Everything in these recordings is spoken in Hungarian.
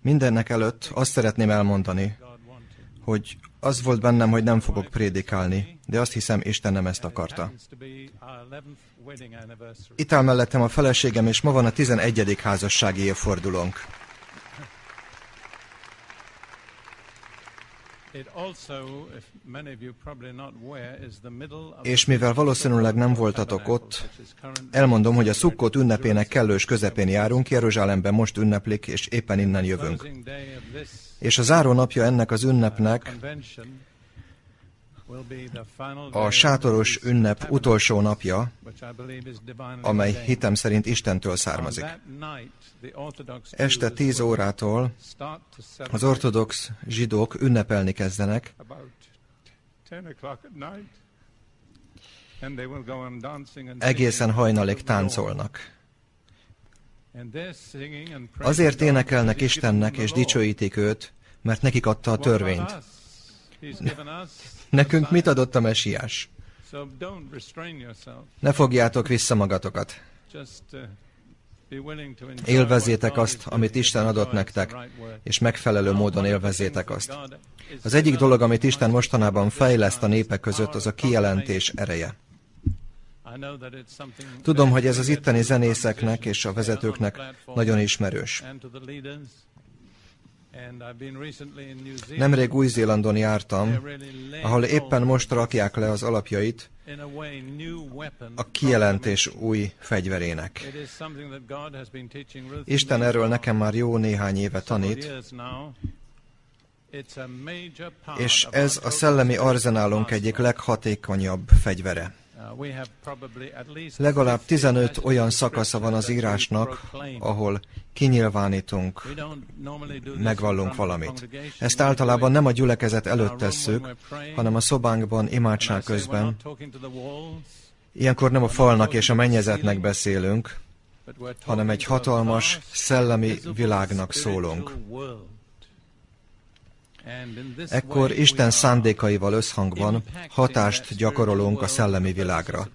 Mindennek előtt azt szeretném elmondani, hogy az volt bennem, hogy nem fogok prédikálni, de azt hiszem, Isten nem ezt akarta. Itt áll mellettem a feleségem, és ma van a 11. házassági évfordulónk. És mivel valószínűleg nem voltatok ott, elmondom, hogy a Szukkot ünnepének kellős közepén járunk, Jeruzsálemben most ünneplik, és éppen innen jövünk. És a záró napja ennek az ünnepnek a sátoros ünnep utolsó napja, amely hitem szerint Istentől származik. Este 10 órától az ortodox zsidók ünnepelni kezdenek, egészen hajnalig táncolnak. Azért énekelnek Istennek és dicsőítik őt, mert nekik adta a törvényt. Nekünk mit adott a mesiás? Ne fogjátok vissza magatokat. Élvezzétek azt, amit Isten adott nektek, és megfelelő módon élvezzétek azt. Az egyik dolog, amit Isten mostanában fejleszt a népek között, az a kijelentés ereje. Tudom, hogy ez az itteni zenészeknek és a vezetőknek nagyon ismerős. Nemrég Új-Zélandon jártam, ahol éppen most rakják le az alapjait a kijelentés új fegyverének. Isten erről nekem már jó néhány éve tanít, és ez a szellemi arzenálunk egyik leghatékonyabb fegyvere. Legalább 15 olyan szakasza van az írásnak, ahol kinyilvánítunk, megvallunk valamit. Ezt általában nem a gyülekezet előtt tesszük, hanem a szobánkban, imádság közben. Ilyenkor nem a falnak és a mennyezetnek beszélünk, hanem egy hatalmas, szellemi világnak szólunk. Ekkor Isten szándékaival összhangban hatást gyakorolunk a szellemi világra.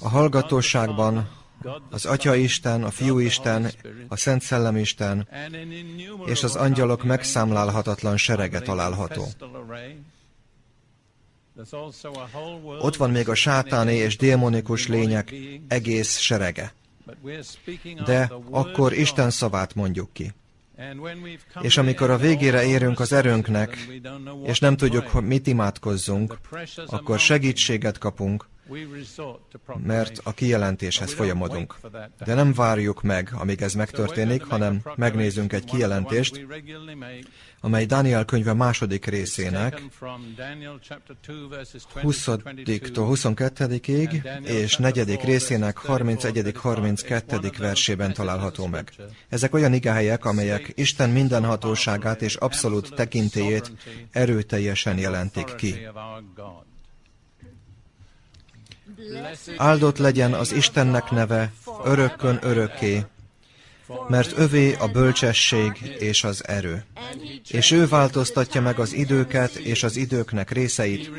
A hallgatóságban az Atya Isten, a Fiú Isten, a Szent Szellem Isten és az angyalok megszámlálhatatlan serege található. Ott van még a sátáni és démonikus lények egész serege. De akkor Isten szavát mondjuk ki. És amikor a végére érünk az erőnknek, és nem tudjuk, hogy mit imádkozzunk, akkor segítséget kapunk, mert a kijelentéshez folyamodunk. De nem várjuk meg, amíg ez megtörténik, hanem megnézünk egy kijelentést, amely Daniel könyve második részének 20-től 22-ig és negyedik részének 31.-32. versében található meg. Ezek olyan igehelyek, amelyek Isten mindenhatóságát és abszolút tekintélyét erőteljesen jelentik ki. Áldott legyen az Istennek neve örökkön örökké, mert övé a bölcsesség és az erő. És ő változtatja meg az időket és az időknek részeit,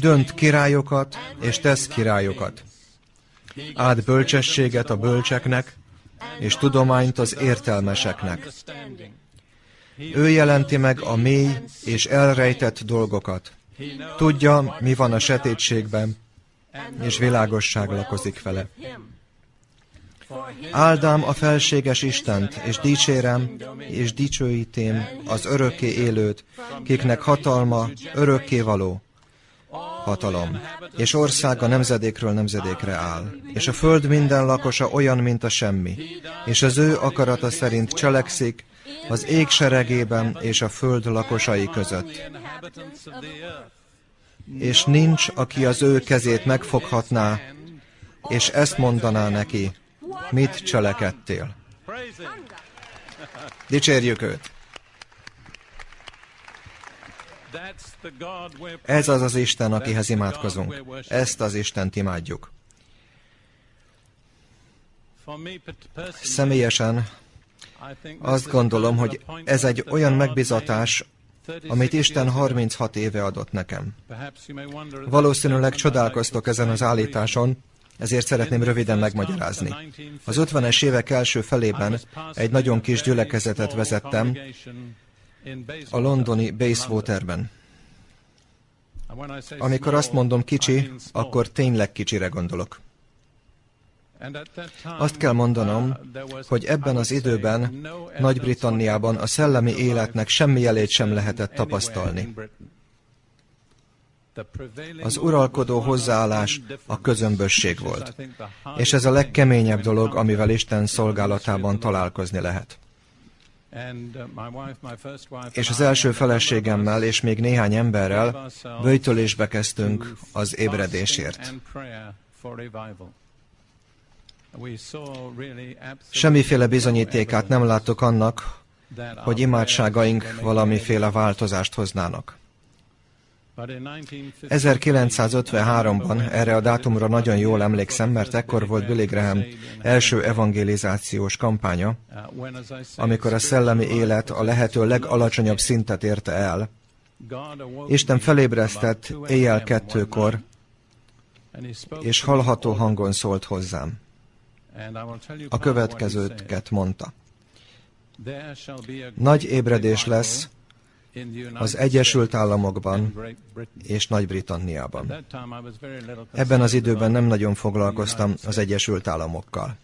dönt királyokat és tesz királyokat. Áld bölcsességet a bölcseknek, és tudományt az értelmeseknek. Ő jelenti meg a mély és elrejtett dolgokat. Tudja, mi van a sötétségben, és világosság lakozik vele. Áldám a felséges Istent, és dicsérem, és dicsőítém az örökké élőt, kiknek hatalma örökké való hatalom, és országa nemzedékről nemzedékre áll. És a föld minden lakosa olyan, mint a semmi, és az ő akarata szerint cselekszik az ég seregében és a föld lakosai között. És nincs, aki az ő kezét megfoghatná, és ezt mondaná neki, mit cselekedtél. Dicsérjük őt! Ez az az Isten, akihez imádkozunk. Ezt az Istent imádjuk. Személyesen azt gondolom, hogy ez egy olyan megbizatás, amit Isten 36 éve adott nekem. Valószínűleg csodálkoztok ezen az állításon, ezért szeretném röviden megmagyarázni. Az 50-es évek első felében egy nagyon kis gyülekezetet vezettem a londoni Bayswaterben. Amikor azt mondom kicsi, akkor tényleg kicsire gondolok. Azt kell mondanom, hogy ebben az időben Nagy-Britanniában a szellemi életnek semmi jelét sem lehetett tapasztalni. Az uralkodó hozzáállás a közömbösség volt, és ez a legkeményebb dolog, amivel Isten szolgálatában találkozni lehet. És az első feleségemmel és még néhány emberrel bőjtölésbe kezdtünk az ébredésért. Semmiféle bizonyítékát nem látok annak, hogy imádságaink valamiféle változást hoznának. 1953-ban erre a dátumra nagyon jól emlékszem, mert ekkor volt Billy Graham első evangelizációs kampánya, amikor a szellemi élet a lehető legalacsonyabb szintet érte el. Isten felébresztett éjjel kettőkor, és hallható hangon szólt hozzám. A következőket mondta. Nagy ébredés lesz az Egyesült Államokban és Nagy-Britanniában. Ebben az időben nem nagyon foglalkoztam az Egyesült Államokkal.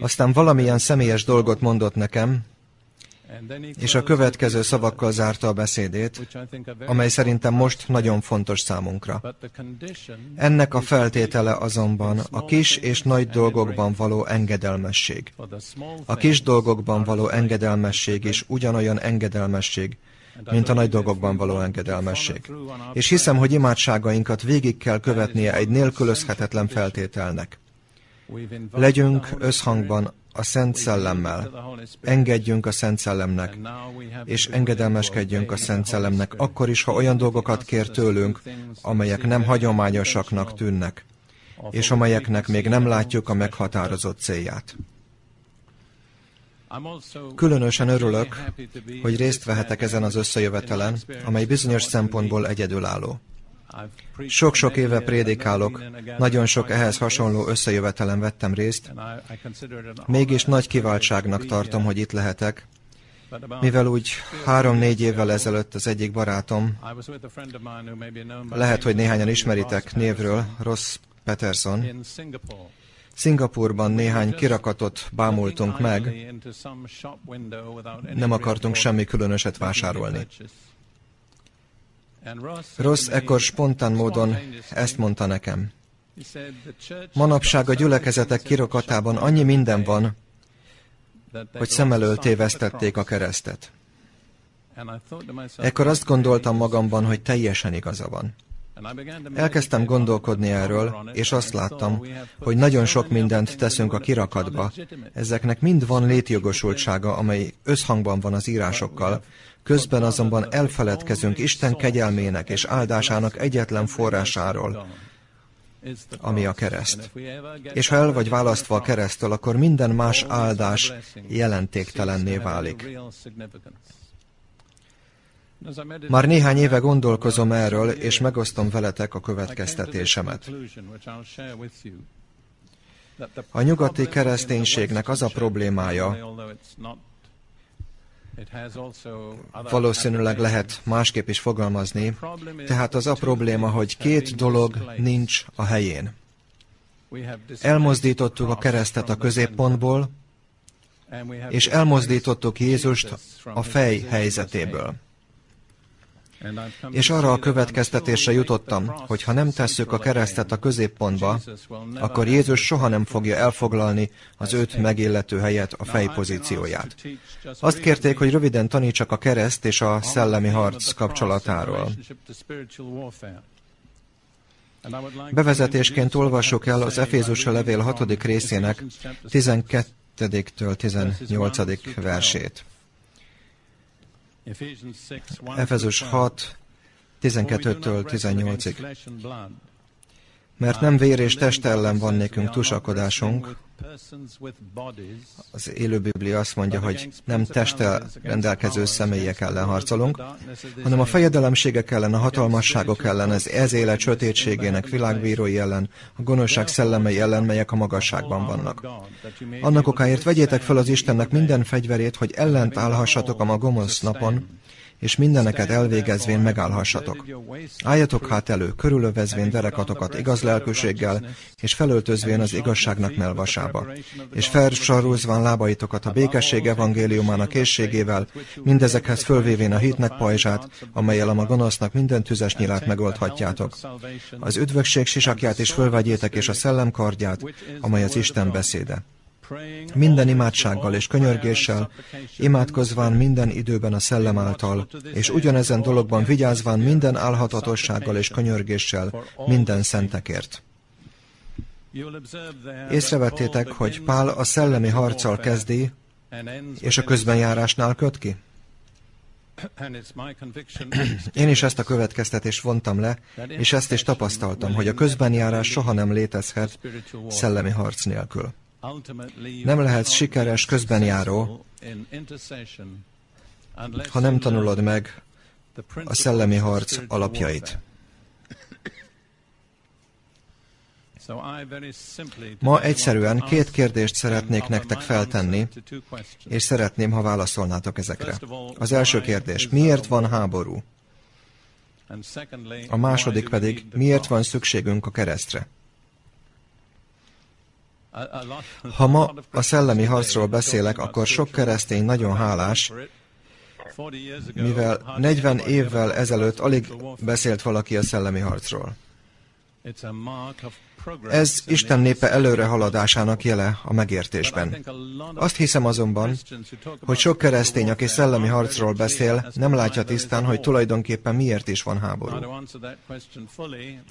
Aztán valamilyen személyes dolgot mondott nekem, és a következő szavakkal zárta a beszédét, amely szerintem most nagyon fontos számunkra. Ennek a feltétele azonban a kis és nagy dolgokban való engedelmesség. A kis dolgokban való engedelmesség is ugyanolyan engedelmesség, mint a nagy dolgokban való engedelmesség. És hiszem, hogy imádságainkat végig kell követnie egy nélkülözhetetlen feltételnek. Legyünk összhangban a Szent Szellemmel. Engedjünk a Szent Szellemnek, és engedelmeskedjünk a Szent Szellemnek, akkor is, ha olyan dolgokat kér tőlünk, amelyek nem hagyományosaknak tűnnek, és amelyeknek még nem látjuk a meghatározott célját. Különösen örülök, hogy részt vehetek ezen az összejövetelen, amely bizonyos szempontból egyedülálló. Sok-sok éve prédikálok, nagyon sok ehhez hasonló összejövetelen vettem részt, mégis nagy kiváltságnak tartom, hogy itt lehetek, mivel úgy három-négy évvel ezelőtt az egyik barátom, lehet, hogy néhányan ismeritek névről, Ross Peterson, Szingapurban néhány kirakatot bámultunk meg, nem akartunk semmi különöset vásárolni. Rossz ekkor spontán módon ezt mondta nekem. Manapság a gyülekezetek kirakatában annyi minden van, hogy szem elől tévesztették a keresztet. Ekkor azt gondoltam magamban, hogy teljesen igaza van. Elkezdtem gondolkodni erről, és azt láttam, hogy nagyon sok mindent teszünk a kirakatba. Ezeknek mind van létjogosultsága, amely összhangban van az írásokkal, közben azonban elfeledkezünk Isten kegyelmének és áldásának egyetlen forrásáról, ami a kereszt. És ha el vagy választva a keresztől, akkor minden más áldás jelentéktelenné válik. Már néhány éve gondolkozom erről, és megosztom veletek a következtetésemet. A nyugati kereszténységnek az a problémája, valószínűleg lehet másképp is fogalmazni, tehát az a probléma, hogy két dolog nincs a helyén. Elmozdítottuk a keresztet a középpontból, és elmozdítottuk Jézust a fej helyzetéből. És arra a következtetésre jutottam, hogy ha nem tesszük a keresztet a középpontba, akkor Jézus soha nem fogja elfoglalni az őt megillető helyet, a fej pozícióját. Azt kérték, hogy röviden tanítsak a kereszt és a szellemi harc kapcsolatáról. Bevezetésként olvassuk el az Efézus levél 6. részének 12-től 18. versét. Efezus 6, 12-től 18-ig. Mert nem vér és test ellen van nékünk tusakodásunk, Az élő Biblia azt mondja, hogy nem testtel rendelkező személyek ellen harcolunk, hanem a fejedelemségek ellen, a hatalmasságok ellen, az ez élet sötétségének világbírói ellen, a gonoszság szellemei ellen, melyek a magasságban vannak. Annak okáért vegyétek fel az Istennek minden fegyverét, hogy ellent állhassatok a ma gomosz napon, és mindeneket elvégezvén megállhassatok. Álljatok hát elő, körülövezvén derekatokat igaz lelkűséggel, és felöltözvén az igazságnak melvasába, és felsarúzván lábaitokat a békesség evangéliumának készségével, mindezekhez fölvévén a hitnek pajzsát, amelyel a gonosznak minden tüzes nyilát megoldhatjátok. Az üdvösség sisakját is fölvegyétek, és a szellem kardját, amely az Isten beszéde. Minden imádsággal és könyörgéssel, imádkozván minden időben a szellem által, és ugyanezen dologban vigyázván minden álhatatossággal és könyörgéssel minden szentekért. Észrevettétek, hogy Pál a szellemi harccal kezdi, és a közbenjárásnál köt ki? Én is ezt a következtetést vontam le, és ezt is tapasztaltam, hogy a közbenjárás soha nem létezhet szellemi harc nélkül. Nem lehetsz sikeres közbenjáró, ha nem tanulod meg a szellemi harc alapjait. Ma egyszerűen két kérdést szeretnék nektek feltenni, és szeretném, ha válaszolnátok ezekre. Az első kérdés, miért van háború? A második pedig, miért van szükségünk a keresztre? Ha ma a szellemi harcról beszélek, akkor sok keresztény nagyon hálás, mivel 40 évvel ezelőtt alig beszélt valaki a szellemi harcról. Ez Isten népe előre haladásának jele a megértésben. Azt hiszem azonban, hogy sok keresztény, aki szellemi harcról beszél, nem látja tisztán, hogy tulajdonképpen miért is van háború.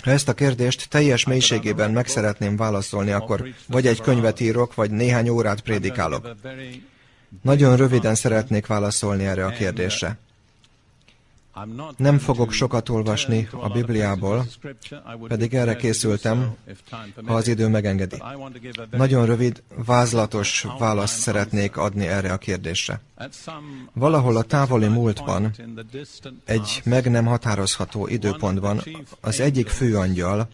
Ha ezt a kérdést teljes mélységében meg szeretném válaszolni, akkor vagy egy könyvet írok, vagy néhány órát prédikálok. Nagyon röviden szeretnék válaszolni erre a kérdésre. Nem fogok sokat olvasni a Bibliából, pedig erre készültem, ha az idő megengedi. Nagyon rövid, vázlatos választ szeretnék adni erre a kérdésre. Valahol a távoli múltban, egy meg nem határozható időpontban az egyik főangyal,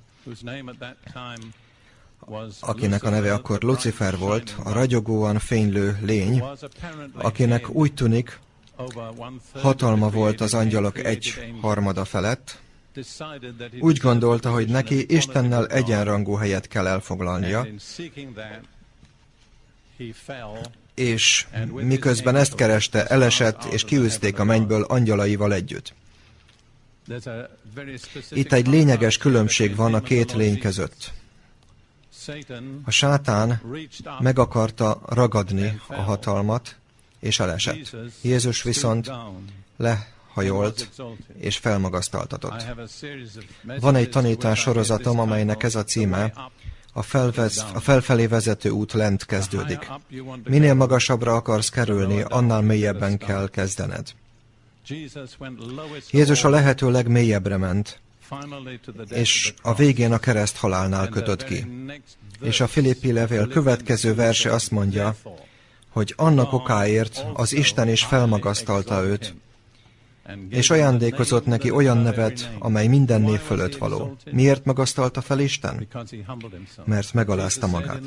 akinek a neve akkor Lucifer volt, a ragyogóan fénylő lény, akinek úgy tűnik, hatalma volt az angyalok egy harmada felett, úgy gondolta, hogy neki Istennel egyenrangú helyet kell elfoglalnia, és miközben ezt kereste, elesett, és kiűzték a mennyből angyalaival együtt. Itt egy lényeges különbség van a két lény között. A sátán meg akarta ragadni a hatalmat, és elesett. Jézus viszont lehajolt és felmagasztaltatott. Van egy tanítás sorozatom, amelynek ez a címe, a, felvez, a felfelé vezető út lent kezdődik. Minél magasabbra akarsz kerülni, annál mélyebben kell kezdened. Jézus a lehető legmélyebbre ment, és a végén a kereszt halálnál kötött ki. És a Filippi levél következő verse azt mondja, hogy annak okáért az Isten is felmagasztalta őt, és ajándékozott neki olyan nevet, amely minden név fölött való. Miért magasztalta fel Isten? Mert megalázta magát.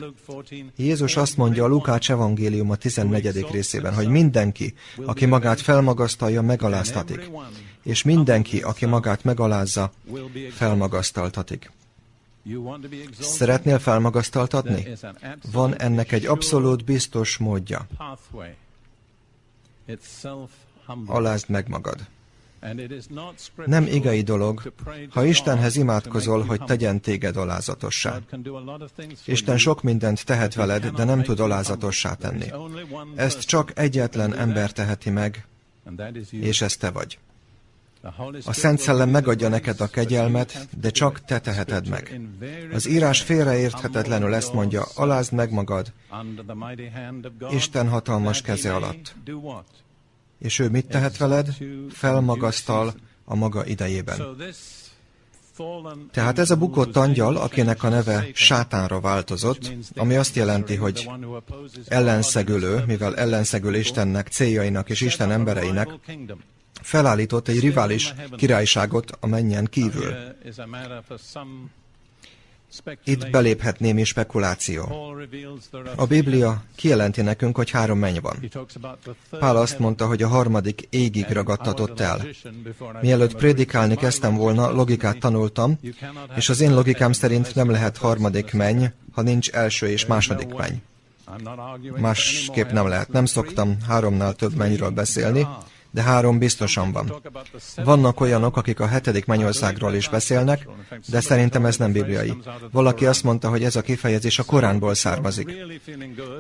Jézus azt mondja a Lukács evangélium a 14. részében, hogy mindenki, aki magát felmagasztalja, megaláztatik, és mindenki, aki magát megalázza, felmagasztaltatik. Szeretnél felmagasztaltatni? Van ennek egy abszolút biztos módja. Alázd meg magad. Nem igei dolog, ha Istenhez imádkozol, hogy tegyen téged alázatossá. Isten sok mindent tehet veled, de nem tud alázatossá tenni. Ezt csak egyetlen ember teheti meg, és ez te vagy. A Szent Szellem megadja neked a kegyelmet, de csak te teheted meg. Az írás félreérthetetlenül ezt mondja, alázd meg magad, Isten hatalmas keze alatt. És ő mit tehet veled? Felmagasztal a maga idejében. Tehát ez a bukott angyal, akinek a neve sátánra változott, ami azt jelenti, hogy ellenszegülő, mivel ellenszegül Istennek, céljainak és Isten embereinek, felállított egy rivális királyságot a menjen kívül. Itt beléphet némi spekuláció. A Biblia kijelenti nekünk, hogy három menny van. Pál azt mondta, hogy a harmadik égig ragadtatott el. Mielőtt prédikálni kezdtem volna, logikát tanultam, és az én logikám szerint nem lehet harmadik menny, ha nincs első és második menny. Másképp nem lehet. Nem szoktam háromnál több mennyről beszélni, de három biztosan van. Vannak olyanok, akik a hetedik mennyországról is beszélnek, de szerintem ez nem bibliai. Valaki azt mondta, hogy ez a kifejezés a Koránból származik.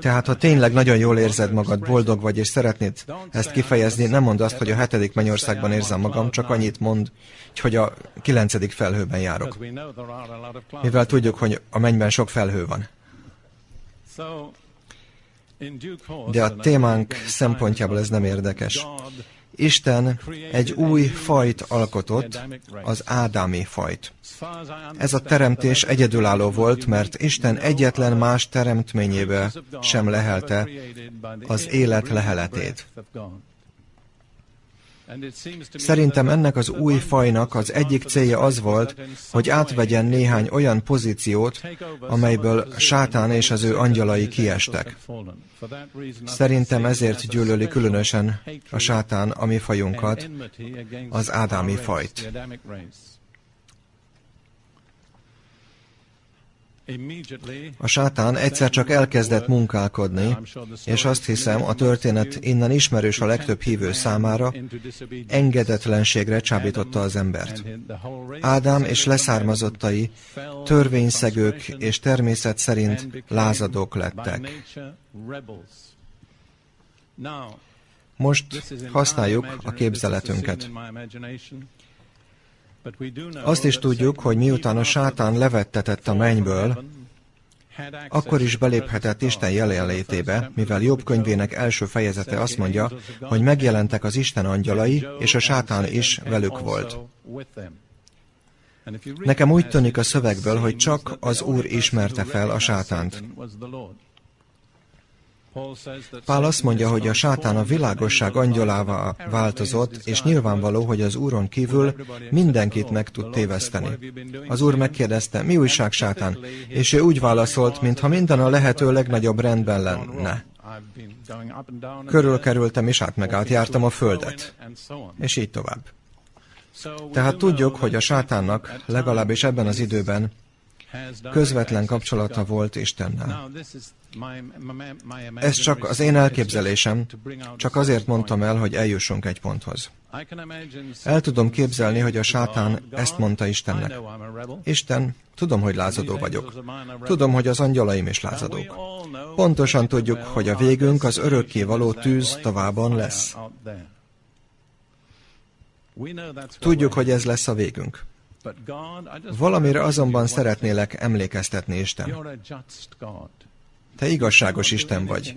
Tehát, ha tényleg nagyon jól érzed magad, boldog vagy, és szeretnéd ezt kifejezni, nem mondd azt, hogy a hetedik mennyországban érzem magam, csak annyit mond, hogy a kilencedik felhőben járok. Mivel tudjuk, hogy a mennyben sok felhő van. De a témánk szempontjából ez nem érdekes. Isten egy új fajt alkotott, az ádámi fajt. Ez a teremtés egyedülálló volt, mert Isten egyetlen más teremtményébe sem lehelte az élet leheletét. Szerintem ennek az új fajnak az egyik célja az volt, hogy átvegyen néhány olyan pozíciót, amelyből sátán és az ő angyalai kiestek. Szerintem ezért gyűlöli különösen a sátán a mi fajunkat, az ádámi fajt. A sátán egyszer csak elkezdett munkálkodni, és azt hiszem, a történet innen ismerős a legtöbb hívő számára, engedetlenségre csábította az embert. Ádám és leszármazottai törvényszegők és természet szerint lázadók lettek. Most használjuk a képzeletünket. Azt is tudjuk, hogy miután a sátán levettetett a mennyből, akkor is beléphetett Isten jelenlétébe, mivel Jobb könyvének első fejezete azt mondja, hogy megjelentek az Isten angyalai, és a sátán is velük volt. Nekem úgy tűnik a szövegből, hogy csak az Úr ismerte fel a sátánt. Pál azt mondja, hogy a sátán a világosság angyalává változott, és nyilvánvaló, hogy az úron kívül mindenkit meg tud téveszteni. Az úr megkérdezte, mi újság sátán? És ő úgy válaszolt, mintha minden a lehető legnagyobb rendben lenne. Körülkerültem és át meg átjártam a földet. És így tovább. Tehát tudjuk, hogy a sátánnak legalábbis ebben az időben közvetlen kapcsolata volt Istennel. Ez csak az én elképzelésem, csak azért mondtam el, hogy eljussunk egy ponthoz. El tudom képzelni, hogy a sátán ezt mondta Istennek. Isten, tudom, hogy lázadó vagyok. Tudom, hogy az angyalaim is lázadók. Pontosan tudjuk, hogy a végünk az örökké való tűz tavában lesz. Tudjuk, hogy ez lesz a végünk. Valamire azonban szeretnélek emlékeztetni, Isten. Te igazságos Isten vagy.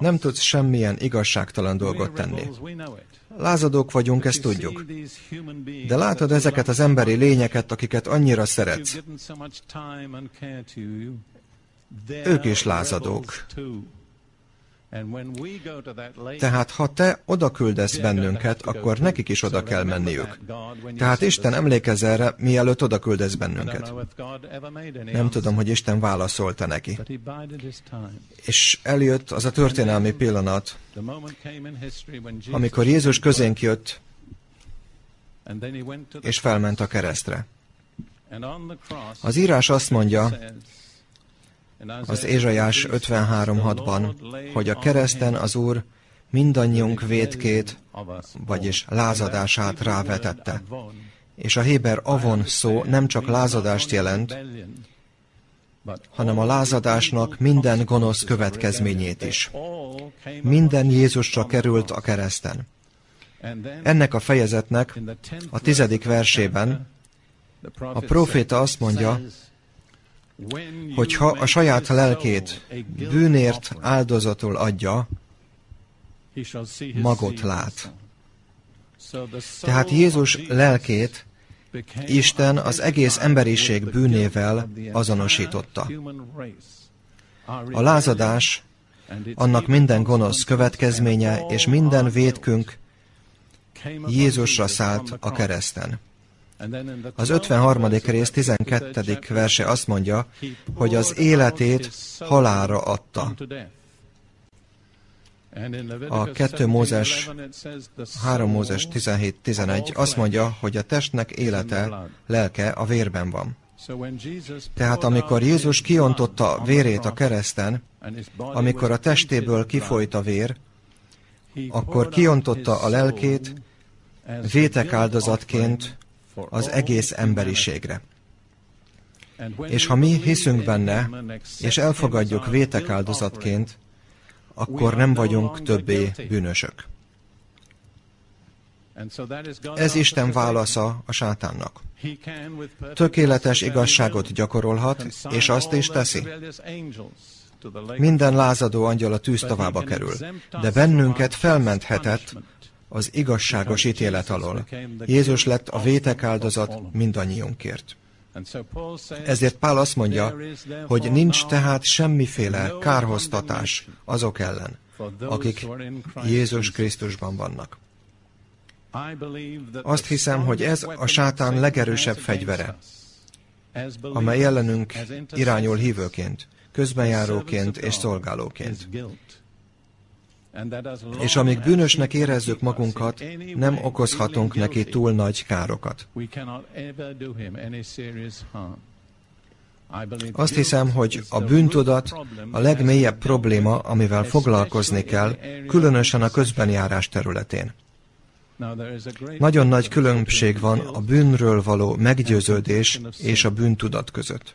Nem tudsz semmilyen igazságtalan dolgot tenni. Lázadók vagyunk, ezt tudjuk. De látod ezeket az emberi lényeket, akiket annyira szeretsz. Ők is lázadók. Tehát ha te oda küldesz bennünket, akkor nekik is oda kell menniük. Tehát Isten emlékez erre, mielőtt oda küldesz bennünket. Nem tudom, hogy Isten válaszolta neki. És eljött az a történelmi pillanat, amikor Jézus közénk jött, és felment a keresztre. Az írás azt mondja, az Ézsajás 53.6-ban, hogy a kereszten az Úr mindannyiunk vétkét, vagyis lázadását rávetette. És a Héber avon szó nem csak lázadást jelent, hanem a lázadásnak minden gonosz következményét is. Minden Jézusra került a kereszten. Ennek a fejezetnek a tizedik versében a proféta azt mondja, hogyha a saját lelkét bűnért áldozatul adja, magot lát. Tehát Jézus lelkét Isten az egész emberiség bűnével azonosította. A lázadás annak minden gonosz következménye és minden védkünk Jézusra szállt a kereszten. Az 53. rész 12. verse azt mondja, hogy az életét halára adta. A 2 Mózes, 3 Mózes 17-11 azt mondja, hogy a testnek élete, lelke a vérben van. Tehát amikor Jézus kiontotta vérét a kereszten, amikor a testéből kifolyt a vér, akkor kiontotta a lelkét vétek áldozatként az egész emberiségre. És ha mi hiszünk benne, és elfogadjuk vétek áldozatként, akkor nem vagyunk többé bűnösök. Ez Isten válasza a sátánnak. Tökéletes igazságot gyakorolhat, és azt is teszi. Minden lázadó angyal a tűztavába kerül, de bennünket felmenthetett az igazságos ítélet alól. Jézus lett a vétek áldozat mindannyiunkért. Ezért Pál azt mondja, hogy nincs tehát semmiféle kárhoztatás azok ellen, akik Jézus Krisztusban vannak. Azt hiszem, hogy ez a sátán legerősebb fegyvere, amely ellenünk irányul hívőként, közbenjáróként és szolgálóként. És amíg bűnösnek érezzük magunkat, nem okozhatunk neki túl nagy károkat. Azt hiszem, hogy a bűntudat a legmélyebb probléma, amivel foglalkozni kell, különösen a közbenjárás területén. Nagyon nagy különbség van a bűnről való meggyőződés és a bűntudat között.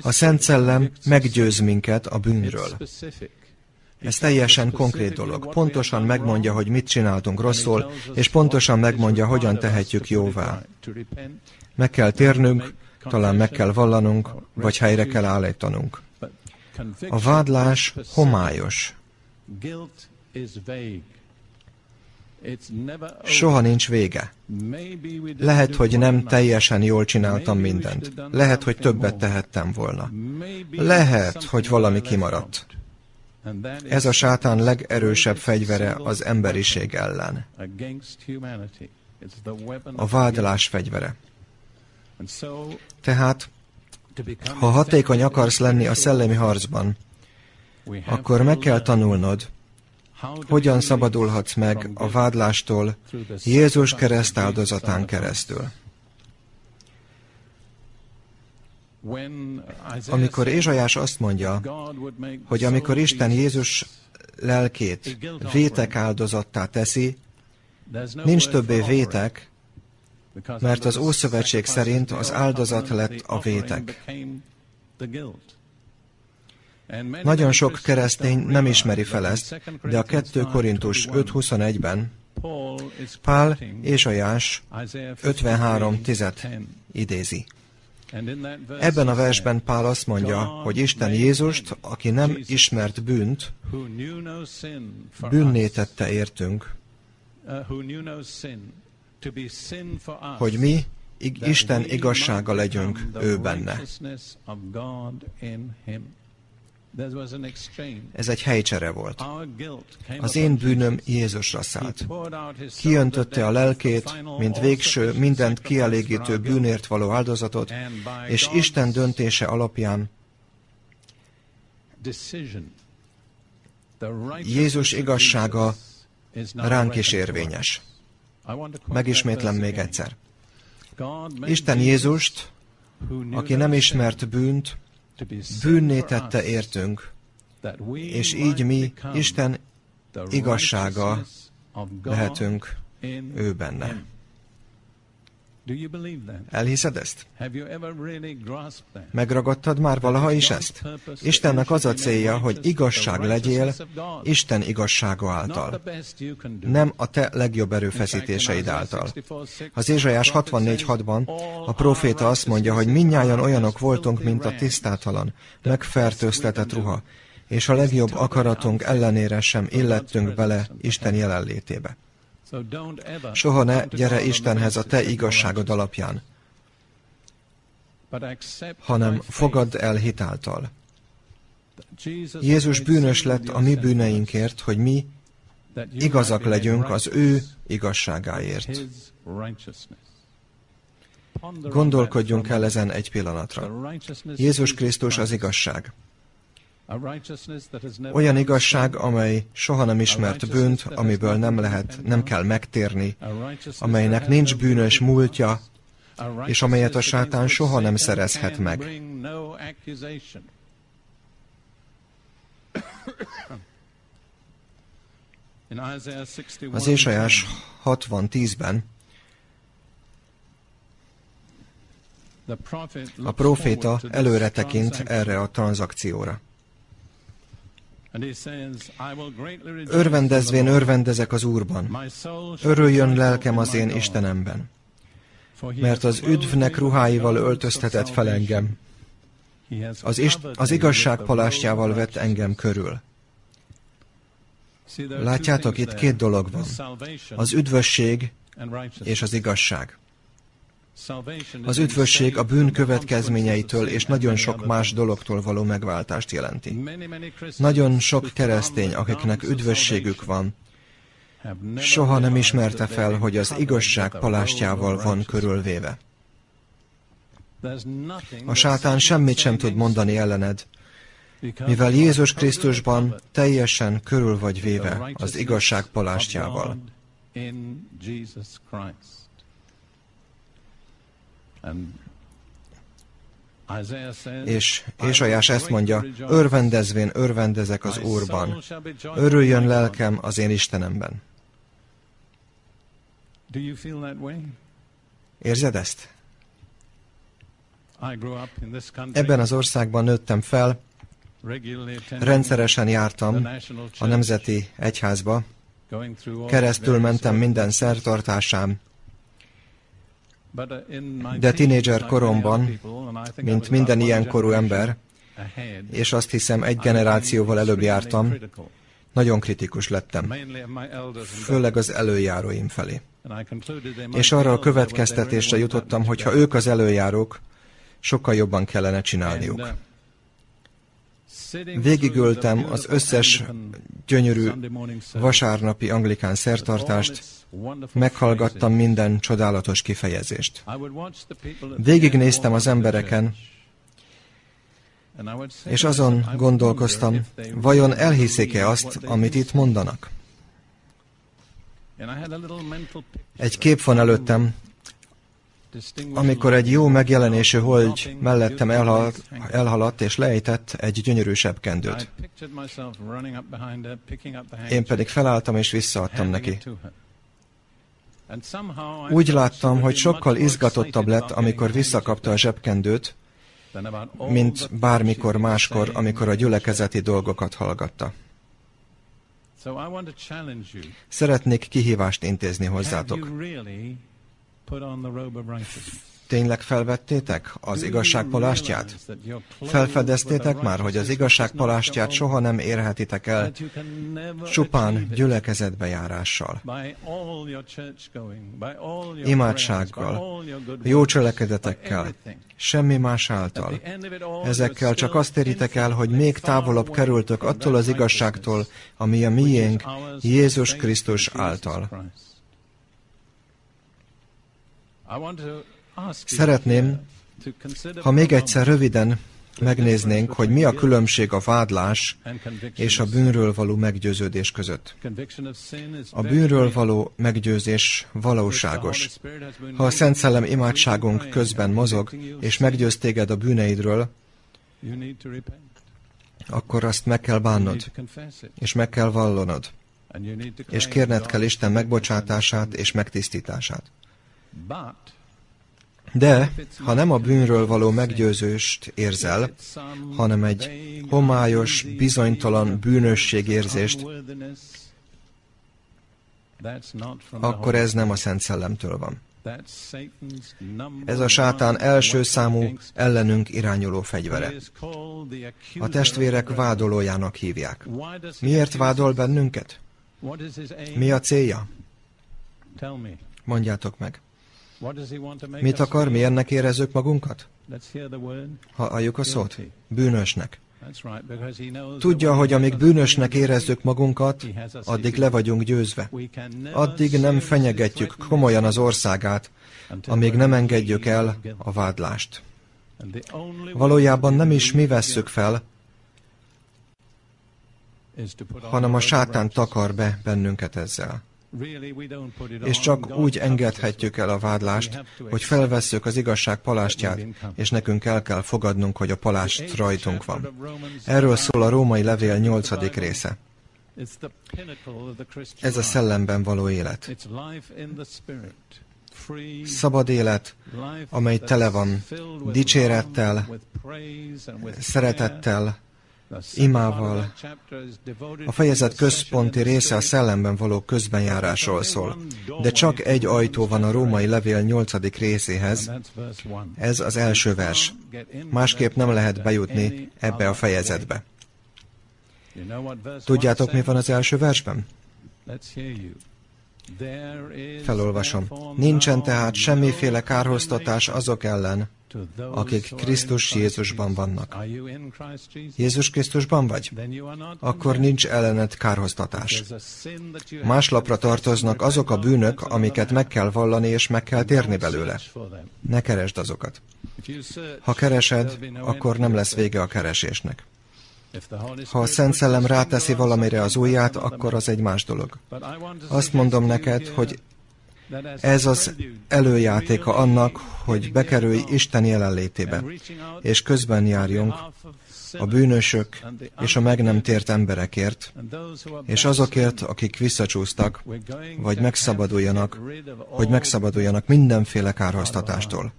A Szent Szellem meggyőz minket a bűnről. Ez teljesen konkrét dolog. Pontosan megmondja, hogy mit csináltunk rosszul, és pontosan megmondja, hogyan tehetjük jóvá. Meg kell térnünk, talán meg kell vallanunk, vagy helyre kell állítanunk. A vádlás homályos. Soha nincs vége. Lehet, hogy nem teljesen jól csináltam mindent. Lehet, hogy többet tehettem volna. Lehet, hogy valami kimaradt. Ez a sátán legerősebb fegyvere az emberiség ellen. A vádlás fegyvere. Tehát, ha hatékony akarsz lenni a szellemi harcban, akkor meg kell tanulnod, hogyan szabadulhatsz meg a vádlástól Jézus kereszt áldozatán keresztül. Amikor Ézsajás azt mondja, hogy amikor Isten Jézus lelkét vétek áldozattá teszi, nincs többé vétek, mert az Ószövetség szerint az áldozat lett a vétek. Nagyon sok keresztény nem ismeri fel ezt, de a 2 Korintus 5.21-ben Pál Ézsajás 53.10 idézi. Ebben a versben Pál azt mondja, hogy Isten Jézust, aki nem ismert bűnt, bűnné tette értünk, hogy mi Isten igazsága legyünk ő benne. Ez egy helycsere volt. Az én bűnöm Jézusra szállt. Kiöntötte a lelkét, mint végső, mindent kielégítő bűnért való áldozatot, és Isten döntése alapján Jézus igazsága ránk is érvényes. Megismétlem még egyszer. Isten Jézust, aki nem ismert bűnt, bűnné tette értünk, és így mi Isten igazsága lehetünk ő benne. Elhiszed ezt? Megragadtad már valaha is ezt? Istennek az a célja, hogy igazság legyél Isten igazsága által. Nem a te legjobb erőfeszítéseid által. Az Ézsajás 64.6-ban a proféta azt mondja, hogy minnyáján olyanok voltunk, mint a tisztátalan, megfertőztetett ruha, és a legjobb akaratunk ellenére sem illettünk bele Isten jelenlétébe. Soha ne gyere Istenhez a te igazságod alapján, hanem fogadd el hitáltal. Jézus bűnös lett a mi bűneinkért, hogy mi igazak legyünk az ő igazságáért. Gondolkodjunk el ezen egy pillanatra. Jézus Krisztus az igazság. Olyan igazság, amely soha nem ismert bűnt, amiből nem lehet, nem kell megtérni, amelynek nincs bűnös múltja, és amelyet a sátán soha nem szerezhet meg. Az Ésajás 60.10-ben a proféta előre tekint erre a tranzakcióra. Örvendezvén örvendezek az Úrban. Örüljön lelkem az én Istenemben. Mert az üdvnek ruháival öltöztetett fel engem. Az, ist, az igazság palástjával vett engem körül. Látjátok, itt két dolog van. Az üdvösség és az igazság. Az üdvösség a bűn következményeitől és nagyon sok más dologtól való megváltást jelenti. Nagyon sok keresztény, akiknek üdvösségük van, soha nem ismerte fel, hogy az igazság palástjával van körülvéve. A sátán semmit sem tud mondani ellened, mivel Jézus Krisztusban teljesen körül vagy véve az igazság palástjával. És Ésajás ezt mondja, örvendezvén örvendezek az Úrban, örüljön lelkem az én Istenemben. Érzed ezt? Ebben az országban nőttem fel, rendszeresen jártam a Nemzeti Egyházba, keresztül mentem minden szertartásán, de tinédzser koromban, mint minden ilyen korú ember, és azt hiszem egy generációval előbb jártam, nagyon kritikus lettem, főleg az előjáróim felé. És arra a következtetésre jutottam, hogy ha ők az előjárók, sokkal jobban kellene csinálniuk. Végigöltem az összes gyönyörű vasárnapi anglikán szertartást, meghallgattam minden csodálatos kifejezést. Végignéztem az embereken, és azon gondolkoztam, vajon elhiszik-e azt, amit itt mondanak? Egy kép van előttem, amikor egy jó megjelenésű hölgy mellettem elhaladt, elhaladt és lejtett egy gyönyörű sebkendőt. Én pedig felálltam és visszaadtam neki. Úgy láttam, hogy sokkal izgatottabb lett, amikor visszakapta a zsebkendőt, mint bármikor máskor, amikor a gyülekezeti dolgokat hallgatta. Szeretnék kihívást intézni hozzátok. Tényleg felvettétek az igazság palástját? Felfedeztétek már, hogy az igazság palástját soha nem érhetitek el csupán gyülekezetbejárással, imádsággal, jó cselekedetekkel, semmi más által. Ezekkel csak azt éritek el, hogy még távolabb kerültök attól az igazságtól, ami a miénk Jézus Krisztus által. Szeretném, ha még egyszer röviden megnéznénk, hogy mi a különbség a vádlás és a bűnről való meggyőződés között. A bűnről való meggyőzés valóságos. Ha a Szent Szellem imádságunk közben mozog, és meggyőz téged a bűneidről, akkor azt meg kell bánnod, és meg kell vallonod, és kérned kell Isten megbocsátását és megtisztítását. De, ha nem a bűnről való meggyőzőst érzel, hanem egy homályos, bizonytalan bűnösségérzést, akkor ez nem a Szent Szellemtől van. Ez a sátán első számú ellenünk irányuló fegyvere. A testvérek vádolójának hívják. Miért vádol bennünket? Mi a célja? Mondjátok meg. Mit akar, milyennek érezzük magunkat? Halljuk a szót? Bűnösnek. Tudja, hogy amíg bűnösnek érezzük magunkat, addig le vagyunk győzve. Addig nem fenyegetjük komolyan az országát, amíg nem engedjük el a vádlást. Valójában nem is mi vesszük fel, hanem a sátán takar be bennünket ezzel. És csak úgy engedhetjük el a vádlást, hogy felvesszük az igazság palástját, és nekünk el kell fogadnunk, hogy a palást rajtunk van. Erről szól a római levél nyolcadik része. Ez a szellemben való élet. Szabad élet, amely tele van dicsérettel, szeretettel, imával. A fejezet központi része a szellemben való közbenjárásról szól, de csak egy ajtó van a római levél nyolcadik részéhez, ez az első vers. Másképp nem lehet bejutni ebbe a fejezetbe. Tudjátok, mi van az első versben? Felolvasom. Nincsen tehát semmiféle kárhoztatás azok ellen, akik Krisztus Jézusban vannak. Jézus Krisztusban vagy? Akkor nincs ellenet kárhoztatás. Más lapra tartoznak azok a bűnök, amiket meg kell vallani és meg kell térni belőle. Ne keresd azokat. Ha keresed, akkor nem lesz vége a keresésnek. Ha a Szent Szellem ráteszi valamire az ujját, akkor az egy más dolog. Azt mondom neked, hogy ez az előjátéka annak, hogy bekerülj Isten jelenlétébe, és közben járjunk a bűnösök és a meg nem tért emberekért, és azokért, akik visszacsúsztak, vagy megszabaduljanak, hogy megszabaduljanak mindenféle kárhoztatástól.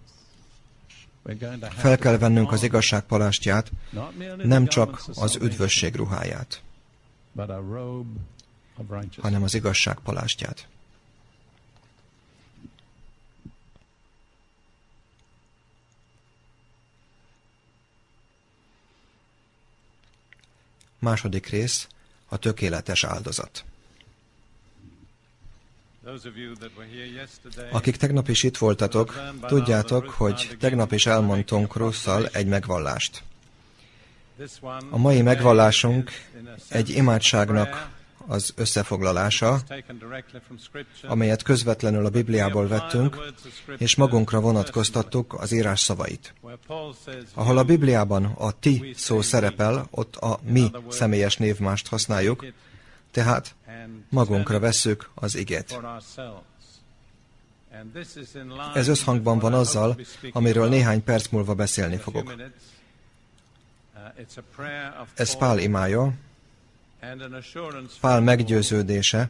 Fel kell vennünk az igazság palástját, nem csak az üdvösség ruháját, hanem az igazság palástját. Második rész, a tökéletes áldozat. Akik tegnap is itt voltatok, tudjátok, hogy tegnap is elmondtunk Russzal egy megvallást. A mai megvallásunk egy imádságnak az összefoglalása, amelyet közvetlenül a Bibliából vettünk, és magunkra vonatkoztattuk az írás szavait. Ahol a Bibliában a ti szó szerepel, ott a mi személyes névmást használjuk, tehát magunkra vesszük az igét. Ez összhangban van azzal, amiről néhány perc múlva beszélni fogok. Ez Pál imája, Pál meggyőződése,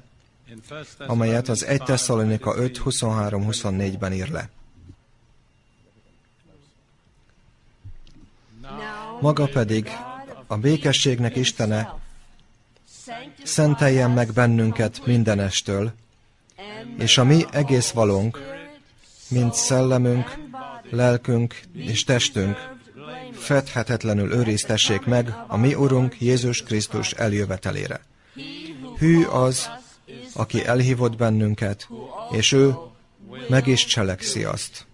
amelyet az 1 Tesszalonika 5, 23-24-ben ír le. Maga pedig a békességnek Istene szenteljen meg bennünket mindenestől, és a mi egész valónk, mint szellemünk, lelkünk és testünk fedhetetlenül őriztessék meg a mi Urunk Jézus Krisztus eljövetelére. Hű az, aki elhívott bennünket, és ő meg is cselekszi azt.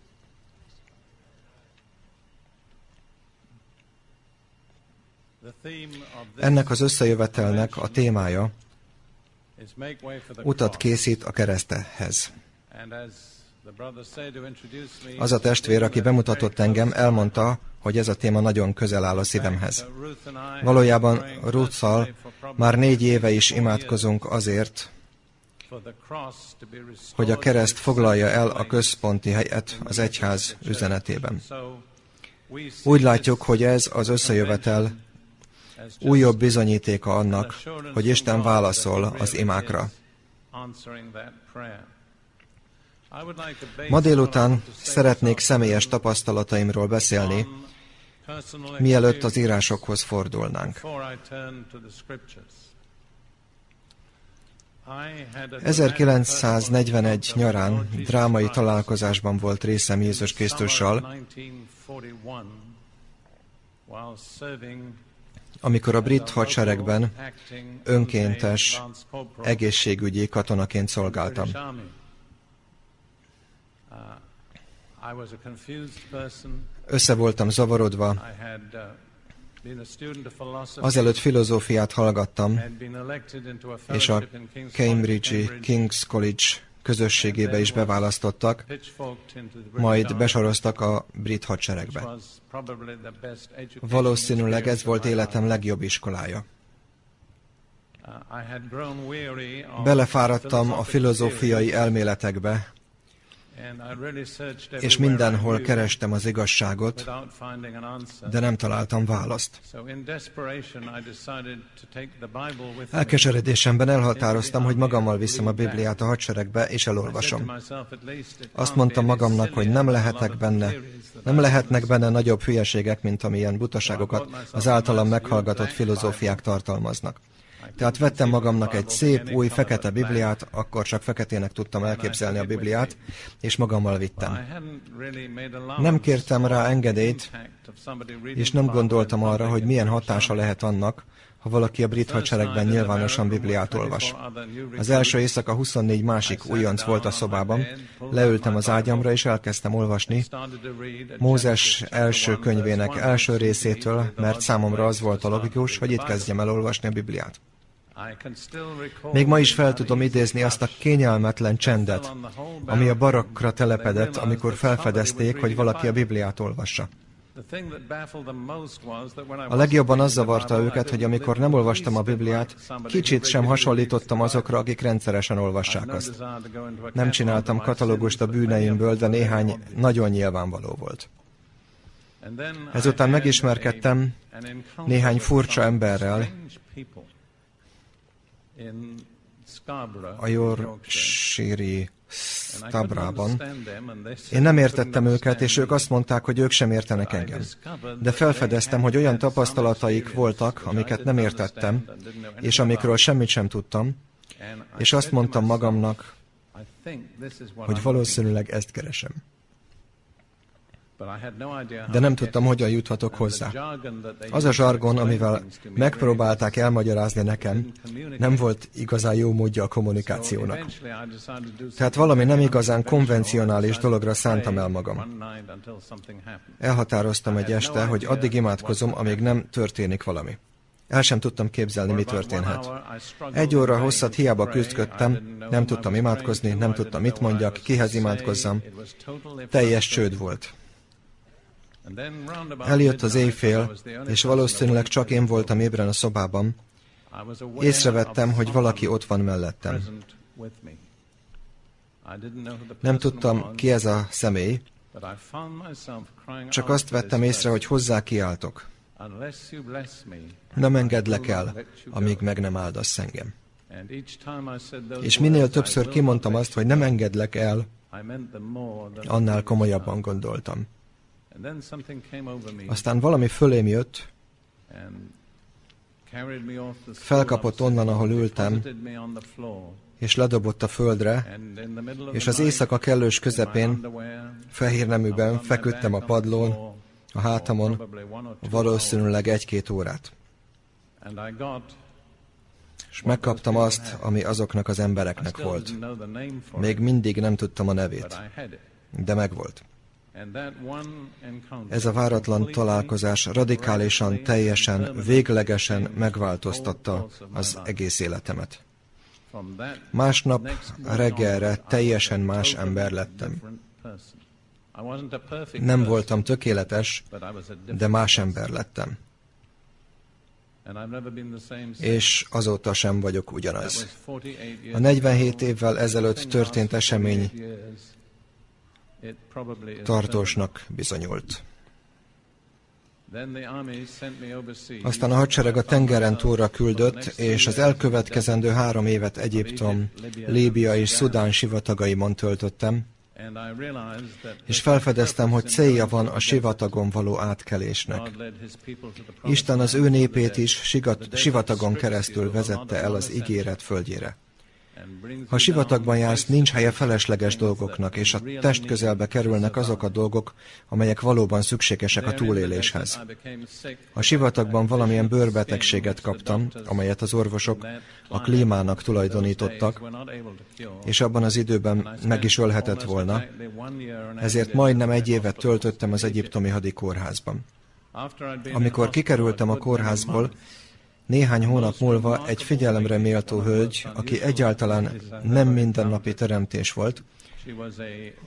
Ennek az összejövetelnek a témája utat készít a keresztehez. Az a testvér, aki bemutatott engem, elmondta, hogy ez a téma nagyon közel áll a szívemhez. Valójában Ruthszal már négy éve is imádkozunk azért, hogy a kereszt foglalja el a központi helyet az egyház üzenetében. Úgy látjuk, hogy ez az összejövetel újabb bizonyítéka annak, hogy Isten válaszol az imákra. Ma délután szeretnék személyes tapasztalataimról beszélni, mielőtt az írásokhoz fordulnánk. 1941 nyarán drámai találkozásban volt részem Jézus Krisztussal, amikor a brit hadseregben önkéntes egészségügyi katonaként szolgáltam. Össze voltam zavarodva. Azelőtt filozófiát hallgattam, és a Cambridge-i King's College közösségébe is beválasztottak, majd besoroztak a brit hadseregbe. Valószínűleg ez volt életem legjobb iskolája. Belefáradtam a filozófiai elméletekbe, és mindenhol kerestem az igazságot, de nem találtam választ. Elkeseredésemben elhatároztam, hogy magammal viszem a Bibliát a hadseregbe, és elolvasom. Azt mondtam magamnak, hogy nem lehetek benne, nem lehetnek benne nagyobb hülyeségek, mint amilyen butaságokat az általam meghallgatott filozófiák tartalmaznak. Tehát vettem magamnak egy szép, új, fekete Bibliát, akkor csak feketének tudtam elképzelni a Bibliát, és magammal vittem. Nem kértem rá engedélyt, és nem gondoltam arra, hogy milyen hatása lehet annak, ha valaki a brit hadseregben nyilvánosan Bibliát olvas. Az első éjszaka 24 másik újonc volt a szobában, leültem az ágyamra és elkezdtem olvasni Mózes első könyvének első részétől, mert számomra az volt a logikus, hogy itt kezdjem el olvasni a Bibliát. Még ma is fel tudom idézni azt a kényelmetlen csendet, ami a barakkra telepedett, amikor felfedezték, hogy valaki a Bibliát olvassa. A legjobban az zavarta őket, hogy amikor nem olvastam a Bibliát, kicsit sem hasonlítottam azokra, akik rendszeresen olvassák azt. Nem csináltam katalógust a bűneimből, de néhány nagyon nyilvánvaló volt. Ezután megismerkedtem néhány furcsa emberrel, a Yorkshire Stabrában. Én nem értettem őket, és ők azt mondták, hogy ők sem értenek engem. De felfedeztem, hogy olyan tapasztalataik voltak, amiket nem értettem, és amikről semmit sem tudtam, és azt mondtam magamnak, hogy valószínűleg ezt keresem de nem tudtam, hogyan juthatok hozzá. Az a zsargon, amivel megpróbálták elmagyarázni nekem, nem volt igazán jó módja a kommunikációnak. Tehát valami nem igazán konvencionális dologra szántam el magam. Elhatároztam egy este, hogy addig imádkozom, amíg nem történik valami. El sem tudtam képzelni, mi történhet. Egy óra hosszat hiába küzdködtem, nem tudtam imádkozni, nem tudtam, mit mondjak, kihez imádkozzam. Teljes csőd volt. Eljött az éjfél, és valószínűleg csak én voltam ébren a szobában. Észrevettem, hogy valaki ott van mellettem. Nem tudtam, ki ez a személy, csak azt vettem észre, hogy hozzá kiáltok. Nem engedlek el, amíg meg nem áldasz engem. És minél többször kimondtam azt, hogy nem engedlek el, annál komolyabban gondoltam. Aztán valami fölém jött, felkapott onnan, ahol ültem, és ledobott a földre, és az éjszaka kellős közepén, fehér neműben feküdtem a padlón, a hátamon, valószínűleg egy-két órát. És megkaptam azt, ami azoknak az embereknek volt. Még mindig nem tudtam a nevét, de megvolt. Ez a váratlan találkozás radikálisan, teljesen, véglegesen megváltoztatta az egész életemet. Másnap reggelre teljesen más ember lettem. Nem voltam tökéletes, de más ember lettem. És azóta sem vagyok ugyanaz. A 47 évvel ezelőtt történt esemény tartósnak bizonyult. Aztán a hadsereg a tengeren túlra küldött, és az elkövetkezendő három évet Egyiptom, Líbia és Szudán sivatagaimon töltöttem, és felfedeztem, hogy célja van a sivatagon való átkelésnek. Isten az ő népét is sivatagon keresztül vezette el az ígéret földjére. Ha sivatagban jársz, nincs helye felesleges dolgoknak, és a test közelbe kerülnek azok a dolgok, amelyek valóban szükségesek a túléléshez. A sivatagban valamilyen bőrbetegséget kaptam, amelyet az orvosok a klímának tulajdonítottak, és abban az időben meg is ölhetett volna, ezért majdnem egy évet töltöttem az egyiptomi hadikórházban. Amikor kikerültem a kórházból, néhány hónap múlva egy figyelemre méltó hölgy, aki egyáltalán nem mindennapi teremtés volt,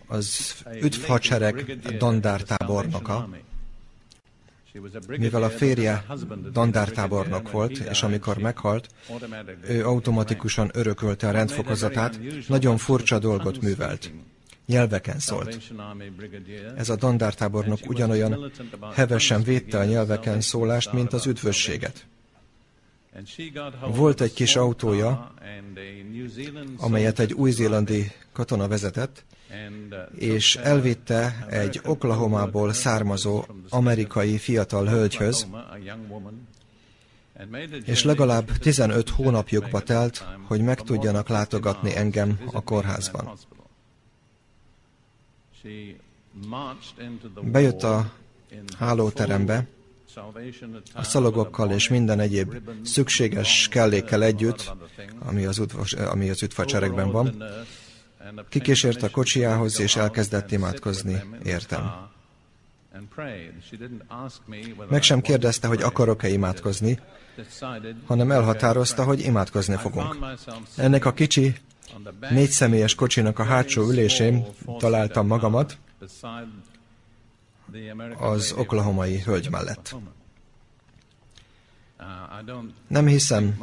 az üdvhadsereg dandártábornoka, mivel a férje dandártábornok volt, és amikor meghalt, ő automatikusan örökölte a rendfokozatát, nagyon furcsa dolgot művelt. Nyelveken szólt. Ez a dandártábornok ugyanolyan hevesen védte a nyelveken szólást, mint az üdvösséget. Volt egy kis autója, amelyet egy új-zélandi katona vezetett, és elvitte egy Oklahomából származó amerikai fiatal hölgyhöz, és legalább 15 hónapjukba telt, hogy meg tudjanak látogatni engem a kórházban. Bejött a hálóterembe, a szalogokkal és minden egyéb szükséges kellékkel együtt, ami az, udvas, ami az üdvacserekben van, kikísért a kocsiához, és elkezdett imádkozni, értem. Meg sem kérdezte, hogy akarok-e imádkozni, hanem elhatározta, hogy imádkozni fogunk. Ennek a kicsi, négy személyes kocsinak a hátsó ülésén találtam magamat, az oklahomai hölgy mellett. Nem hiszem,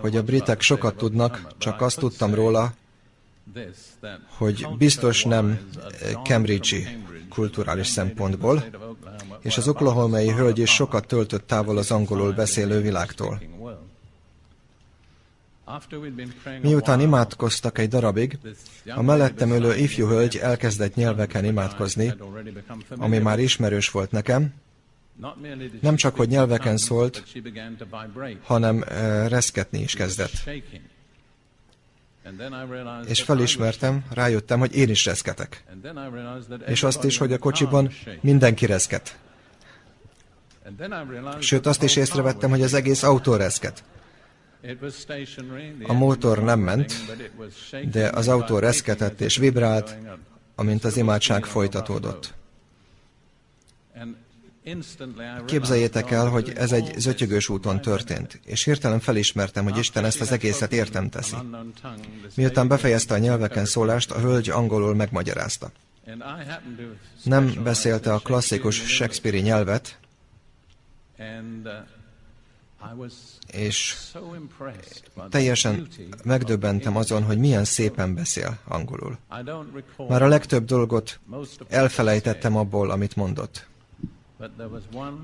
hogy a britek sokat tudnak, csak azt tudtam róla, hogy biztos nem Cambridge-i kulturális szempontból, és az oklahomai hölgy is sokat töltött távol az angolul beszélő világtól. Miután imádkoztak egy darabig, a mellettem ülő ifjú hölgy elkezdett nyelveken imádkozni, ami már ismerős volt nekem, nem csak, hogy nyelveken szólt, hanem eh, reszketni is kezdett. És felismertem, rájöttem, hogy én is reszketek. És azt is, hogy a kocsiban mindenki reszket. Sőt, azt is észrevettem, hogy az egész autó reszket. A motor nem ment, de az autó reszketett és vibrált, amint az imádság folytatódott. Képzeljétek el, hogy ez egy zötyögős úton történt, és hirtelen felismertem, hogy Isten ezt az egészet értem teszi. Miután befejezte a nyelveken szólást, a hölgy angolul megmagyarázta. Nem beszélte a klasszikus Shakespeare nyelvet, és teljesen megdöbbentem azon, hogy milyen szépen beszél angolul. Már a legtöbb dolgot elfelejtettem abból, amit mondott.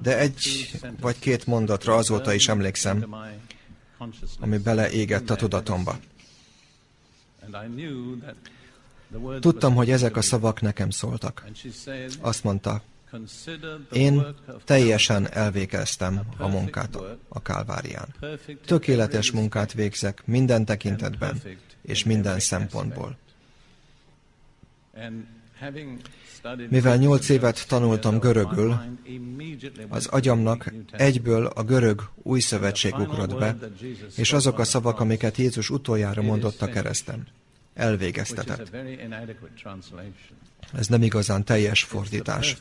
De egy vagy két mondatra azóta is emlékszem, ami beleégett a tudatomba. Tudtam, hogy ezek a szavak nekem szóltak. Azt mondta, én teljesen elvégeztem a munkát a Kálvárián. Tökéletes munkát végzek minden tekintetben és minden szempontból. Mivel nyolc évet tanultam görögül, az agyamnak egyből a görög új szövetség ugrott be, és azok a szavak, amiket Jézus utoljára mondott a kereszten. Elvégeztetett. Ez nem igazán teljes fordítás.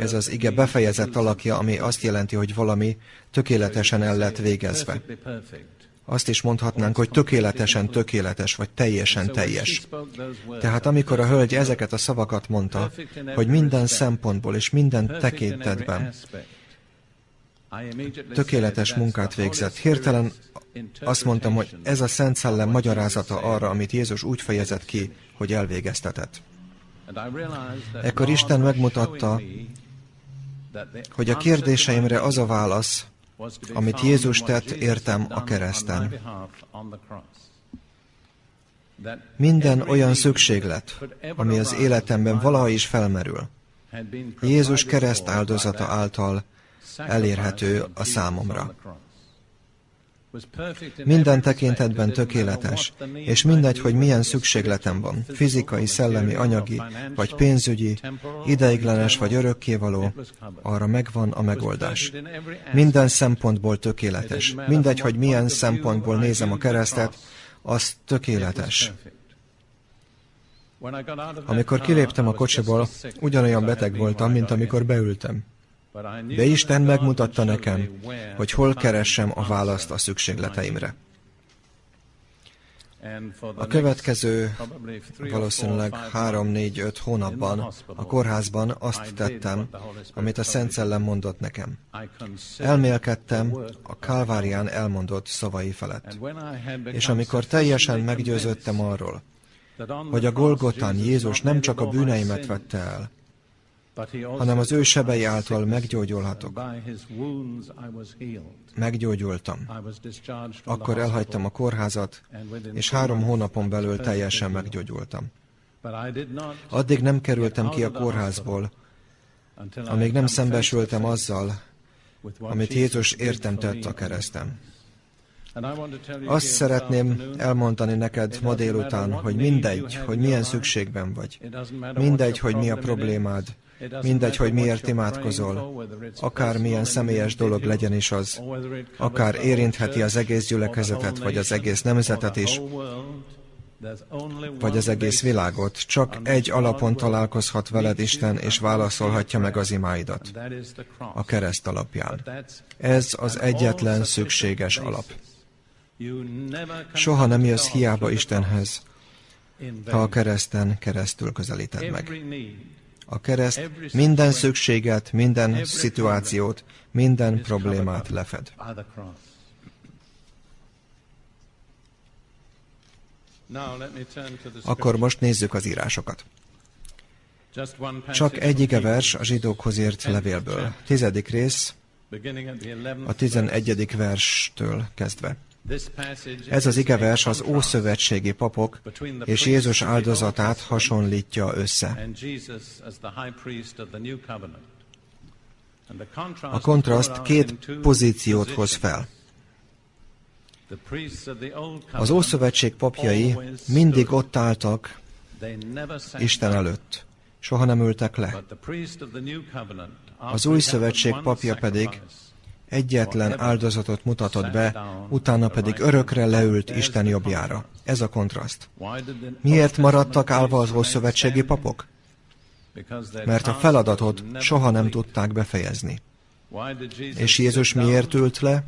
Ez az ige befejezett alakja, ami azt jelenti, hogy valami tökéletesen el lett végezve. Azt is mondhatnánk, hogy tökéletesen tökéletes, vagy teljesen teljes. Tehát amikor a hölgy ezeket a szavakat mondta, hogy minden szempontból és minden tekintetben tökéletes munkát végzett, hirtelen azt mondtam, hogy ez a Szent Szellem magyarázata arra, amit Jézus úgy fejezett ki, hogy elvégeztetett. Ekkor Isten megmutatta, hogy a kérdéseimre az a válasz, amit Jézus tett értem a kereszten. Minden olyan szükséglet, ami az életemben valaha is felmerül, Jézus kereszt áldozata által elérhető a számomra. Minden tekintetben tökéletes, és mindegy, hogy milyen szükségletem van, fizikai, szellemi, anyagi, vagy pénzügyi, ideiglenes vagy örökkévaló, arra megvan a megoldás. Minden szempontból tökéletes. Mindegy, hogy milyen szempontból nézem a keresztet, az tökéletes. Amikor kiléptem a kocsiból, ugyanolyan beteg voltam, mint amikor beültem. De Isten megmutatta nekem, hogy hol keressem a választ a szükségleteimre. A következő valószínűleg három-négy-öt hónapban a kórházban azt tettem, amit a Szent Szellem mondott nekem. Elmélkedtem a Kálvárián elmondott szavai felett. És amikor teljesen meggyőződtem arról, hogy a Golgotán Jézus nem csak a bűneimet vette el, hanem az ő sebei által meggyógyulhatok. Meggyógyultam. Akkor elhagytam a kórházat, és három hónapon belül teljesen meggyógyultam. Addig nem kerültem ki a kórházból, amíg nem szembesültem azzal, amit Jézus értem tett a keresztem. Azt szeretném elmondani neked ma délután, hogy mindegy, hogy milyen szükségben vagy. Mindegy, hogy mi a problémád. Mindegy, hogy miért imádkozol, akár milyen személyes dolog legyen is az, akár érintheti az egész gyülekezetet, vagy az egész nemzetet is, vagy az egész világot, csak egy alapon találkozhat veled Isten, és válaszolhatja meg az imáidat, a kereszt alapján. Ez az egyetlen szükséges alap. Soha nem jössz hiába Istenhez, ha a kereszten keresztül közelíted meg. A kereszt minden szükséget, minden szituációt, minden problémát lefed. Akkor most nézzük az írásokat. Csak egy ige vers a zsidókhoz írt levélből. Tizedik rész, a tizenegyedik verstől kezdve. Ez az igevers az ószövetségi papok és Jézus áldozatát hasonlítja össze. A kontraszt két pozíciót hoz fel. Az Ószövetség papjai mindig ott álltak Isten előtt, soha nem ültek le. Az Új Szövetség papja pedig egyetlen áldozatot mutatott be, utána pedig örökre leült Isten jobbjára. Ez a kontraszt. Miért maradtak állva az Ószövetségi papok? Mert a feladatot soha nem tudták befejezni. És Jézus miért ült le?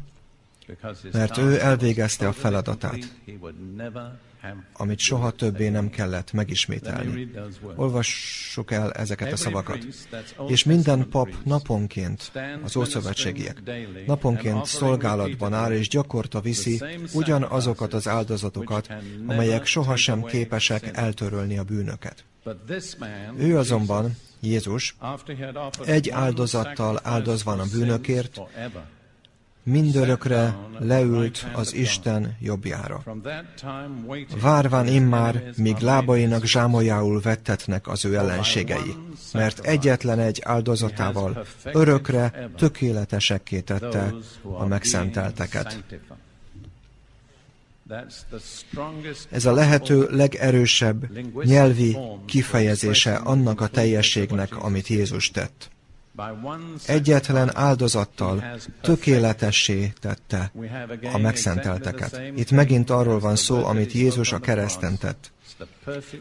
Mert ő elvégezte a feladatát amit soha többé nem kellett megismételni. Olvassuk el ezeket a szavakat. És minden pap naponként, az ószövetségiek, naponként szolgálatban áll és gyakorta viszi ugyanazokat az áldozatokat, amelyek sohasem képesek eltörölni a bűnöket. Ő azonban, Jézus, egy áldozattal áldozvan a bűnökért, mindörökre leült az Isten jobbjára. Várván immár, míg lábainak zsámolyául vettetnek az ő ellenségei, mert egyetlen egy áldozatával örökre tökéletesekké tette a megszentelteket. Ez a lehető legerősebb nyelvi kifejezése annak a teljességnek, amit Jézus tett. Egyetlen áldozattal tökéletessé tette a megszentelteket. Itt megint arról van szó, amit Jézus a kereszten tett.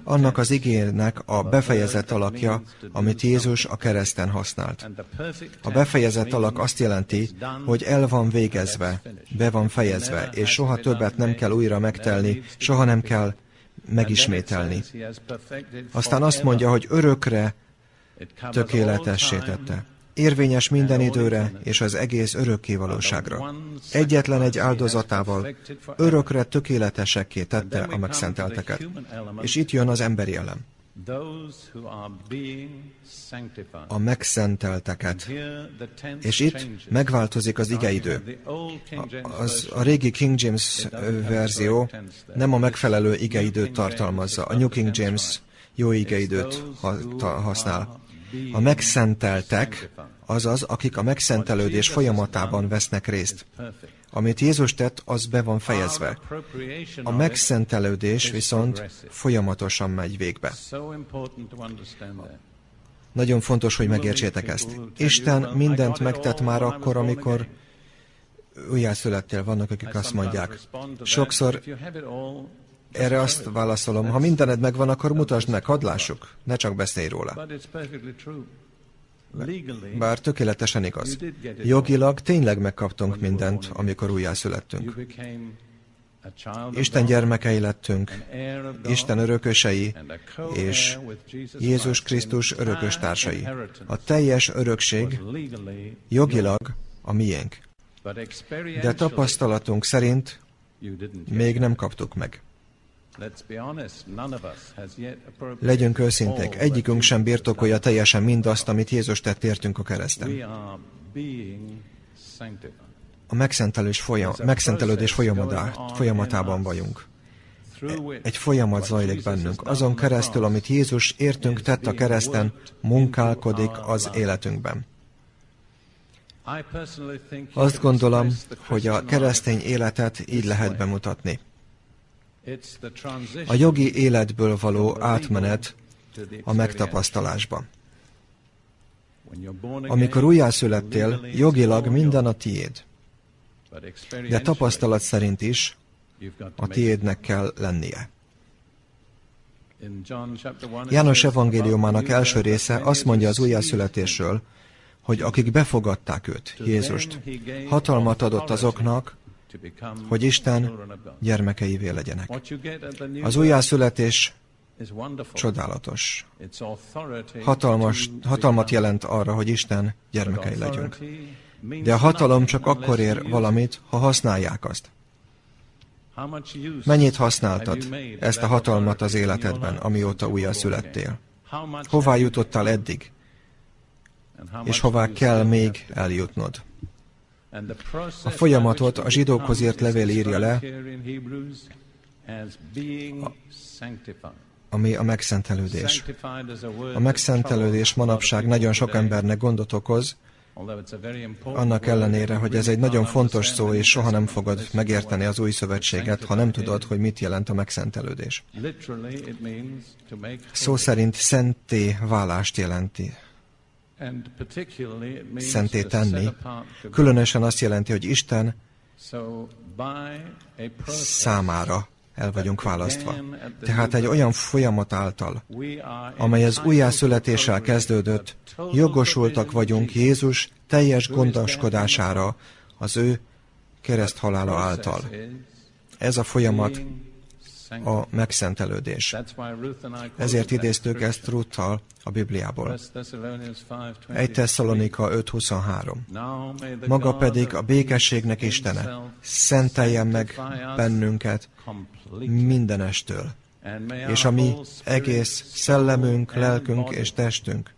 Annak az igének a befejezett alakja, amit Jézus a kereszten használt. A befejezett alak azt jelenti, hogy el van végezve, be van fejezve, és soha többet nem kell újra megtelni, soha nem kell megismételni. Aztán azt mondja, hogy örökre tökéletessé tette. Érvényes minden időre és az egész örökké valóságra. Egyetlen egy áldozatával örökre tökéletesekké tette a megszentelteket. És itt jön az emberi elem. A megszentelteket. És itt megváltozik az igeidő. A, az, a régi King James verzió nem a megfelelő igeidőt tartalmazza. A New King James jó igeidőt használ. A megszenteltek, azaz, akik a megszentelődés folyamatában vesznek részt. Amit Jézus tett, az be van fejezve. A megszentelődés viszont folyamatosan megy végbe. Nagyon fontos, hogy megértsétek ezt. Isten mindent megtett már akkor, amikor újjászülettél. Vannak, akik azt mondják. Sokszor erre azt válaszolom, ha mindened megvan, akkor mutasd meg, hadd lássuk, ne csak beszélj róla. Bár tökéletesen igaz. Jogilag tényleg megkaptunk mindent, amikor újjászülettünk. Isten gyermekei lettünk, Isten örökösei, és Jézus Krisztus örökös társai. A teljes örökség jogilag a miénk. De tapasztalatunk szerint még nem kaptuk meg. Legyünk őszinték, egyikünk sem birtokolja teljesen mindazt, amit Jézus tett értünk a kereszten. A megszentelés folyam, megszentelődés folyamatában vagyunk. Egy folyamat zajlik bennünk. Azon keresztül, amit Jézus értünk tett a kereszten, munkálkodik az életünkben. Azt gondolom, hogy a keresztény életet így lehet bemutatni. A jogi életből való átmenet a megtapasztalásba. Amikor újjászülettél, jogilag minden a tiéd. De tapasztalat szerint is a tiédnek kell lennie. János evangéliumának első része azt mondja az újjászületésről, hogy akik befogadták őt, Jézust, hatalmat adott azoknak, hogy Isten gyermekeivé legyenek. Az újjászületés csodálatos. Hatalmas, hatalmat jelent arra, hogy Isten gyermekei legyünk. De a hatalom csak akkor ér valamit, ha használják azt. Mennyit használtad ezt a hatalmat az életedben, amióta újjászülettél? Hová jutottál eddig? És hová kell még eljutnod? A folyamatot a zsidókhoz írt levél írja le, ami a megszentelődés. A megszentelődés manapság nagyon sok embernek gondot okoz, annak ellenére, hogy ez egy nagyon fontos szó, és soha nem fogod megérteni az új szövetséget, ha nem tudod, hogy mit jelent a megszentelődés. Szó szerint szenté válást jelenti szenté tenni, különösen azt jelenti, hogy Isten számára el vagyunk választva. Tehát egy olyan folyamat által, amely az újjászületéssel kezdődött, jogosultak vagyunk Jézus teljes gondoskodására az ő kereszthalála által. Ez a folyamat a megszentelődés. Ezért idéztük ezt Ruttal a Bibliából. 1 Tesszalonika 5.23. Maga pedig a békességnek Istene, szenteljen meg bennünket mindenestől, és a mi egész szellemünk, lelkünk és testünk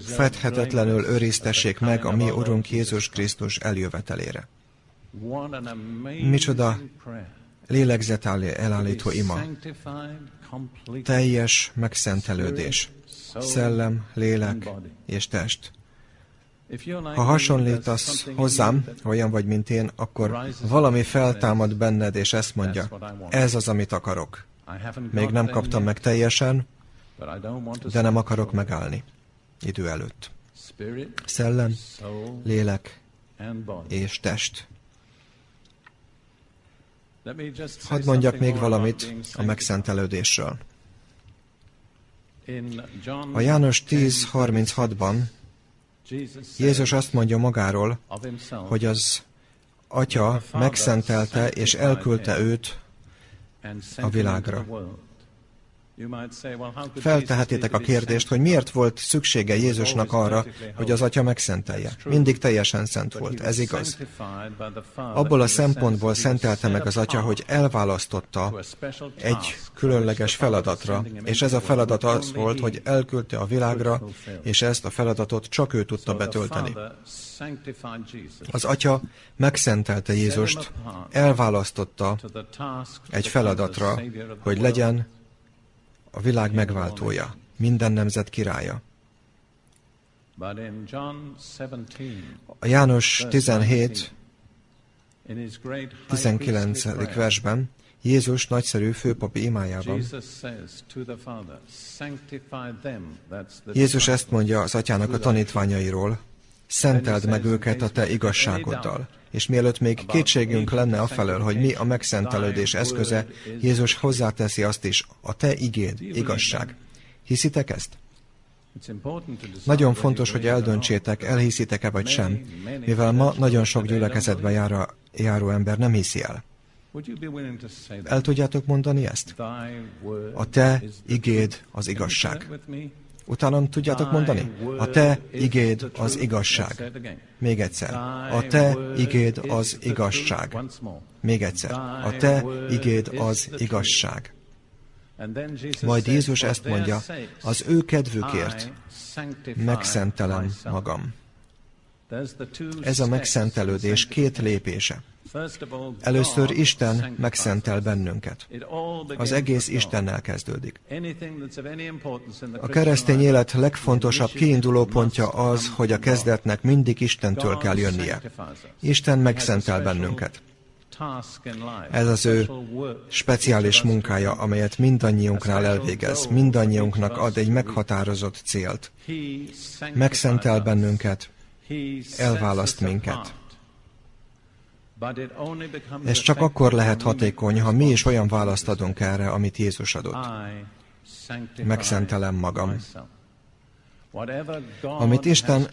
fedhetetlenül őriztessék meg a mi Urunk Jézus Krisztus eljövetelére. Micsoda lélegzet elállító ima, teljes megszentelődés, szellem, lélek és test. Ha hasonlítasz hozzám, olyan vagy, mint én, akkor valami feltámad benned, és ezt mondja, ez az, amit akarok. Még nem kaptam meg teljesen, de nem akarok megállni idő előtt. Szellem, lélek és test. Hadd mondjak még valamit a megszentelődésről. A János 10.36-ban Jézus azt mondja magáról, hogy az Atya megszentelte és elküldte őt a világra. Feltehetitek a kérdést, hogy miért volt szüksége Jézusnak arra, hogy az Atya megszentelje. Mindig teljesen szent volt, ez igaz. Abból a szempontból szentelte meg az Atya, hogy elválasztotta egy különleges feladatra, és ez a feladat az volt, hogy elküldte a világra, és ezt a feladatot csak ő tudta betölteni. Az Atya megszentelte Jézust, elválasztotta egy feladatra, hogy legyen a világ megváltója, minden nemzet királya. A János 17 In his great high 19. priestly prayer, versben, Jézus nagyszerű főpapi imájában, Jézus ezt mondja az atyának a tanítványairól, szenteld meg őket a te igazságoddal. És mielőtt még kétségünk lenne afelől, hogy mi a megszentelődés eszköze, Jézus hozzáteszi azt is, a te igéd, igazság. Hiszitek ezt? Nagyon fontos, hogy eldöntsétek, elhiszitek-e vagy sem, mivel ma nagyon sok gyülekezetben járó, járó ember nem hiszi el. El tudjátok mondani ezt? A te igéd az igazság. Utánam tudjátok mondani? A te igéd az igazság. Még egyszer. A te igéd az igazság. Még egyszer. A te igéd az igazság. Majd Jézus ezt mondja, az ő kedvükért megszentelem magam. Ez a megszentelődés két lépése. Először Isten megszentel bennünket. Az egész Istennel kezdődik. A keresztény élet legfontosabb kiinduló pontja az, hogy a kezdetnek mindig Istentől kell jönnie. Isten megszentel bennünket. Ez az ő speciális munkája, amelyet mindannyiunknál elvégez. Mindannyiunknak ad egy meghatározott célt. Megszentel bennünket, elválaszt minket. Ez csak akkor lehet hatékony, ha mi is olyan választ adunk erre, amit Jézus adott. Megszentelem magam. Amit Isten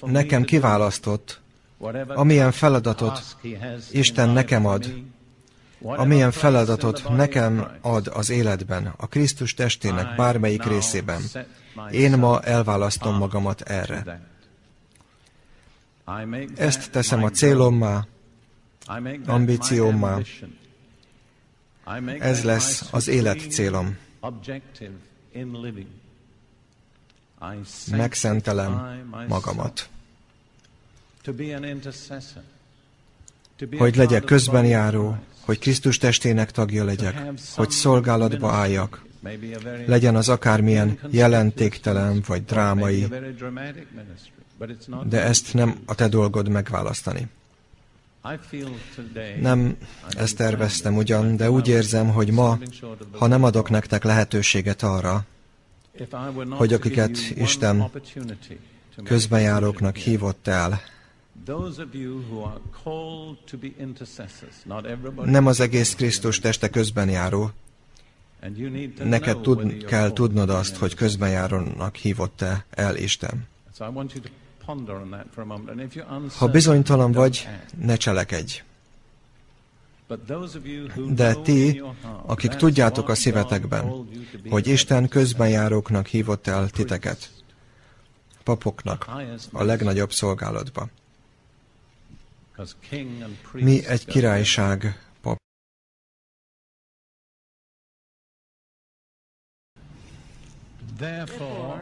nekem kiválasztott, amilyen feladatot Isten nekem ad, amilyen feladatot nekem ad az életben, a Krisztus testének bármelyik részében, én ma elválasztom magamat erre. Ezt teszem a célommá, ambíciómmá. Ez lesz az élet célom. Megszentelem magamat. Hogy legyek közbenjáró, hogy Krisztus testének tagja legyek, hogy szolgálatba álljak, legyen az akármilyen jelentéktelen vagy drámai, de ezt nem a te dolgod megválasztani. Nem ezt terveztem ugyan, de úgy érzem, hogy ma, ha nem adok nektek lehetőséget arra, hogy akiket Isten közbenjáróknak hívott el, nem az egész Krisztus teste közbenjáró, neked tud, kell tudnod azt, hogy közbenjárónak hívott-e el Isten. Ha bizonytalan vagy, ne cselekedj. De ti, akik tudjátok a szívetekben, hogy Isten közbenjáróknak hívott el titeket, papoknak, a legnagyobb szolgálatba. Mi egy királyság pap.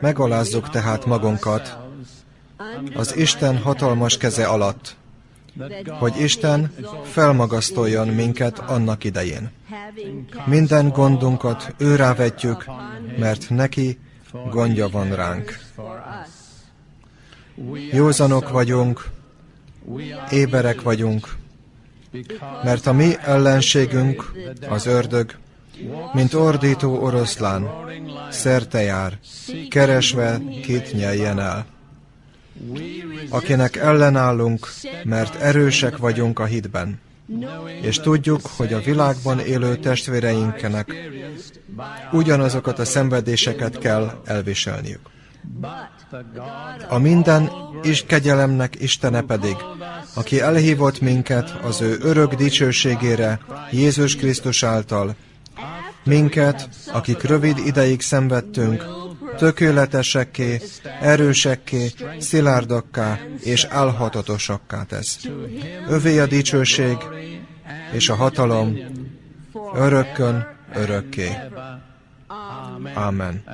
Megalázzuk tehát magunkat az Isten hatalmas keze alatt, hogy Isten felmagasztoljon minket annak idején. Minden gondunkat ő rávetjük, mert neki gondja van ránk. Józanok vagyunk, éberek vagyunk, mert a mi ellenségünk, az ördög, mint ordító oroszlán, szerte jár, keresve kit nyeljen el. Akinek ellenállunk, mert erősek vagyunk a hitben, és tudjuk, hogy a világban élő testvéreinknek ugyanazokat a szenvedéseket kell elviselniük. A minden is kegyelemnek Istene pedig, aki elhívott minket az ő örök dicsőségére Jézus Krisztus által, minket, akik rövid ideig szenvedtünk, tökéletesekké, erősekké, szilárdakká és álhatatosakká tesz. Övé a dicsőség és a hatalom örökkön örökké. Amen.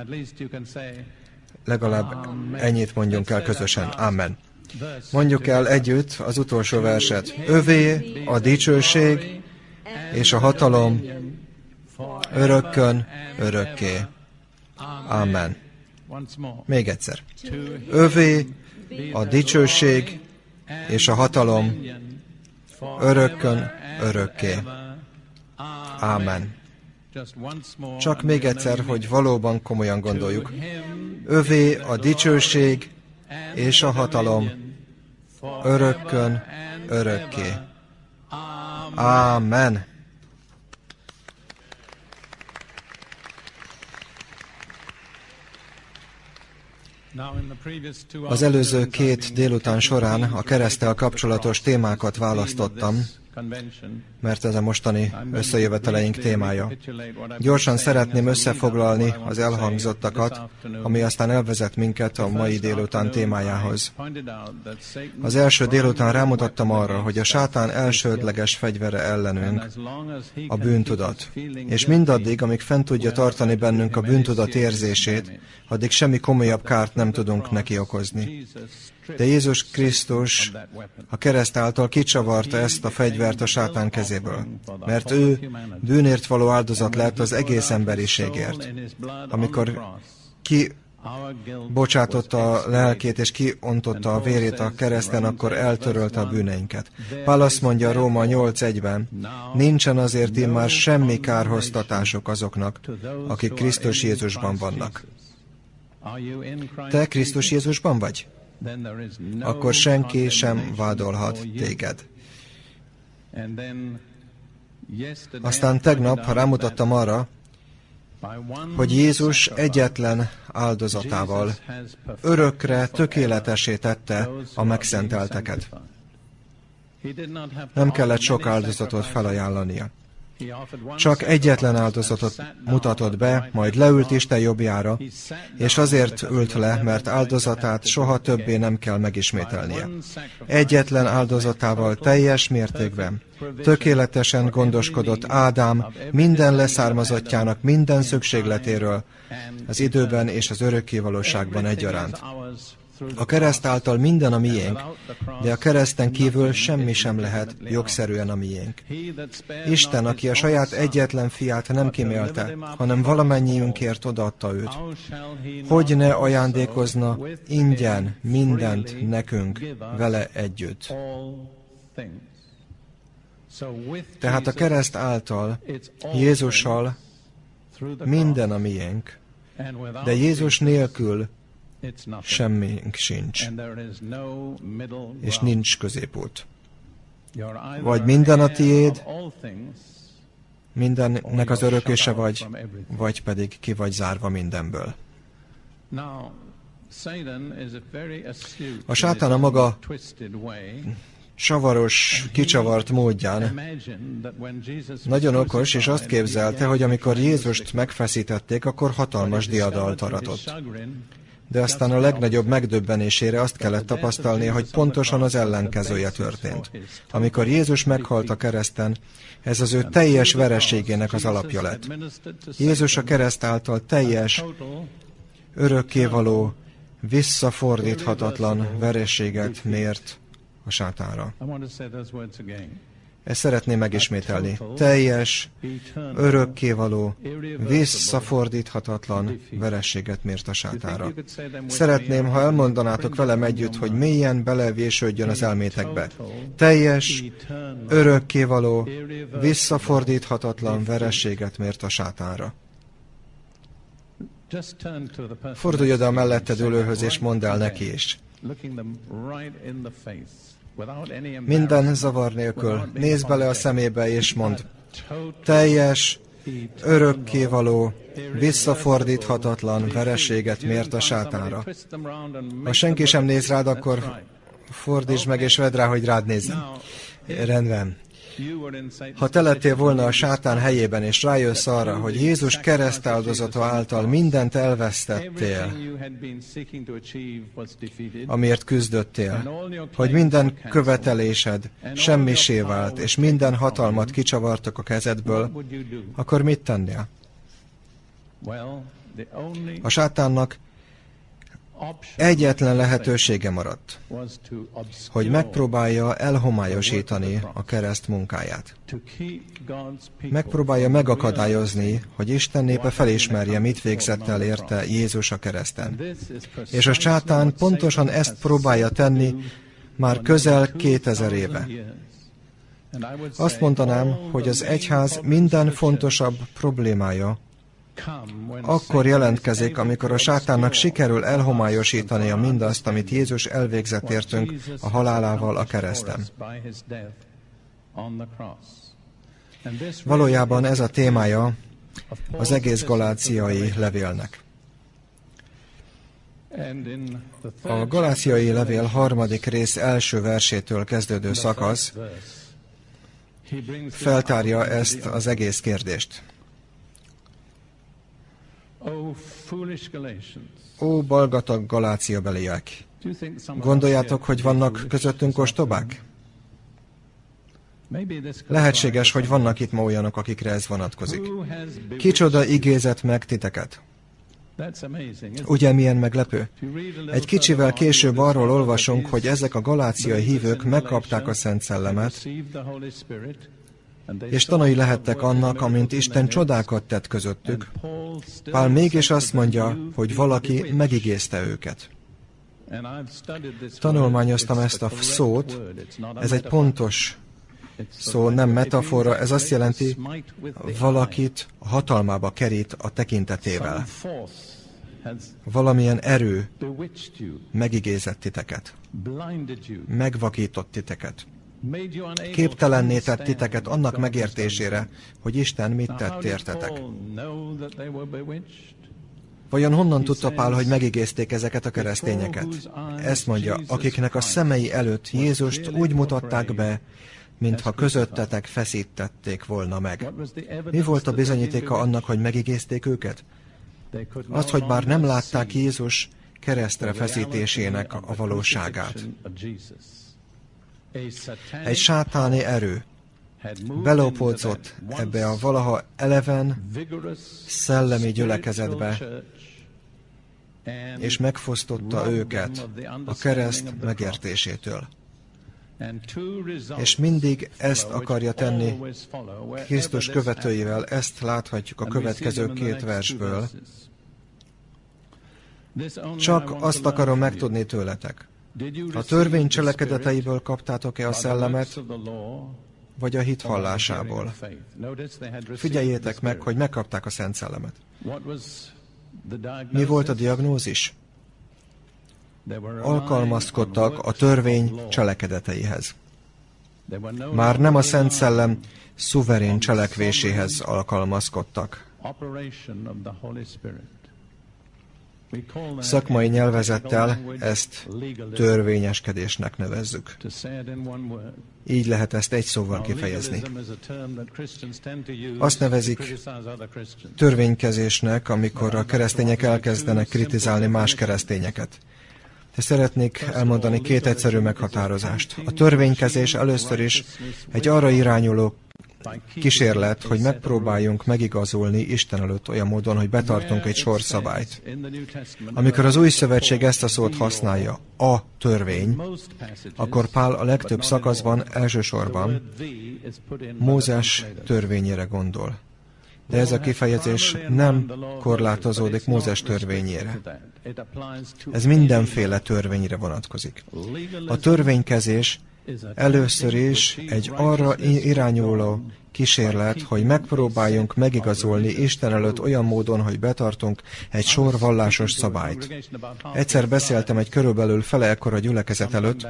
Legalább ennyit mondjunk el közösen. Amen. Mondjuk el együtt az utolsó verset. Övé a dicsőség és a hatalom örökkön örökké. Amen. Még egyszer. Övé a dicsőség és a hatalom örökkön, örökké. Ámen. Csak még egyszer, hogy valóban komolyan gondoljuk. Övé a dicsőség és a hatalom örökkön, örökké. Ámen. Az előző két délután során a keresztel kapcsolatos témákat választottam, mert ez a mostani összejöveteleink témája. Gyorsan szeretném összefoglalni az elhangzottakat, ami aztán elvezet minket a mai délután témájához. Az első délután rámutattam arra, hogy a sátán elsődleges fegyvere ellenünk a bűntudat. És mindaddig, amíg fent tudja tartani bennünk a bűntudat érzését, addig semmi komolyabb kárt nem tudunk neki okozni. De Jézus Krisztus a kereszt által kicsavarta ezt a fegyvert a sátán kezéből, mert ő bűnért való áldozat lett az egész emberiségért. Amikor ki bocsátotta a lelkét és kiontotta a vérét a kereszten, akkor eltörölte a bűneinket. Pál azt mondja Róma 8.1-ben, nincsen azért immár semmi kárhoztatások azoknak, akik Krisztus Jézusban vannak. Te Krisztus Jézusban vagy? Akkor senki sem vádolhat téged. Aztán tegnap rámutattam arra, hogy Jézus egyetlen áldozatával örökre tökéletesé tette a megszentelteket. Nem kellett sok áldozatot felajánlania. Csak egyetlen áldozatot mutatott be, majd leült Isten jobbjára, és azért ült le, mert áldozatát soha többé nem kell megismételnie. Egyetlen áldozatával teljes mértékben, tökéletesen gondoskodott Ádám minden leszármazottjának minden szükségletéről, az időben és az örökkévalóságban egyaránt. A kereszt által minden a miénk, de a kereszten kívül semmi sem lehet jogszerűen a miénk. Isten, aki a saját egyetlen fiát nem kimélte, hanem valamennyiünkért odaadta őt, hogy ne ajándékozna ingyen mindent nekünk vele együtt. Tehát a kereszt által, Jézussal minden a miénk, de Jézus nélkül Semmink sincs. És nincs középút. Vagy minden a tiéd, mindennek az örökése vagy, vagy pedig ki vagy zárva mindenből. A sátán a maga csavaros, kicsavart módján nagyon okos, és azt képzelte, hogy amikor Jézust megfeszítették, akkor hatalmas diadalt aratott de aztán a legnagyobb megdöbbenésére azt kellett tapasztalnia, hogy pontosan az ellenkezője történt. Amikor Jézus meghalt a kereszten, ez az ő teljes vereségének az alapja lett. Jézus a kereszt által teljes, örökkévaló, visszafordíthatatlan vereséget mért a sátára. Ezt szeretném megismételni. Teljes, örökkévaló, visszafordíthatatlan verességet mért a sátára. Szeretném, ha elmondanátok velem együtt, hogy mélyen belevésődjön az elmétekbe. Teljes, örökkévaló, visszafordíthatatlan verességet mért a sátára. Fordulj oda a melletted ülőhöz, és mondd el neki is. Minden zavar nélkül. Nézd bele a szemébe és mond, teljes, örökkévaló, visszafordíthatatlan vereséget mért a sátánra. Ha senki sem néz rád, akkor fordítsd meg és vedd rá, hogy rád nézzen. Rendben. Ha te lettél volna a sátán helyében, és rájössz arra, hogy Jézus keresztáldozata által mindent elvesztettél, amiért küzdöttél, hogy minden követelésed semmisé vált, és minden hatalmat kicsavartak a kezedből, akkor mit tennél? A sátánnak Egyetlen lehetősége maradt, hogy megpróbálja elhomályosítani a kereszt munkáját. Megpróbálja megakadályozni, hogy Isten népe felismerje, mit végzett el érte Jézus a kereszten. És a sátán pontosan ezt próbálja tenni már közel 2000 éve. Azt mondanám, hogy az egyház minden fontosabb problémája akkor jelentkezik, amikor a sátánnak sikerül elhomályosítania mindazt, amit Jézus elvégzett értünk a halálával a kereszten. Valójában ez a témája az egész galáciai levélnek. A galáciai levél harmadik rész első versétől kezdődő szakasz feltárja ezt az egész kérdést. Ó, balgatag Galácia beliek! Gondoljátok, hogy vannak közöttünk ostobák? Lehetséges, hogy vannak itt ma olyanok, akikre ez vonatkozik. Kicsoda igézet meg titeket? Ugye milyen meglepő? Egy kicsivel később arról olvasunk, hogy ezek a galáciai hívők megkapták a Szent Szellemet, és tanai lehettek annak, amint Isten csodákat tett közöttük. Pál mégis azt mondja, hogy valaki megigézte őket. Tanulmányoztam ezt a szót, ez egy pontos szó, nem metafora, ez azt jelenti, valakit hatalmába kerít a tekintetével. Valamilyen erő megigézett titeket, megvakított titeket. Képtelenné tett titeket annak megértésére, hogy Isten mit tett értetek. Vajon honnan tudta Pál, hogy megigézték ezeket a keresztényeket? Ezt mondja, akiknek a szemei előtt Jézust úgy mutatták be, mintha közöttetek feszítették volna meg. Mi volt a bizonyítéka annak, hogy megigézték őket? Az, hogy bár nem látták Jézus keresztre feszítésének a valóságát. Egy sátáni erő belopolcott ebbe a valaha eleven szellemi gyülekezetbe, és megfosztotta őket a kereszt megértésétől. És mindig ezt akarja tenni Krisztus követőivel, ezt láthatjuk a következő két versből. Csak azt akarom megtudni tőletek. A törvény cselekedeteiből kaptátok-e a szellemet, vagy a hit hallásából? Figyeljétek meg, hogy megkapták a Szent Szellemet. Mi volt a diagnózis? Alkalmazkodtak a törvény cselekedeteihez. Már nem a Szent Szellem szuverén cselekvéséhez alkalmazkodtak. Szakmai nyelvezettel ezt törvényeskedésnek nevezzük. Így lehet ezt egy szóval kifejezni. Azt nevezik törvénykezésnek, amikor a keresztények elkezdenek kritizálni más keresztényeket. De szeretnék elmondani két egyszerű meghatározást. A törvénykezés először is egy arra irányuló kísérlet, hogy megpróbáljunk megigazolni Isten előtt olyan módon, hogy betartunk egy sor szabályt. Amikor az új szövetség ezt a szót használja, a törvény, akkor Pál a legtöbb szakaszban elsősorban Mózes törvényére gondol. De ez a kifejezés nem korlátozódik Mózes törvényére. Ez mindenféle törvényre vonatkozik. A törvénykezés először is egy arra irányuló kísérlet, hogy megpróbáljunk megigazolni Isten előtt olyan módon, hogy betartunk egy sor vallásos szabályt. Egyszer beszéltem egy körülbelül fele ekkora gyülekezet előtt,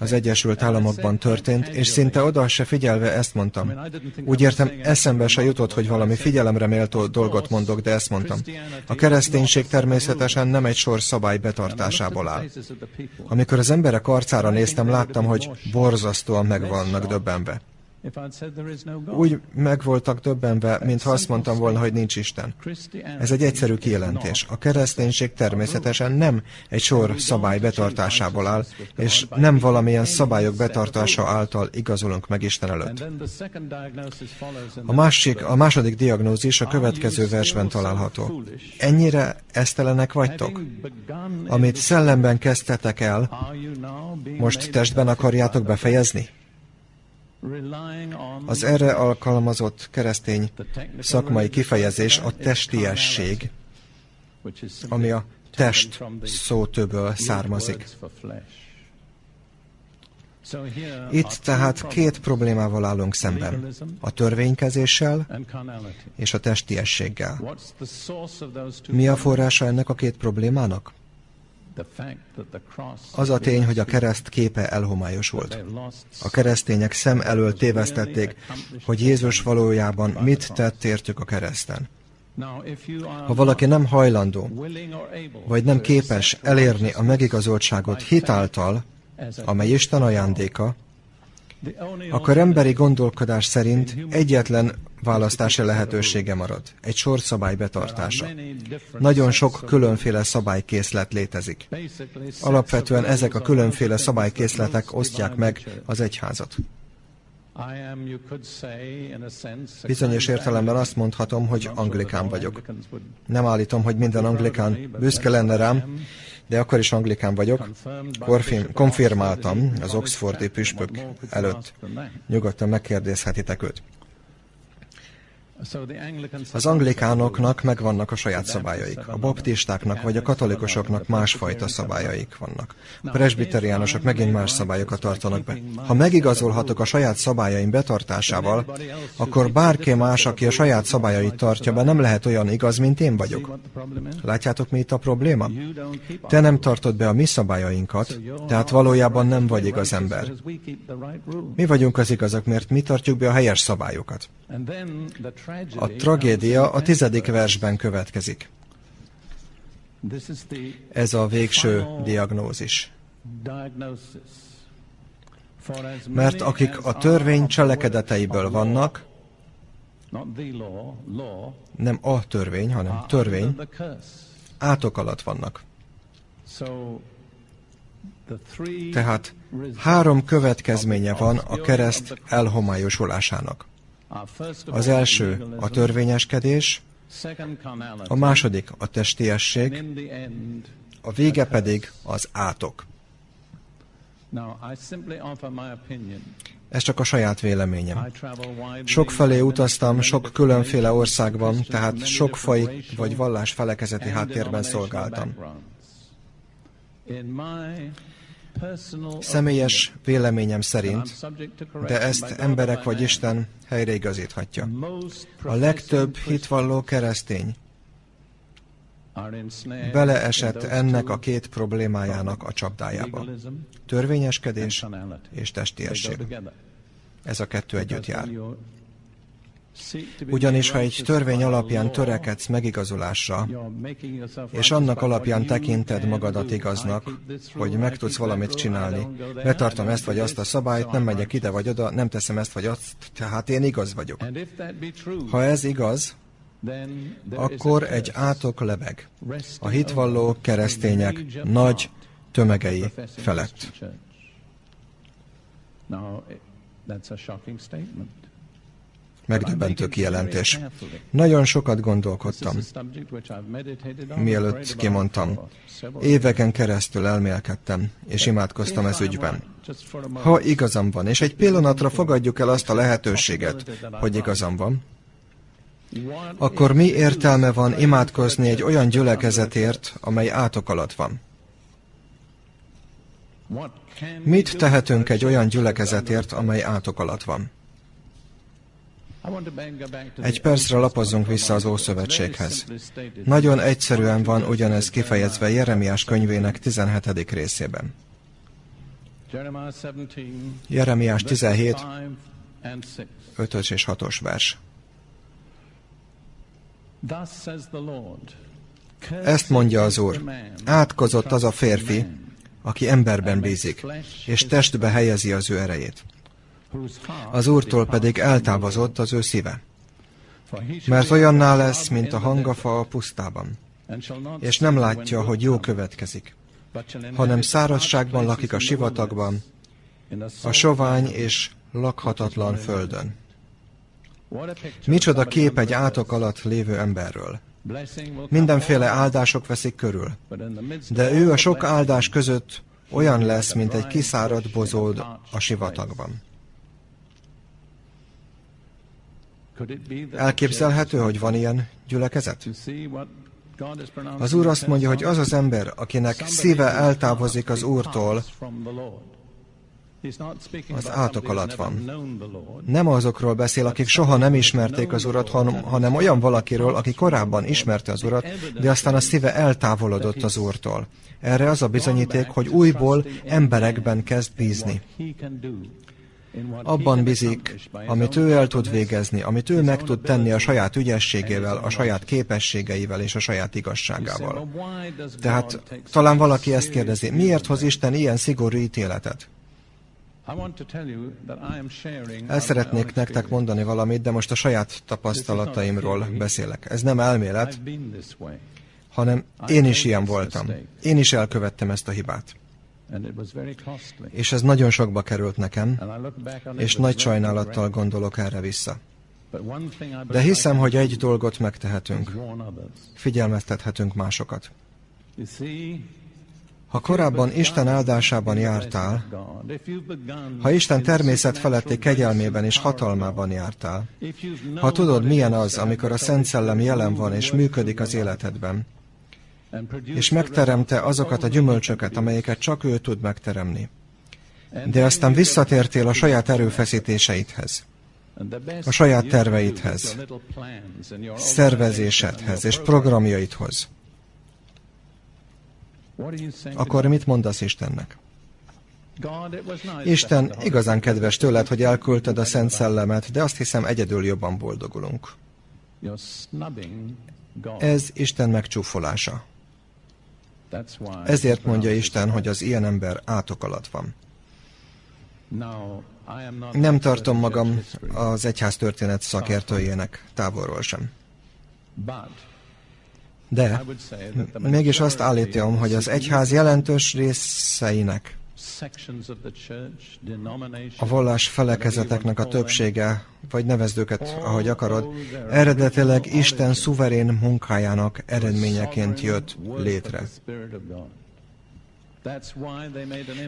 az Egyesült Államokban történt, és szinte oda se figyelve ezt mondtam. Úgy értem, eszembe se jutott, hogy valami figyelemre méltó dolgot mondok, de ezt mondtam. A kereszténység természetesen nem egy sor szabály betartásából áll. Amikor az emberek arcára néztem, láttam, hogy borzasztóan meg vannak döbbenve. Úgy meg voltak döbbenve, mintha azt mondtam volna, hogy nincs Isten. Ez egy egyszerű kijelentés. A kereszténység természetesen nem egy sor szabály betartásából áll, és nem valamilyen szabályok betartása által igazolunk meg Isten előtt. A, másik, a második diagnózis a következő versben található. Ennyire esztelenek vagytok? Amit szellemben kezdtetek el, most testben akarjátok befejezni? Az erre alkalmazott keresztény szakmai kifejezés a testiesség, ami a test szótöből származik. Itt tehát két problémával állunk szemben. A törvénykezéssel és a testiességgel. Mi a forrása ennek a két problémának? Az a tény, hogy a kereszt képe elhomályosult. A keresztények szem elől tévesztették, hogy Jézus valójában mit tett értük a kereszten. Ha valaki nem hajlandó, vagy nem képes elérni a megigazoltságot hitáltal, amely Isten ajándéka, akkor emberi gondolkodás szerint egyetlen választási lehetősége marad, egy sorszabály betartása. Nagyon sok különféle szabálykészlet létezik. Alapvetően ezek a különféle szabálykészletek osztják meg az egyházat. Bizonyos értelemben azt mondhatom, hogy anglikán vagyok. Nem állítom, hogy minden anglikán büszke lenne rám, de akkor is anglikán vagyok. konfirmáltam az Oxfordi püspök előtt. Nyugodtan megkérdezhetitek őt. Az anglikánoknak megvannak a saját szabályaik, a baptistáknak vagy a katolikusoknak másfajta szabályaik vannak. A presbiteriánusok megint más szabályokat tartanak be. Ha megigazolhatok a saját szabályaim betartásával, akkor bárki más, aki a saját szabályait tartja be, nem lehet olyan igaz, mint én vagyok. Látjátok, mi itt a probléma? Te nem tartod be a mi szabályainkat, tehát valójában nem vagy igaz ember. Mi vagyunk az igazak, mert mi tartjuk be a helyes szabályokat. A tragédia a tizedik versben következik. Ez a végső diagnózis. Mert akik a törvény cselekedeteiből vannak, nem a törvény, hanem törvény, átok alatt vannak. Tehát három következménye van a kereszt elhomályosulásának. Az első a törvényeskedés, a második a testiesség, a vége pedig az átok. Ez csak a saját véleményem. Sokfelé utaztam, sok különféle országban, tehát sok faj vagy vallás felekezeti háttérben szolgáltam. Személyes véleményem szerint, de ezt emberek vagy Isten helyreigazíthatja. A legtöbb hitvalló keresztény beleesett ennek a két problémájának a csapdájába. Törvényeskedés és testiesség. Ez a kettő együtt jár. Ugyanis, ha egy törvény alapján törekedsz megigazolásra, és annak alapján tekinted magadat igaznak, hogy meg tudsz valamit csinálni, betartom ezt vagy azt a szabályt, nem megyek ide vagy oda, nem teszem ezt vagy azt, tehát én igaz vagyok. Ha ez igaz, akkor egy átok lebeg a hitvalló keresztények nagy tömegei felett. that's a shocking statement. Megdöbbentő kijelentés. Nagyon sokat gondolkodtam, mielőtt kimondtam. Éveken keresztül elmélkedtem, és imádkoztam ez ügyben. Ha igazam van, és egy pillanatra fogadjuk el azt a lehetőséget, hogy igazam van, akkor mi értelme van imádkozni egy olyan gyülekezetért, amely átok alatt van? Mit tehetünk egy olyan gyülekezetért, amely átok alatt van? Egy percre lapozzunk vissza az Ószövetséghez. Nagyon egyszerűen van ugyanez kifejezve Jeremiás könyvének 17. részében. Jeremiás 17, 5 és 6-os vers. Ezt mondja az Úr. Átkozott az a férfi, aki emberben bízik, és testbe helyezi az ő erejét az Úrtól pedig eltávozott az ő szíve. Mert olyanná lesz, mint a hangafa a pusztában, és nem látja, hogy jó következik, hanem szárazságban lakik a sivatagban, a sovány és lakhatatlan földön. Micsoda kép egy átok alatt lévő emberről. Mindenféle áldások veszik körül, de ő a sok áldás között olyan lesz, mint egy kiszáradt bozold a sivatagban. Elképzelhető, hogy van ilyen gyülekezet? Az Úr azt mondja, hogy az az ember, akinek szíve eltávozik az Úrtól, az átok alatt van. Nem azokról beszél, akik soha nem ismerték az Urat, hanem olyan valakiről, aki korábban ismerte az Urat, de aztán a szíve eltávolodott az Úrtól. Erre az a bizonyíték, hogy újból emberekben kezd bízni. Abban bízik, amit ő el tud végezni, amit ő meg tud tenni a saját ügyességével, a saját képességeivel és a saját igazságával. Tehát talán valaki ezt kérdezi, miért hoz Isten ilyen szigorú ítéletet? El szeretnék nektek mondani valamit, de most a saját tapasztalataimról beszélek. Ez nem elmélet, hanem én is ilyen voltam. Én is elkövettem ezt a hibát. És ez nagyon sokba került nekem, és nagy sajnálattal gondolok erre vissza. De hiszem, hogy egy dolgot megtehetünk. Figyelmeztethetünk másokat. Ha korábban Isten áldásában jártál, ha Isten természet feletti kegyelmében és hatalmában jártál, ha tudod, milyen az, amikor a Szent Szellem jelen van és működik az életedben, és megteremte azokat a gyümölcsöket, amelyeket csak ő tud megteremni. De aztán visszatértél a saját erőfeszítéseidhez, a saját terveidhez, szervezésedhez és programjaidhoz. Akkor mit mondasz Istennek? Isten igazán kedves tőled, hogy elküldted a Szent Szellemet, de azt hiszem egyedül jobban boldogulunk. Ez Isten megcsúfolása. Ezért mondja Isten, hogy az ilyen ember átok alatt van. Nem tartom magam az egyház történet szakértőjének távolról sem. De mégis azt állítom, hogy az egyház jelentős részeinek a vallás felekezeteknek a többsége, vagy nevezd őket, ahogy akarod, eredetileg Isten szuverén munkájának eredményeként jött létre.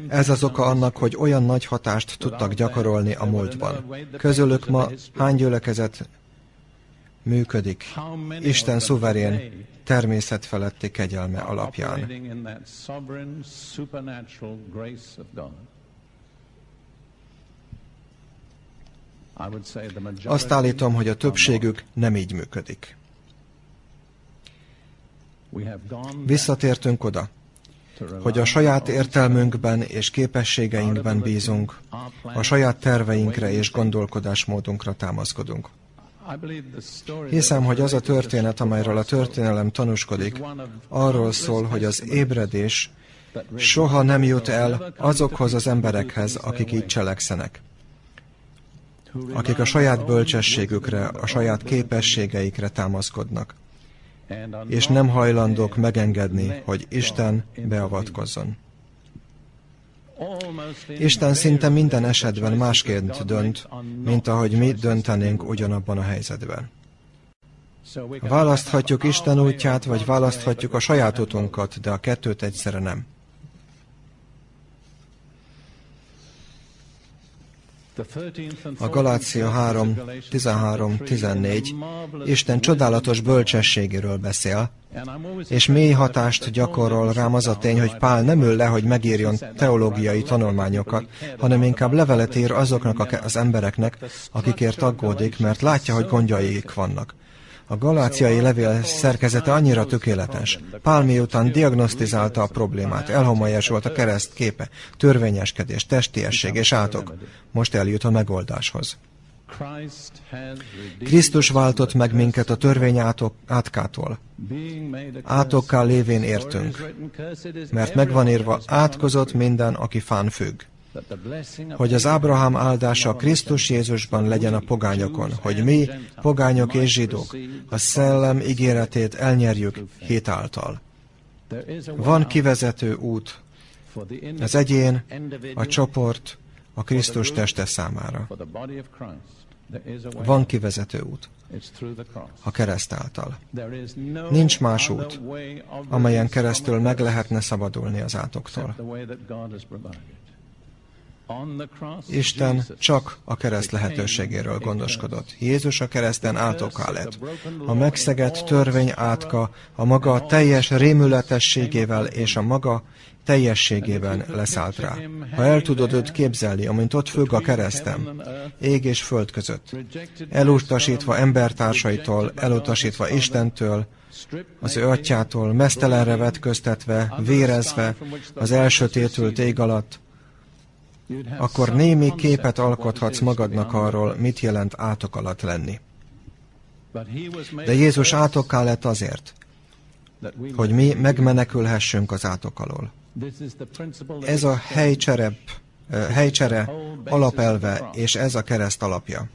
Ez az oka annak, hogy olyan nagy hatást tudtak gyakorolni a múltban. Közülük ma hány gyülekezet működik? Isten szuverén természet feletti kegyelme alapján. Azt állítom, hogy a többségük nem így működik. Visszatértünk oda, hogy a saját értelmünkben és képességeinkben bízunk, a saját terveinkre és gondolkodásmódunkra támaszkodunk. Hiszem, hogy az a történet, amelyről a történelem tanúskodik, arról szól, hogy az ébredés soha nem jut el azokhoz az emberekhez, akik így cselekszenek akik a saját bölcsességükre, a saját képességeikre támaszkodnak, és nem hajlandók megengedni, hogy Isten beavatkozzon. Isten szinte minden esetben másként dönt, mint ahogy mi döntenénk ugyanabban a helyzetben. Választhatjuk Isten útját, vagy választhatjuk a saját utunkat, de a kettőt egyszerre nem. A Galácia 3, 13, 14 Isten csodálatos bölcsességéről beszél, és mély hatást gyakorol rám az a tény, hogy Pál nem ül le, hogy megírjon teológiai tanulmányokat, hanem inkább levelet ír azoknak az embereknek, akikért aggódik, mert látja, hogy gondjaik vannak. A galáciai levél szerkezete annyira tökéletes. Pál miután diagnosztizálta a problémát, elhomályos volt a kereszt képe, törvényeskedés, testiesség és átok. Most eljut a megoldáshoz. Krisztus váltott meg minket a törvény átok, átkától. Átokká lévén értünk, mert megvan írva, átkozott minden, aki fán függ hogy az Ábrahám áldása Krisztus Jézusban legyen a pogányokon, hogy mi, pogányok és zsidók, a szellem ígéretét elnyerjük hét által. Van kivezető út, az egyén, a csoport, a Krisztus teste számára. Van kivezető út, a kereszt által. Nincs más út, amelyen keresztül meg lehetne szabadulni az átoktól. Isten csak a kereszt lehetőségéről gondoskodott. Jézus a kereszten átoká lett. A megszegett törvény átka a maga teljes rémületességével és a maga teljességében leszállt rá. Ha el tudod őt képzelni, amint ott függ a keresztem, ég és föld között, elutasítva embertársaitól, elutasítva Istentől, az ő atyától, mesztelenre vetköztetve, vérezve, az elsötétült ég alatt, akkor némi képet alkothatsz magadnak arról, mit jelent átok alatt lenni. De Jézus átokká lett azért, hogy mi megmenekülhessünk az átok alól. Ez a helycserep, helycsere alapelve, és ez a kereszt alapja.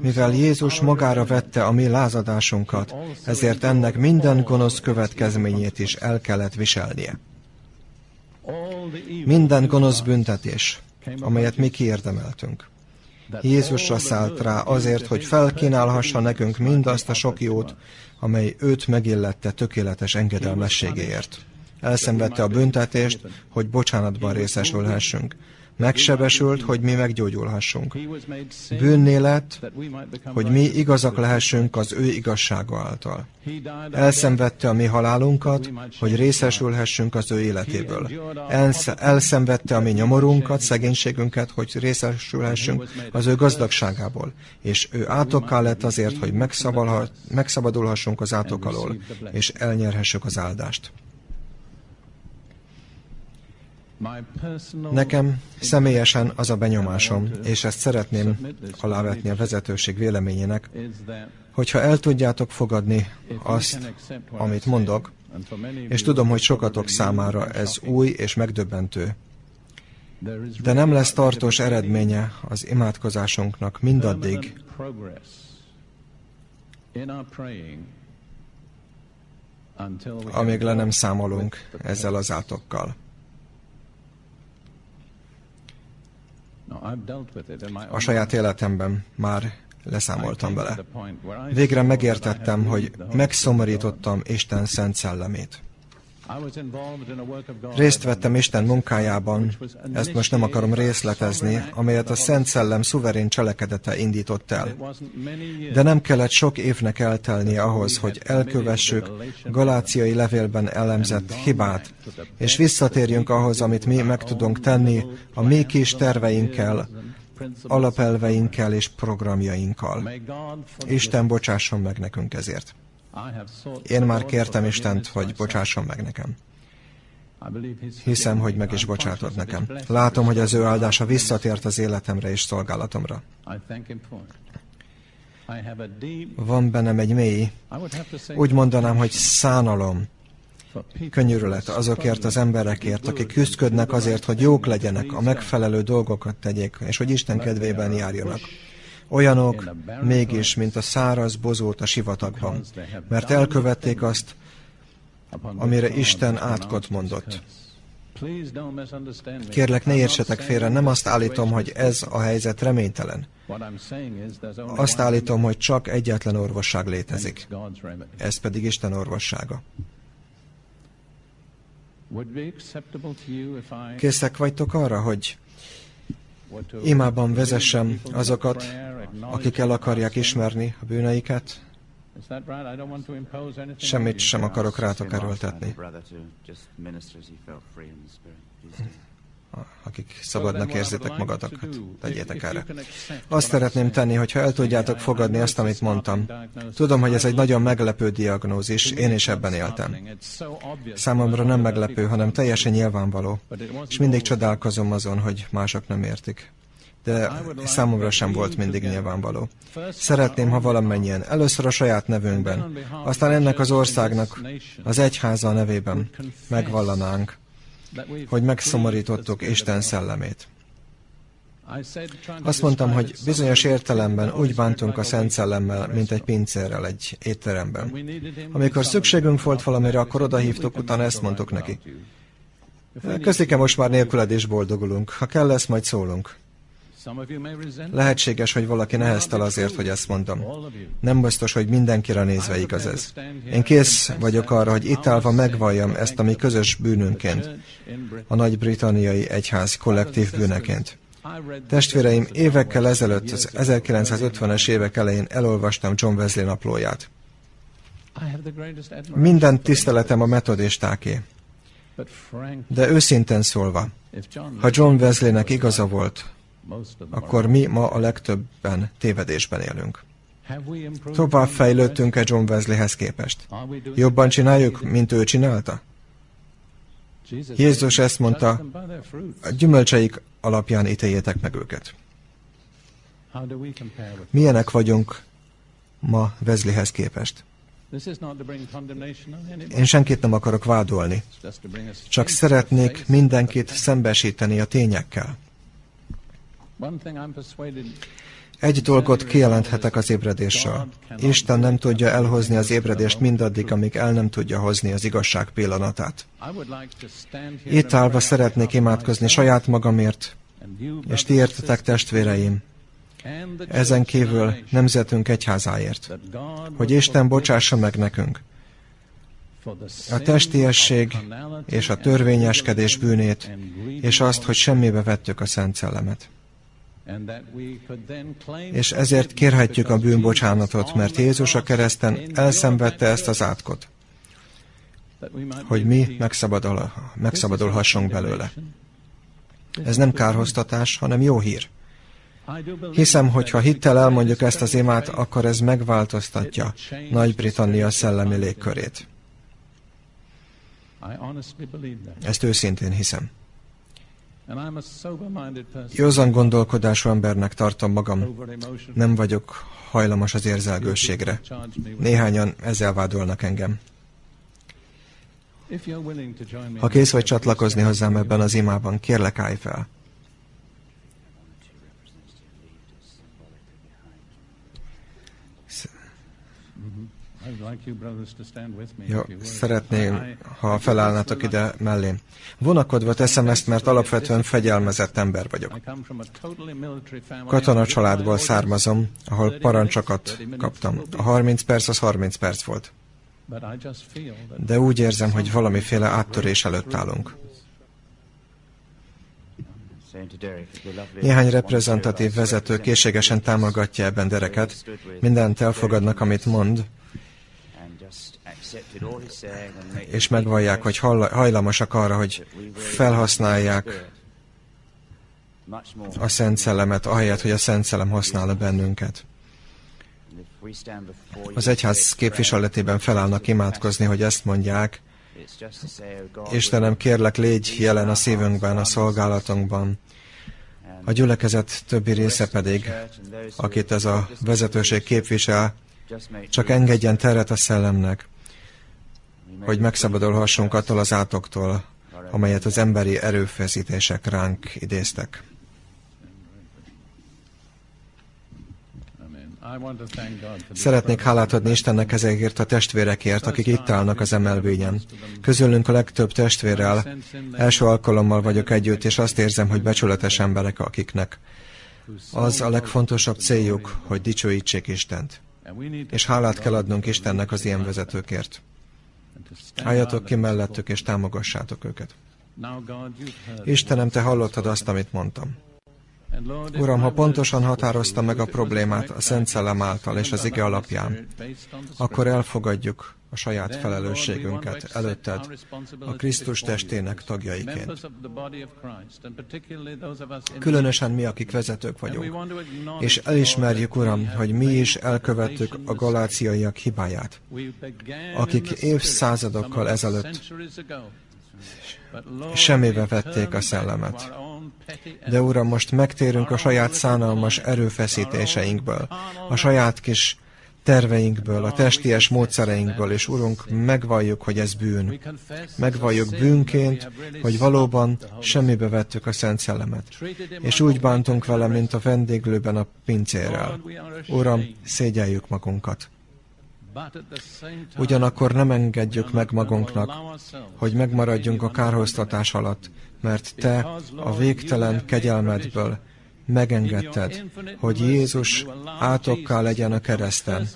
Mivel Jézus magára vette a mi lázadásunkat, ezért ennek minden gonosz következményét is el kellett viselnie. Minden gonosz büntetés, amelyet mi kiérdemeltünk. Jézusra szállt rá azért, hogy felkínálhassa nekünk mindazt a sok jót, amely őt megillette tökéletes engedelmességéért. Elszenvedte a büntetést, hogy bocsánatban részesülhessünk. Megsebesült, hogy mi meggyógyulhassunk. Bűnné lett, hogy mi igazak lehessünk az ő igazsága által. Elszenvedte a mi halálunkat, hogy részesülhessünk az ő életéből. Elszenvedte a mi nyomorunkat, szegénységünket, hogy részesülhessünk az ő gazdagságából. És ő átokká lett azért, hogy megszabadulhassunk az átok alól, és elnyerhessük az áldást. Nekem személyesen az a benyomásom, és ezt szeretném alávetni a vezetőség véleményének, hogyha el tudjátok fogadni azt, amit mondok, és tudom, hogy sokatok számára ez új és megdöbbentő, de nem lesz tartós eredménye az imádkozásunknak mindaddig, amíg le nem számolunk ezzel az átokkal. A saját életemben már leszámoltam vele. Végre megértettem, hogy megszomorítottam Isten szent szellemét. Részt vettem Isten munkájában, ezt most nem akarom részletezni, amelyet a Szent Szellem szuverén cselekedete indított el. De nem kellett sok évnek eltelnie ahhoz, hogy elkövessük Galáciai levélben elemzett hibát, és visszatérjünk ahhoz, amit mi meg tudunk tenni a mi kis terveinkkel, alapelveinkkel és programjainkkal. Isten bocsásson meg nekünk ezért. Én már kértem Istent, hogy bocsásson meg nekem. Hiszem, hogy meg is bocsátott nekem. Látom, hogy az ő áldása visszatért az életemre és szolgálatomra. Van bennem egy mély, úgy mondanám, hogy szánalom, könyörület azokért az emberekért, akik küzdködnek azért, hogy jók legyenek, a megfelelő dolgokat tegyék, és hogy Isten kedvében járjanak. Olyanok mégis, mint a száraz bozót a sivatagban, mert elkövették azt, amire Isten átkot mondott. Kérlek, ne értsetek félre, nem azt állítom, hogy ez a helyzet reménytelen. Azt állítom, hogy csak egyetlen orvosság létezik. Ez pedig Isten orvossága. Készek vagytok arra, hogy imában vezessem azokat, akik el akarják ismerni a bűneiket. Semmit sem akarok rátok erőltetni. Akik szabadnak érzitek magatokat, tegyétek erre. Azt szeretném tenni, hogyha el tudjátok fogadni azt, amit mondtam. Tudom, hogy ez egy nagyon meglepő diagnózis, én is ebben éltem. Számomra nem meglepő, hanem teljesen nyilvánvaló, és mindig csodálkozom azon, hogy mások nem értik de számomra sem volt mindig nyilvánvaló. Szeretném, ha valamennyien, először a saját nevünkben, aztán ennek az országnak, az egyháza nevében megvallanánk, hogy megszomorítottuk Isten szellemét. Azt mondtam, hogy bizonyos értelemben úgy bántunk a Szent Szellemmel, mint egy pincérrel egy étteremben. Amikor szükségünk volt valamire, akkor odahívtuk, utána ezt mondtuk neki. Köszike most már nélküled is boldogulunk. Ha kell lesz, majd szólunk. Lehetséges, hogy valaki neheztel azért, hogy ezt mondom. Nem biztos, hogy mindenkire nézve igaz ez. Én kész vagyok arra, hogy itt állva megvalljam ezt a mi közös bűnünként, a nagy-britanniai egyház kollektív bűneként. Testvéreim, évekkel ezelőtt, az 1950-es évek elején elolvastam John Wesley naplóját. Minden tiszteletem a metodistáké. De őszintén szólva, ha John Wesleynek igaza volt, akkor mi ma a legtöbben tévedésben élünk. Tovább fejlődtünk-e John Wesleyhez képest? Jobban csináljuk, mint ő csinálta? Jézus ezt mondta, a gyümölcseik alapján ítéljétek meg őket. Milyenek vagyunk ma Wesleyhez képest? Én senkit nem akarok vádolni, csak szeretnék mindenkit szembesíteni a tényekkel. Egy dolgot kijelenthetek az ébredéssel. Isten nem tudja elhozni az ébredést mindaddig, amíg el nem tudja hozni az igazság pillanatát. Itt állva szeretnék imádkozni saját magamért, és ti értetek testvéreim, ezen kívül nemzetünk egyházáért, hogy Isten bocsássa meg nekünk a testiesség és a törvényeskedés bűnét, és azt, hogy semmibe vettük a Szent Szellemet. És ezért kérhetjük a bűnbocsánatot, mert Jézus a kereszten elszenvedte ezt az átkot, hogy mi megszabadul, megszabadulhassunk belőle. Ez nem kárhoztatás, hanem jó hír. Hiszem, hogy ha hittel elmondjuk ezt az imát, akkor ez megváltoztatja Nagy-Britannia szellemi légkörét. Ezt őszintén hiszem. Józan gondolkodású embernek tartom magam. Nem vagyok hajlamos az érzelgősségre. Néhányan ezzel vádolnak engem. Ha kész vagy csatlakozni hozzám ebben az imában, kérlek állj fel. Jó, szeretném, ha felállnátok ide mellém. Vonakodva teszem ezt, mert alapvetően fegyelmezett ember vagyok. Katona családból származom, ahol parancsokat kaptam. A 30 perc az 30 perc volt. De úgy érzem, hogy valamiféle áttörés előtt állunk. Néhány reprezentatív vezető készségesen támogatja ebben dereket, mindent elfogadnak, amit mond, és megvallják, hogy hajlamosak arra, hogy felhasználják a Szent Szellemet, ahelyett, hogy a Szent Szellem használna bennünket. Az egyház képviseletében felállnak imádkozni, hogy ezt mondják, Istenem, kérlek, légy jelen a szívünkben, a szolgálatunkban. A gyülekezet többi része pedig, akit ez a vezetőség képvisel, csak engedjen teret a szellemnek, hogy megszabadulhassunk attól az átoktól, amelyet az emberi erőfeszítések ránk idéztek. Szeretnék hálát adni Istennek ezekért a testvérekért, akik itt állnak az emelvényen. Közülünk a legtöbb testvérrel első alkalommal vagyok együtt, és azt érzem, hogy becsületes emberek, akiknek az a legfontosabb céljuk, hogy dicsőítsék Istent. És hálát kell adnunk Istennek az ilyen vezetőkért. Álljatok ki mellettük, és támogassátok őket. Istenem, Te hallottad azt, amit mondtam. Uram, ha pontosan határozta meg a problémát a Szent Szellem által és az ige alapján, akkor elfogadjuk a saját felelősségünket előtted, a Krisztus testének tagjaiként. Különösen mi, akik vezetők vagyunk, és elismerjük, Uram, hogy mi is elkövettük a galáciaiak hibáját, akik évszázadokkal ezelőtt semmibe vették a szellemet. De Uram, most megtérünk a saját szánalmas erőfeszítéseinkből, a saját kis terveinkből, a testies módszereinkből, és Urunk, megvalljuk, hogy ez bűn. Megvalljuk bűnként, hogy valóban semmibe vettük a Szent Szellemet. És úgy bántunk vele, mint a vendéglőben a pincérrel. Uram, szégyeljük magunkat. Ugyanakkor nem engedjük meg magunknak, hogy megmaradjunk a kárhoztatás alatt, mert Te a végtelen kegyelmedből megengedted, hogy Jézus átokká legyen a kereszten,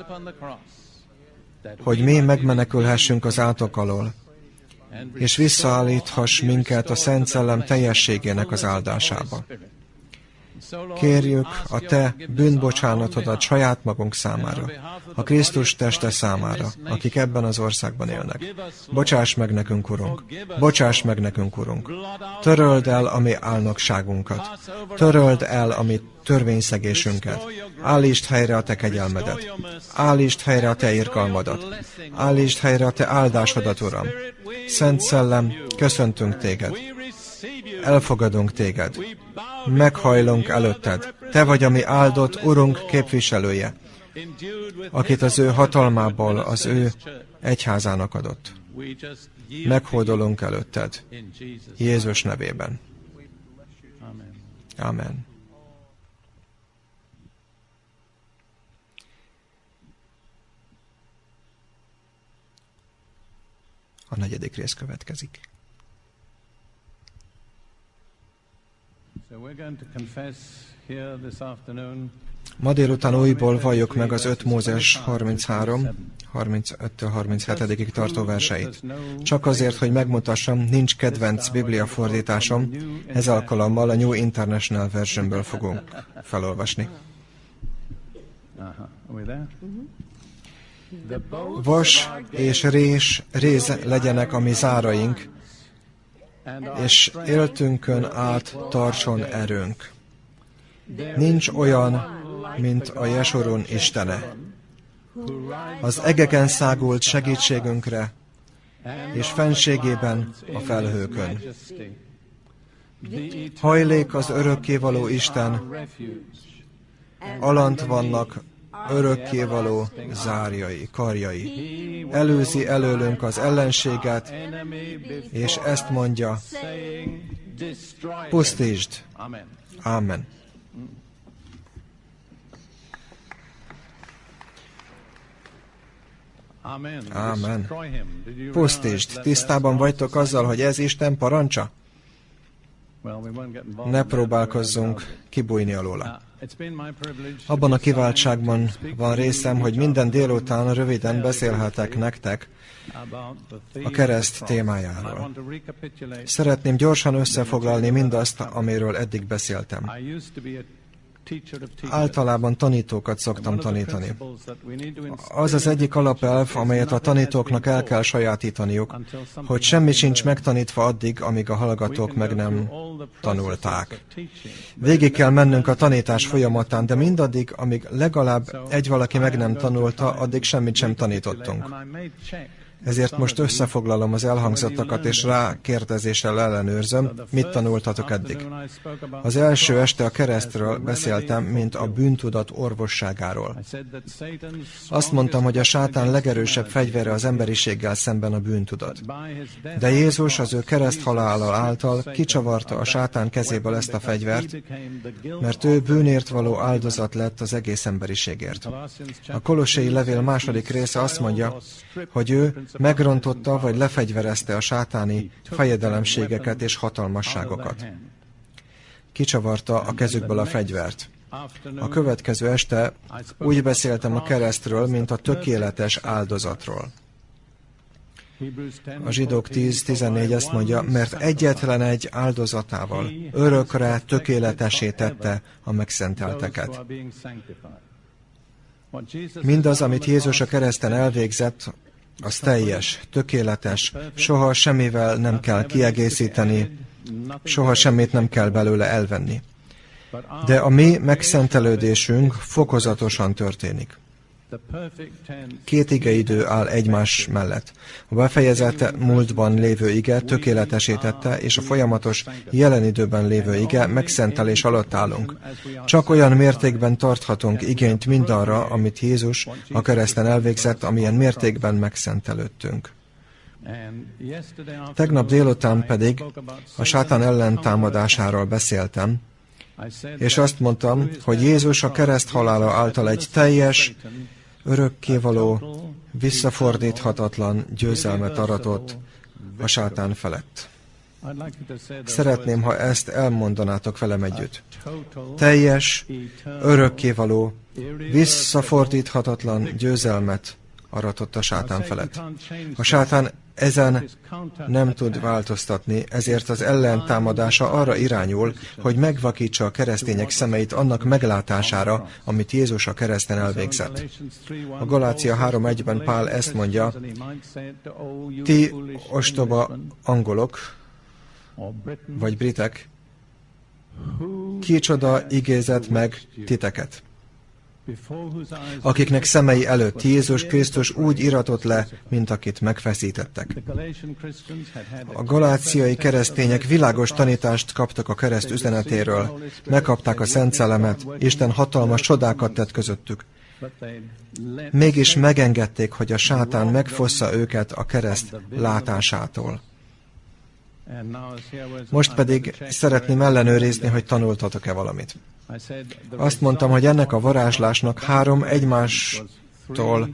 hogy mi megmenekülhessünk az átok alól, és visszaállíthass minket a Szent Szellem teljességének az áldásába. Kérjük a Te bűnbocsánatodat saját magunk számára, a Krisztus teste számára, akik ebben az országban élnek. Bocsáss meg nekünk, Urunk! Bocsáss meg nekünk, Urunk! Töröld el a mi álnokságunkat. Töröld el a mi törvényszegésünket. Állítsd helyre a Te kegyelmedet. Állítsd helyre a Te irgalmadat. Állítsd helyre a Te áldásodat, Uram. Szent Szellem, köszöntünk Téged. Elfogadunk Téged. Meghajlunk előtted. Te vagy a mi áldott Urunk képviselője, akit az ő hatalmából az ő egyházának adott. Meghódolunk előtted. Jézus nevében. Amen. A negyedik rész következik. Ma délután újból valljuk meg az 5 Mózes 33, 35-37-ig tartó verseit. Csak azért, hogy megmutassam, nincs kedvenc biblia fordításom, ez alkalommal a New International Versionből fogunk felolvasni. Vas és rés, réz legyenek a mi záraink, és éltünkön át tartson erőnk. Nincs olyan, mint a Jesoron Istene. Az egeken szágult segítségünkre, és fenségében a felhőkön. Hajlék az örökkévaló Isten, alant vannak örökkévaló zárjai, karjai. Előzi előlünk az ellenséget, és ezt mondja, pusztítsd. Amen. Amen. Pusztítsd. Tisztában vagytok azzal, hogy ez Isten parancsa? Ne próbálkozzunk kibújni alóla. Abban a kiváltságban van részem, hogy minden délután röviden beszélhetek nektek a kereszt témájáról. Szeretném gyorsan összefoglalni mindazt, amiről eddig beszéltem. Általában tanítókat szoktam tanítani. Az az egyik alapelv, amelyet a tanítóknak el kell sajátítaniuk, hogy semmi sincs megtanítva addig, amíg a hallgatók meg nem tanulták. Végig kell mennünk a tanítás folyamatán, de mindaddig, amíg legalább egy valaki meg nem tanulta, addig semmit sem tanítottunk. Ezért most összefoglalom az elhangzottakat, és rá kérdezéssel ellenőrzöm, mit tanultatok eddig. Az első este a keresztről beszéltem, mint a bűntudat orvosságáról. Azt mondtam, hogy a sátán legerősebb fegyvere az emberiséggel szemben a bűntudat. De Jézus az ő kereszt halála által kicsavarta a sátán kezéből ezt a fegyvert, mert ő bűnért való áldozat lett az egész emberiségért. A Kolossai levél második része azt mondja, hogy ő megrontotta vagy lefegyverezte a sátáni fejedelemségeket és hatalmasságokat. Kicsavarta a kezükből a fegyvert. A következő este úgy beszéltem a keresztről, mint a tökéletes áldozatról. A zsidók 10-14 ezt mondja, mert egyetlen egy áldozatával örökre tökéletesé tette a megszentelteket. Mindaz, amit Jézus a kereszten elvégzett, az teljes, tökéletes, soha semmivel nem kell kiegészíteni, soha semmit nem kell belőle elvenni. De a mi megszentelődésünk fokozatosan történik. Két igeidő áll egymás mellett. A befejezett múltban lévő ige tökéletesítette, és a folyamatos jelen időben lévő ige megszentelés alatt állunk. Csak olyan mértékben tarthatunk igényt mindarra, amit Jézus a kereszten elvégzett, amilyen mértékben megszentelődtünk. Tegnap délután pedig a sátán ellentámadásáról beszéltem, és azt mondtam, hogy Jézus a kereszt halála által egy teljes, örökkévaló, visszafordíthatatlan győzelmet aratott a sátán felett. Szeretném, ha ezt elmondanátok velem együtt. Teljes, örökkévaló, visszafordíthatatlan győzelmet aratott a sátán felett. A sátán ezen nem tud változtatni, ezért az ellentámadása arra irányul, hogy megvakítsa a keresztények szemeit annak meglátására, amit Jézus a kereszten elvégzett. A Galácia 3.1-ben Pál ezt mondja, ti ostoba angolok, vagy britek, kicsoda igézet meg titeket akiknek szemei előtt Jézus Krisztus úgy iratott le, mint akit megfeszítettek. A galáciai keresztények világos tanítást kaptak a kereszt üzenetéről, megkapták a Szent Szellemet, Isten hatalmas csodákat tett közöttük. Mégis megengedték, hogy a sátán megfossza őket a kereszt látásától. Most pedig szeretném ellenőrizni, hogy tanultatok-e valamit. Azt mondtam, hogy ennek a varázslásnak három egymástól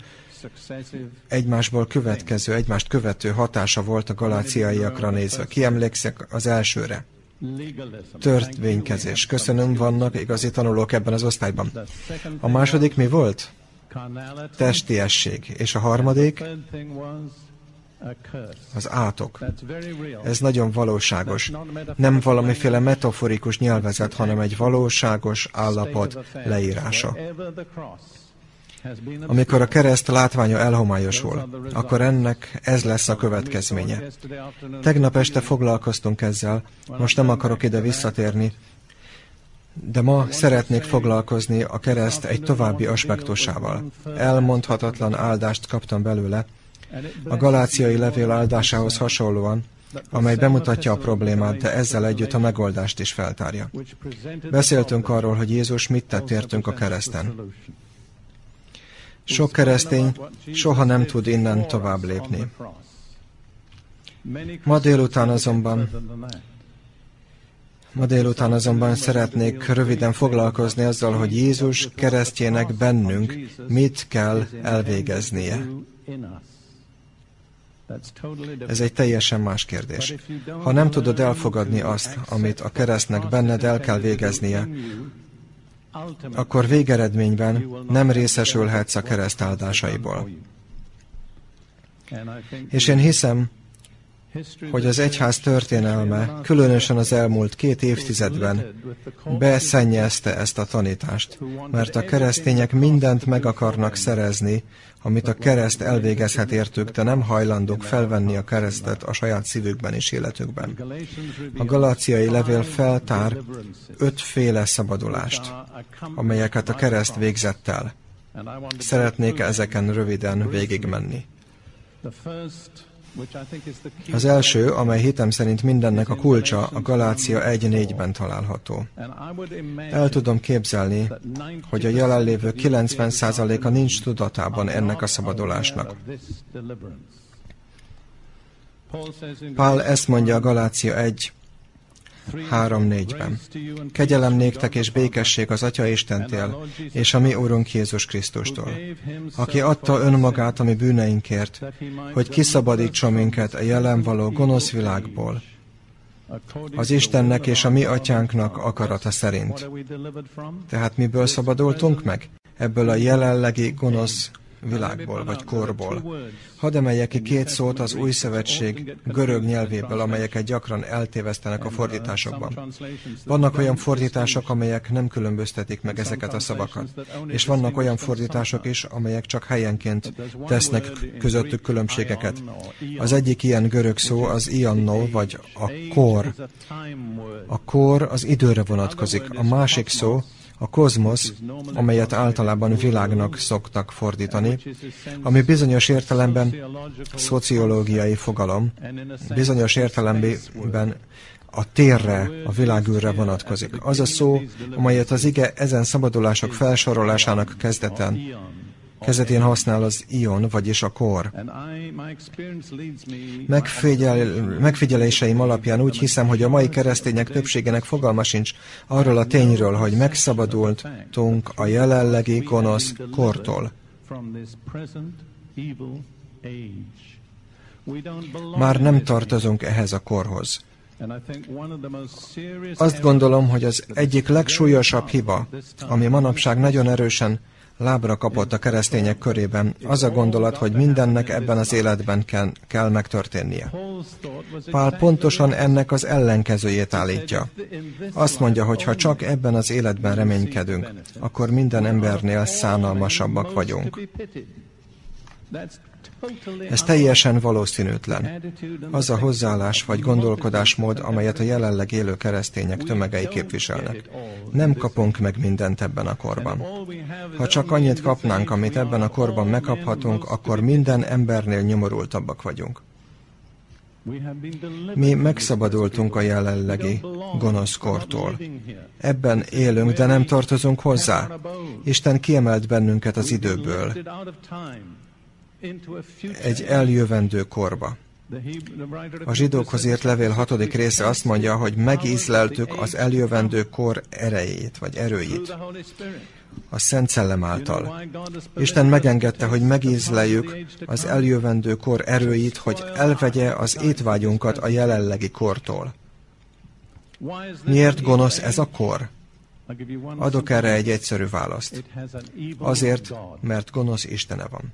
egymásból következő, egymást követő hatása volt a galáciaiakra nézve. Ki emlékszik az elsőre? Törvénykezés. Köszönöm, vannak igazi tanulók ebben az osztályban. A második mi volt? Testiesség. És a harmadik? Az átok. Ez nagyon valóságos. Nem valamiféle metaforikus nyelvezet, hanem egy valóságos állapot leírása. Amikor a kereszt látványa elhomályosul, akkor ennek ez lesz a következménye. Tegnap este foglalkoztunk ezzel, most nem akarok ide visszatérni, de ma szeretnék foglalkozni a kereszt egy további aspektusával. Elmondhatatlan áldást kaptam belőle, a galáciai levél áldásához hasonlóan, amely bemutatja a problémát, de ezzel együtt a megoldást is feltárja. Beszéltünk arról, hogy Jézus mit tett értünk a kereszten. Sok keresztény soha nem tud innen tovább lépni. Ma délután azonban Ma délután azonban szeretnék röviden foglalkozni azzal, hogy Jézus keresztjének bennünk mit kell elvégeznie. Ez egy teljesen más kérdés. Ha nem tudod elfogadni azt, amit a keresztnek benned el kell végeznie, akkor végeredményben nem részesülhetsz a kereszt áldásaiból. És én hiszem, hogy az egyház történelme, különösen az elmúlt két évtizedben beszennyezte ezt a tanítást, mert a keresztények mindent meg akarnak szerezni, amit a kereszt elvégezhet értük, de nem hajlandók felvenni a keresztet a saját szívükben és életükben. A galáciai levél feltár ötféle szabadulást, amelyeket a kereszt végzett el. Szeretnék ezeken röviden végigmenni. Az első, amely hitem szerint mindennek a kulcsa, a Galácia 1.4-ben található. El tudom képzelni, hogy a jelenlévő 90%-a nincs tudatában ennek a szabadulásnak. Pál ezt mondja a Galácia 1, 3.4-ben. Kegyelem néktek és békesség az Atya Istentől, és a mi Úrunk Jézus Krisztustól, aki adta önmagát a mi bűneinkért, hogy kiszabadítson minket a jelen való gonosz világból, az Istennek és a mi atyánknak akarata szerint. Tehát miből szabadultunk meg? Ebből a jelenlegi gonosz világból vagy korból. Hadd emeljek ki két szót az új szövetség görög nyelvéből, amelyeket gyakran eltévesztenek a fordításokban. Vannak olyan fordítások, amelyek nem különböztetik meg ezeket a szavakat, és vannak olyan fordítások is, amelyek csak helyenként tesznek közöttük különbségeket. Az egyik ilyen görög szó az ianno, vagy a kor. A kor az időre vonatkozik. A másik szó a kozmosz, amelyet általában világnak szoktak fordítani, ami bizonyos értelemben szociológiai fogalom, bizonyos értelemben a térre, a világűrre vonatkozik. Az a szó, amelyet az ige ezen szabadulások felsorolásának kezdeten kezdetén használ az ion, vagyis a kor. Megfigyel, megfigyeléseim alapján úgy hiszem, hogy a mai keresztények többségének fogalma sincs arról a tényről, hogy megszabadultunk a jelenlegi gonosz kortól. Már nem tartozunk ehhez a korhoz. Azt gondolom, hogy az egyik legsúlyosabb hiba, ami manapság nagyon erősen lábra kapott a keresztények körében, az a gondolat, hogy mindennek ebben az életben kell, kell megtörténnie. Pál pontosan ennek az ellenkezőjét állítja. Azt mondja, hogy ha csak ebben az életben reménykedünk, akkor minden embernél szánalmasabbak vagyunk. Ez teljesen valószínűtlen. Az a hozzáállás vagy gondolkodásmód, amelyet a jelenleg élő keresztények tömegei képviselnek. Nem kapunk meg mindent ebben a korban. Ha csak annyit kapnánk, amit ebben a korban megkaphatunk, akkor minden embernél nyomorultabbak vagyunk. Mi megszabadultunk a jelenlegi gonosz kortól. Ebben élünk, de nem tartozunk hozzá. Isten kiemelt bennünket az időből egy eljövendő korba. A zsidókhoz írt levél hatodik része azt mondja, hogy megízleltük az eljövendő kor erejét, vagy erőit a Szent Szellem által. Isten megengedte, hogy megízleljük az eljövendő kor erőit, hogy elvegye az étvágyunkat a jelenlegi kortól. Miért gonosz ez a kor? Adok erre egy egyszerű választ. Azért, mert gonosz Istene van.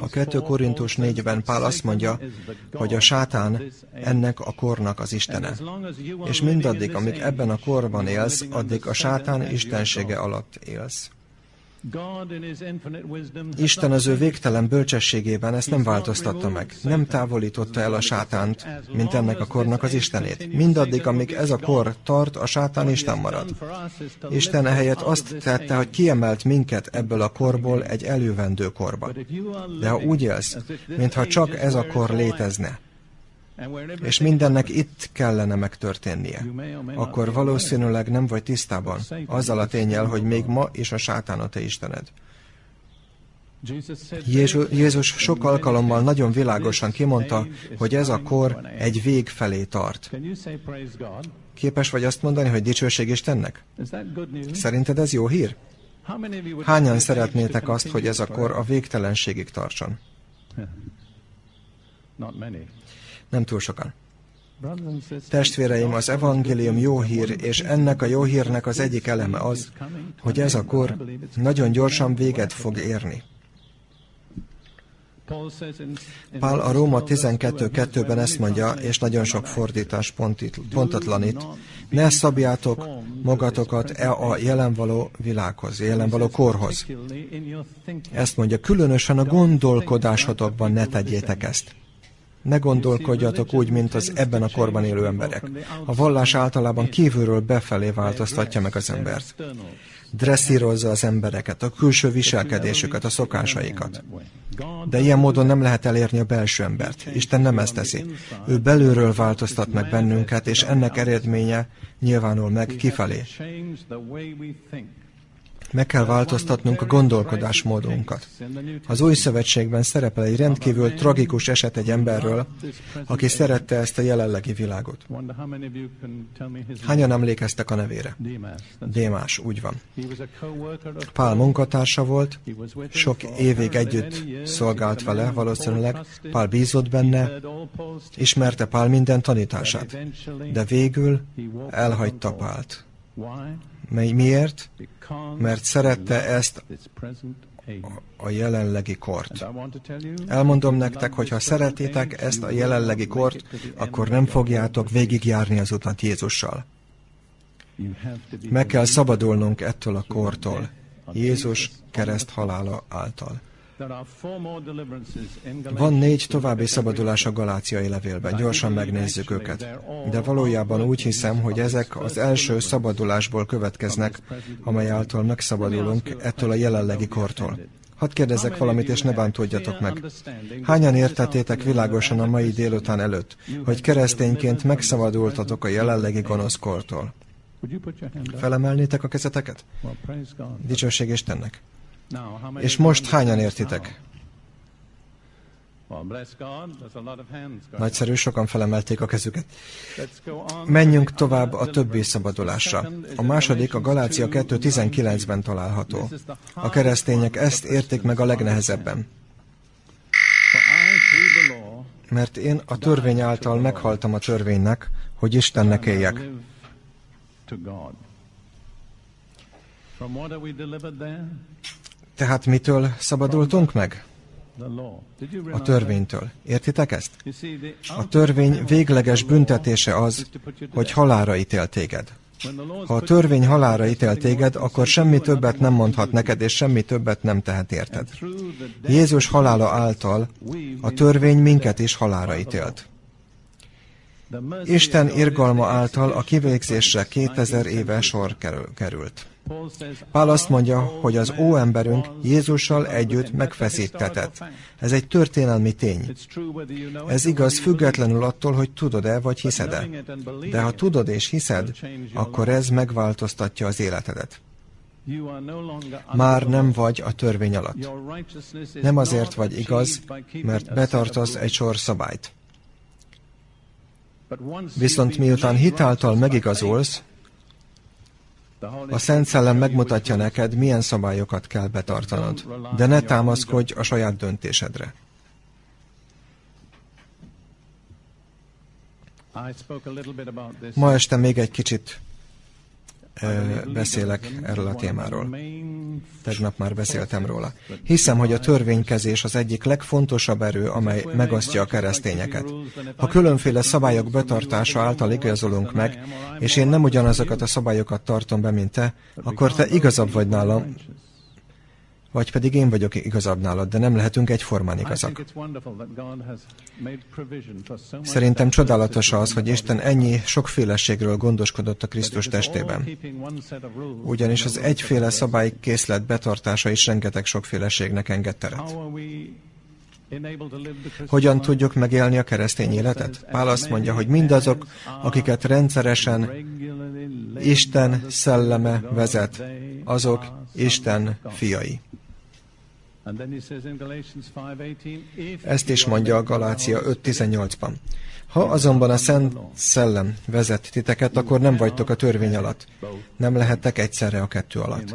A 2 Korintus 4-ben Pál azt mondja, hogy a sátán ennek a kornak az Istene. És mindaddig, amíg ebben a korban élsz, addig a sátán istensége alatt élsz. Isten az ő végtelen bölcsességében ezt nem változtatta meg. Nem távolította el a sátánt, mint ennek a kornak az Istenét. Mindaddig, amíg ez a kor tart, a sátán Isten marad. Isten ehelyett azt tette, hogy kiemelt minket ebből a korból egy eljövendő korba. De ha úgy élsz, mintha csak ez a kor létezne, és mindennek itt kellene megtörténnie, akkor valószínűleg nem vagy tisztában azzal a tényel, hogy még ma is a sátán a te Istened. Jézus, Jézus sok alkalommal nagyon világosan kimondta, hogy ez a kor egy vég felé tart. Képes vagy azt mondani, hogy dicsőség Istennek? Szerinted ez jó hír? Hányan szeretnétek azt, hogy ez a kor a végtelenségig tartson? Nem túl sokan. Testvéreim, az evangélium jó hír, és ennek a jó hírnek az egyik eleme az, hogy ez a kor nagyon gyorsan véget fog érni. Pál a Róma 12.2-ben ezt mondja, és nagyon sok fordítás pontatlanít. Ne szabjátok magatokat e a jelenvaló világhoz, jelenvaló korhoz. Ezt mondja, különösen a gondolkodásotokban ne tegyétek ezt. Ne gondolkodjatok úgy, mint az ebben a korban élő emberek. A vallás általában kívülről befelé változtatja meg az embert. Dresszírozza az embereket, a külső viselkedésüket, a szokásaikat. De ilyen módon nem lehet elérni a belső embert. Isten nem ezt teszi. Ő belülről változtat meg bennünket, és ennek eredménye nyilvánul meg kifelé. Meg kell változtatnunk a gondolkodásmódunkat. Az új szövetségben szerepel egy rendkívül tragikus eset egy emberről, aki szerette ezt a jelenlegi világot. Hányan emlékeztek a nevére? Démás, úgy van. Pál munkatársa volt, sok évig együtt szolgált vele, valószínűleg Pál bízott benne, ismerte Pál minden tanítását, de végül elhagyta Pált. Miért? Mert szerette ezt a jelenlegi kort. Elmondom nektek, hogy ha szeretitek ezt a jelenlegi kort, akkor nem fogjátok végigjárni az utat Jézussal. Meg kell szabadulnunk ettől a kortól, Jézus kereszt halála által. Van négy további szabadulás a galáciai levélben, gyorsan megnézzük őket. De valójában úgy hiszem, hogy ezek az első szabadulásból következnek, amely által megszabadulunk ettől a jelenlegi kortól. Hadd kérdezzek valamit, és ne bántódjatok meg. Hányan értettétek világosan a mai délután előtt, hogy keresztényként megszabadultatok a jelenlegi gonosz kortól? Felemelnétek a kezeteket? Dicsőség Istennek! És most hányan értitek? Nagyszerű, sokan felemelték a kezüket. Menjünk tovább a többi szabadulásra. A második a Galácia 2.19-ben található. A keresztények ezt érték meg a legnehezebben. Mert én a törvény által meghaltam a törvénynek, hogy Istennek éljek. From what are we delivered there? Tehát mitől szabadultunk meg? A törvénytől. Értitek ezt? A törvény végleges büntetése az, hogy halálra ítél téged. Ha a törvény halálra ítél téged, akkor semmi többet nem mondhat neked, és semmi többet nem tehet érted. Jézus halála által a törvény minket is halára ítélt. Isten irgalma által a kivégzésre 2000 éve sor kerül- került. Pál azt mondja, hogy az óemberünk Jézussal együtt megfeszítetett. Ez egy történelmi tény. Ez igaz függetlenül attól, hogy tudod-e vagy hiszed-e. De ha tudod és hiszed, akkor ez megváltoztatja az életedet. Már nem vagy a törvény alatt. Nem azért vagy igaz, mert betartasz egy sor szabályt. Viszont miután hitáltal megigazolsz, a Szent Szellem megmutatja neked, milyen szabályokat kell betartanod. De ne támaszkodj a saját döntésedre. Ma este még egy kicsit beszélek legalism erről a témáról. Tegnap már beszéltem róla. Hiszem, hogy a törvénykezés az egyik legfontosabb erő, amely megosztja a keresztényeket. Ha különféle szabályok betartása által igazolunk meg, és én nem ugyanazokat a szabályokat tartom be, mint te, akkor te igazabb vagy nálam, vagy pedig én vagyok igazabb nálad, de nem lehetünk egyformán igazak. Szerintem csodálatos az, hogy Isten ennyi sokféleségről gondoskodott a Krisztus testében. Ugyanis az egyféle szabálykészlet betartása is rengeteg sokféleségnek enged teret. Hogyan tudjuk megélni a keresztény életet? Pál azt mondja, hogy mindazok, akiket rendszeresen Isten szelleme vezet, azok Isten fiai. Ezt is mondja a Galácia 5.18-ban. Ha azonban a Szent Szellem vezet titeket, akkor nem vagytok a törvény alatt. Nem lehettek egyszerre a kettő alatt.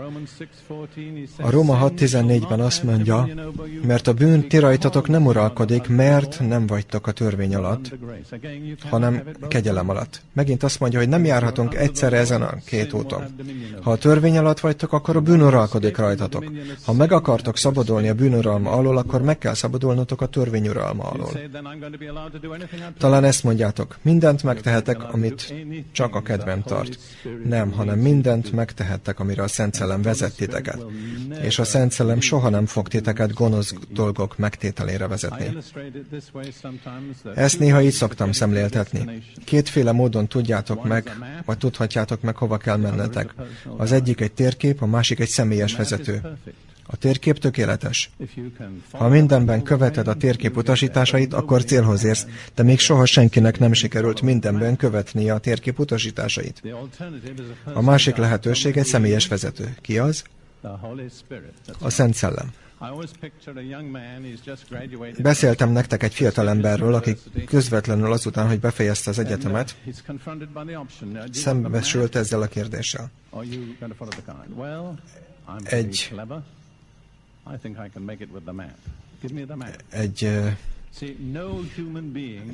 A Róma 6.14-ben azt mondja, mert a bűn ti rajtatok nem uralkodik, mert nem vagytok a törvény alatt, hanem kegyelem alatt. Megint azt mondja, hogy nem járhatunk egyszerre ezen a két úton. Ha a törvény alatt vagytok, akkor a bűn uralkodik rajtatok. Ha meg akartok szabadulni a bűn uralma alól, akkor meg kell szabadulnotok a törvény uralma alól. Talán ezt mondjátok, mindent megtehetek, amit csak a kedvem tart. Nem, hanem mindent megtehettek, amire a Szent Szellem vezet titeket. És a Szent Szellem soha nem fog titeket gonosz dolgok megtételére vezetni. Ezt néha így szoktam szemléltetni. Kétféle módon tudjátok meg, vagy tudhatjátok meg, hova kell mennetek. Az egyik egy térkép, a másik egy személyes vezető. A térkép tökéletes. Ha mindenben követed a térkép utasításait, akkor célhoz érsz, de még soha senkinek nem sikerült mindenben követnie a térkép utasításait. A másik lehetőség egy személyes vezető. Ki az? A Szent Szellem. Beszéltem nektek egy fiatal emberről, aki közvetlenül azután, hogy befejezte az egyetemet, szembesült ezzel a kérdéssel. Egy egy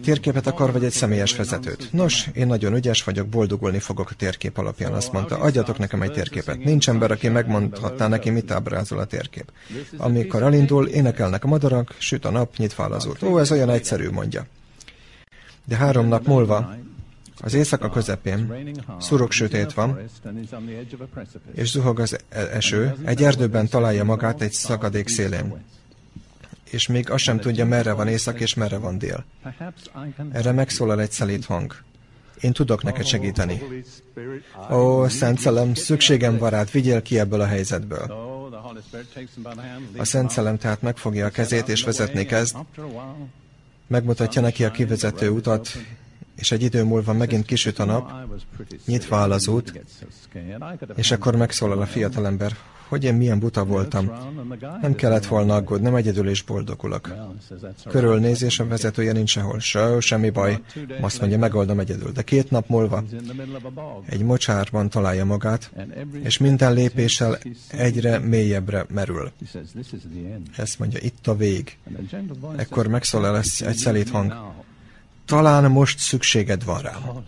térképet akar, vagy egy személyes vezetőt. Nos, én nagyon ügyes vagyok, boldogulni fogok a térkép alapján, azt mondta. Adjatok nekem egy térképet. Nincs ember, aki megmondhatná neki, mit ábrázol a térkép. Amikor elindul, énekelnek a madarak, süt a nap, nyitva az út. Ó, ez olyan egyszerű, mondja. De három nap múlva az éjszaka közepén szurok sötét van, és zuhog az eső, egy erdőben találja magát egy szakadék szélén. És még azt sem tudja, merre van észak és merre van dél. Erre megszólal egy szelít hang. Én tudok neked segíteni. Ó, Szent Szellem, szükségem van rád, vigyél ki ebből a helyzetből. A Szent Szellem tehát megfogja a kezét és vezetni kezd, megmutatja neki a kivezető utat, és egy idő múlva megint kisüt a nap, nyitva áll az út, és akkor megszólal a fiatalember, hogy én milyen buta voltam. Nem kellett volna aggódni, nem egyedül is boldogulok. Körülnéz, és a vezetője nincs sehol. Se, semmi baj. Azt mondja, megoldom egyedül. De két nap múlva egy mocsárban találja magát, és minden lépéssel egyre mélyebbre merül. Ezt mondja, itt a vég. Ekkor megszólal egy szelít hang. Talán most szükséged van rám.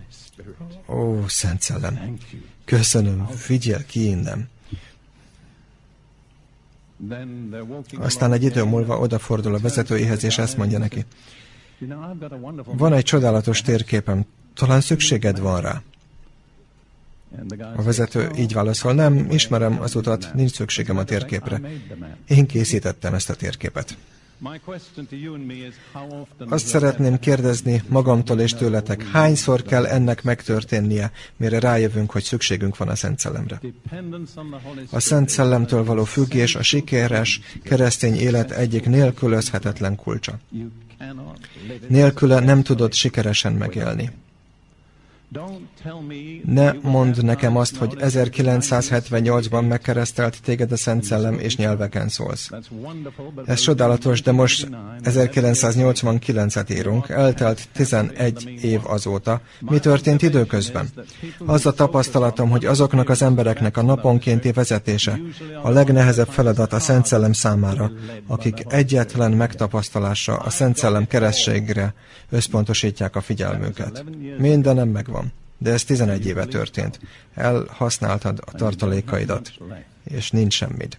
Ó, Szent Szellem, köszönöm, figyel ki innen. Aztán egy idő múlva odafordul a vezetőjéhez, és ezt mondja neki. Van egy csodálatos térképem, talán szükséged van rá. A vezető "No, így válaszol, nem, ismerem az utat, nincs szükségem a térképre. I made the map." Én készítettem ezt a térképet. Azt szeretném kérdezni magamtól és tőletek, hányszor kell ennek megtörténnie, mire rájövünk, hogy szükségünk van a Szent Szellemre. A Szent Szellemtől való függés a sikeres keresztény élet egyik nélkülözhetetlen kulcsa. Nélküle nem tudod sikeresen megélni. Ne mondd nekem azt, hogy knowledge 1978-ban megkeresztelt téged a Szent Szellem, és nyelveken szólsz. Ez csodálatos, de most 1989-et írunk, eltelt 11 év azóta. Mi történt időközben? Az a tapasztalatom, hogy azoknak az embereknek a naponkénti vezetése a legnehezebb feladat a Szent Szellem számára, akik egyetlen megtapasztalásra, a Szent Szellem kerességre összpontosítják a figyelmüket. Mindenem megvan, de ez 11 éve történt. Elhasználtad a tartalékaidat, és nincs semmid.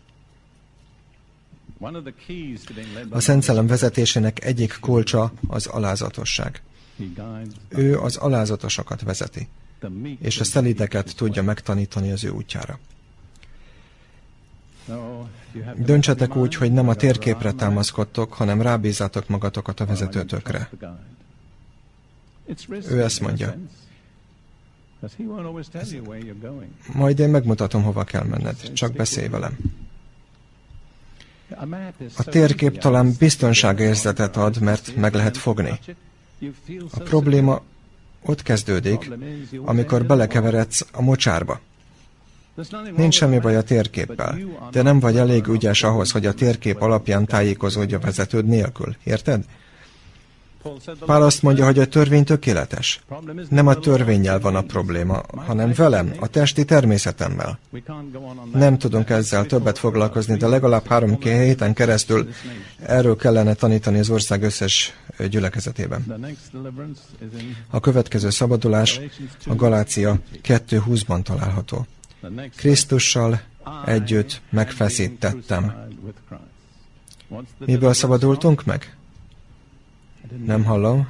A Szent Szellem vezetésének egyik kulcsa az alázatosság. Ő az alázatosokat vezeti, és a szelideket tudja megtanítani az ő útjára. Döntsetek úgy, hogy nem a térképre támaszkodtok, hanem rábízátok magatokat a vezetőtökre. Ő ezt mondja. Majd én megmutatom, hova kell menned, csak beszélj velem. A térkép talán biztonságérzetet ad, mert meg lehet fogni. A probléma ott kezdődik, amikor belekeveredsz a mocsárba. Nincs semmi baj a térképpel, de nem vagy elég ügyes ahhoz, hogy a térkép alapján tájékozódj a vezetőd nélkül. Érted? Pál azt mondja, hogy a törvény tökéletes. Nem a törvényel van a probléma, hanem velem, a testi természetemmel. Nem tudunk ezzel többet foglalkozni, de legalább három héten keresztül erről kellene tanítani az ország összes gyülekezetében. A következő szabadulás a Galácia 2.20-ban található. Krisztussal együtt megfeszítettem. Miből szabadultunk meg? Nem hallom.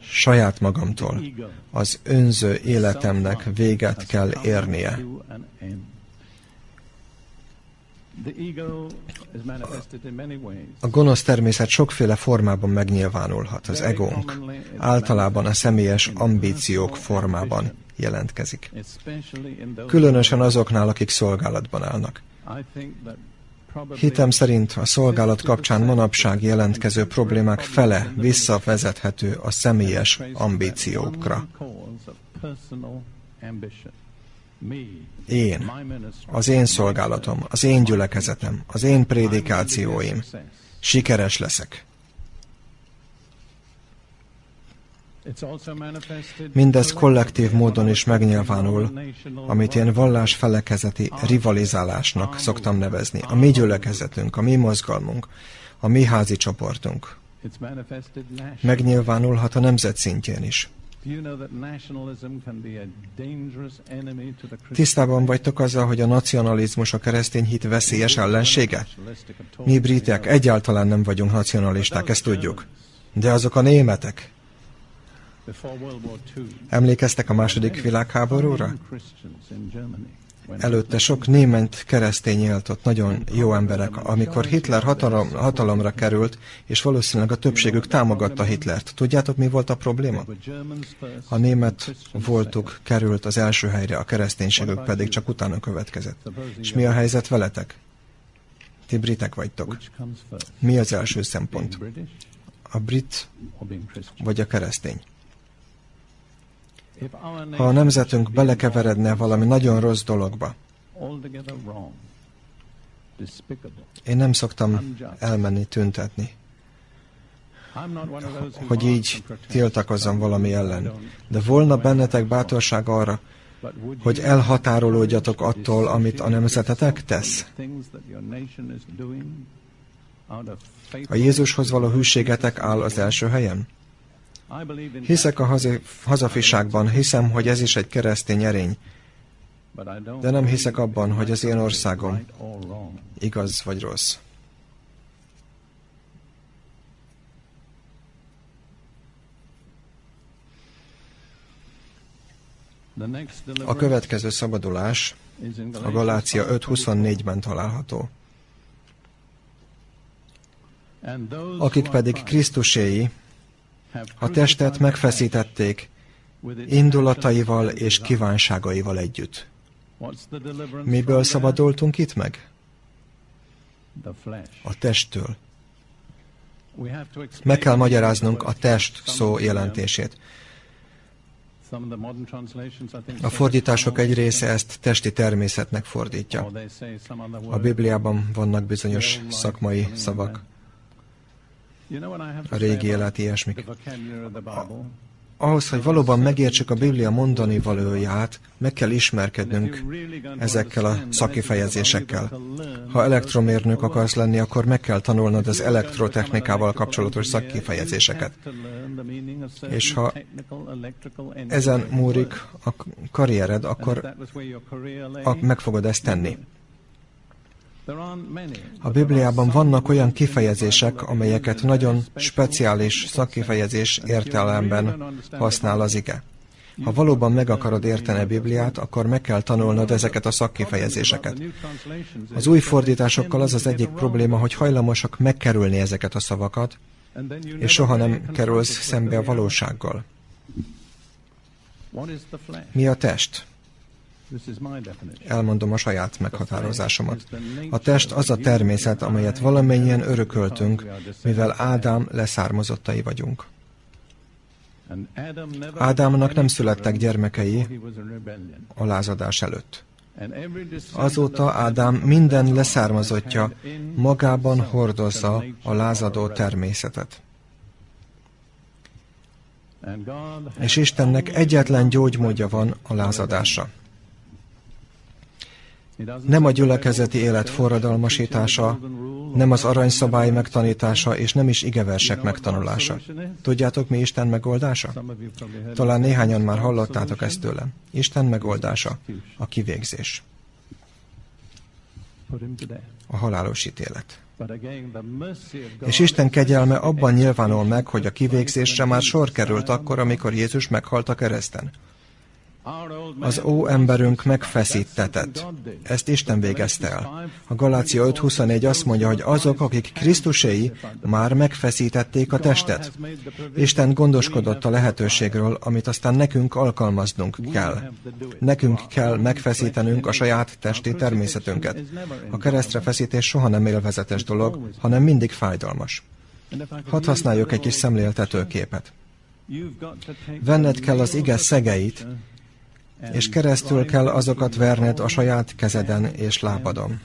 Saját magamtól. Az önző életemnek véget kell érnie. A gonosz természet sokféle formában megnyilvánulhat. Az egónk általában a személyes ambíciók formában jelentkezik. Különösen azoknál, akik szolgálatban állnak. Hitem szerint a szolgálat kapcsán manapság jelentkező problémák fele visszavezethető a személyes ambíciókra. Én, az én szolgálatom, az én gyülekezetem, az én prédikációim. Sikeres leszek. Mindez kollektív módon is megnyilvánul, amit én vallás felekezeti rivalizálásnak szoktam nevezni. A mi gyülekezetünk, a mi mozgalmunk, a mi házi csoportunk. Megnyilvánulhat a nemzet szintjén is. Tisztában vagytok azzal, hogy a nacionalizmus a keresztény hit veszélyes ellensége? Mi britek egyáltalán nem vagyunk nacionalisták, ezt tudjuk. De azok a németek, Emlékeztek a második világháborúra? Előtte sok német keresztény élt ott, nagyon jó emberek. Amikor Hitler hatalom, hatalomra került, és valószínűleg a többségük támogatta Hitlert. Tudjátok, mi volt a probléma? A német voltuk került az első helyre, a kereszténységük pedig csak utána következett. És mi a helyzet veletek? Ti britek vagytok. Mi az első szempont? A brit vagy a keresztény? Ha a nemzetünk belekeveredne valami nagyon rossz dologba, én nem szoktam elmenni tüntetni, hogy így tiltakozzam valami ellen. De volna bennetek bátorság arra, hogy elhatárolódjatok attól, amit a nemzetetek tesz? A Jézushoz való hűségetek áll az első helyen? Hiszek a hazi, hazafiságban, hiszem, hogy ez is egy keresztény erény, de nem hiszek abban, hogy az én országom igaz vagy rossz. A következő szabadulás a Galácia 5.24-ben található. Akik pedig Krisztuséi, a testet megfeszítették indulataival és kívánságaival együtt. Miből szabadultunk itt meg? A testtől. Meg kell magyaráznunk a test szó jelentését. A fordítások egy része ezt testi természetnek fordítja. A Bibliában vannak bizonyos szakmai szavak. A régi élet ilyesmik. Ahhoz, hogy valóban megértsük a Biblia mondani valóját, meg kell ismerkednünk ezekkel a szakifejezésekkel. Ha elektromérnök akarsz lenni, akkor meg kell tanulnod az elektrotechnikával kapcsolatos szakifejezéseket. És ha ezen múlik a karriered, akkor meg fogod ezt tenni. A Bibliában vannak olyan kifejezések, amelyeket nagyon speciális szakkifejezés értelemben használ az ige. Ha valóban meg akarod érteni a Bibliát, akkor meg kell tanulnod ezeket a szakkifejezéseket. Az új fordításokkal az az egyik probléma, hogy hajlamosak megkerülni ezeket a szavakat, és soha nem kerülsz szembe a valósággal. Mi a test? Elmondom a saját meghatározásomat. A test az a természet, amelyet valamennyien örököltünk, mivel Ádám leszármazottai vagyunk. Ádámnak nem születtek gyermekei a lázadás előtt. Azóta Ádám minden leszármazottja magában hordozza a lázadó természetet. És Istennek egyetlen gyógymódja van a lázadásra. Nem a gyülekezeti élet forradalmasítása, nem az aranyszabály megtanítása, és nem is igeversek megtanulása. Tudjátok, mi Isten megoldása? Talán néhányan már hallottátok ezt tőlem. Isten megoldása a kivégzés. A halálos ítélet. És Isten kegyelme abban nyilvánul meg, hogy a kivégzésre már sor került akkor, amikor Jézus meghalt a kereszten. Az ó emberünk megfeszítetett. Ezt Isten végezte el. A Galácia 5.24 azt mondja, hogy azok, akik Krisztuséi, már megfeszítették a testet. Isten gondoskodott a lehetőségről, amit aztán nekünk alkalmaznunk kell. Nekünk kell megfeszítenünk a saját testi természetünket. A keresztre feszítés soha nem élvezetes dolog, hanem mindig fájdalmas. Hadd használjuk egy kis szemléltetőképet. Venned kell az ige szegeit, és keresztül kell azokat verned a saját kezeden és lábadon.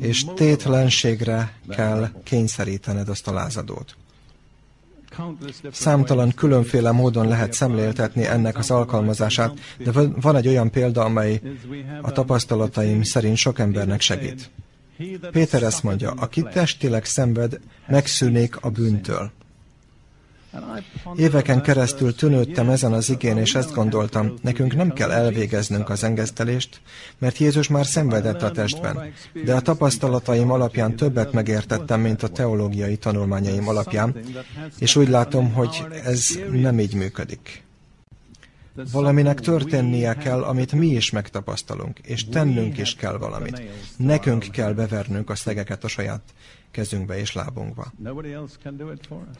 És tétlenségre kell kényszerítened azt a lázadót. Számtalan különféle módon lehet szemléltetni ennek az alkalmazását, de van egy olyan példa, amely a tapasztalataim szerint sok embernek segít. Péter ezt mondja, aki testileg szenved, megszűnik a bűntől. Éveken keresztül tűnődtem ezen az igén, és ezt gondoltam, nekünk nem kell elvégeznünk az engesztelést, mert Jézus már szenvedett a testben, de a tapasztalataim alapján többet megértettem, mint a teológiai tanulmányaim alapján, és úgy látom, hogy ez nem így működik. Valaminek történnie kell, amit mi is megtapasztalunk, és tennünk is kell valamit. Nekünk kell bevernünk a szegeket a saját kezünkbe és lábunkba.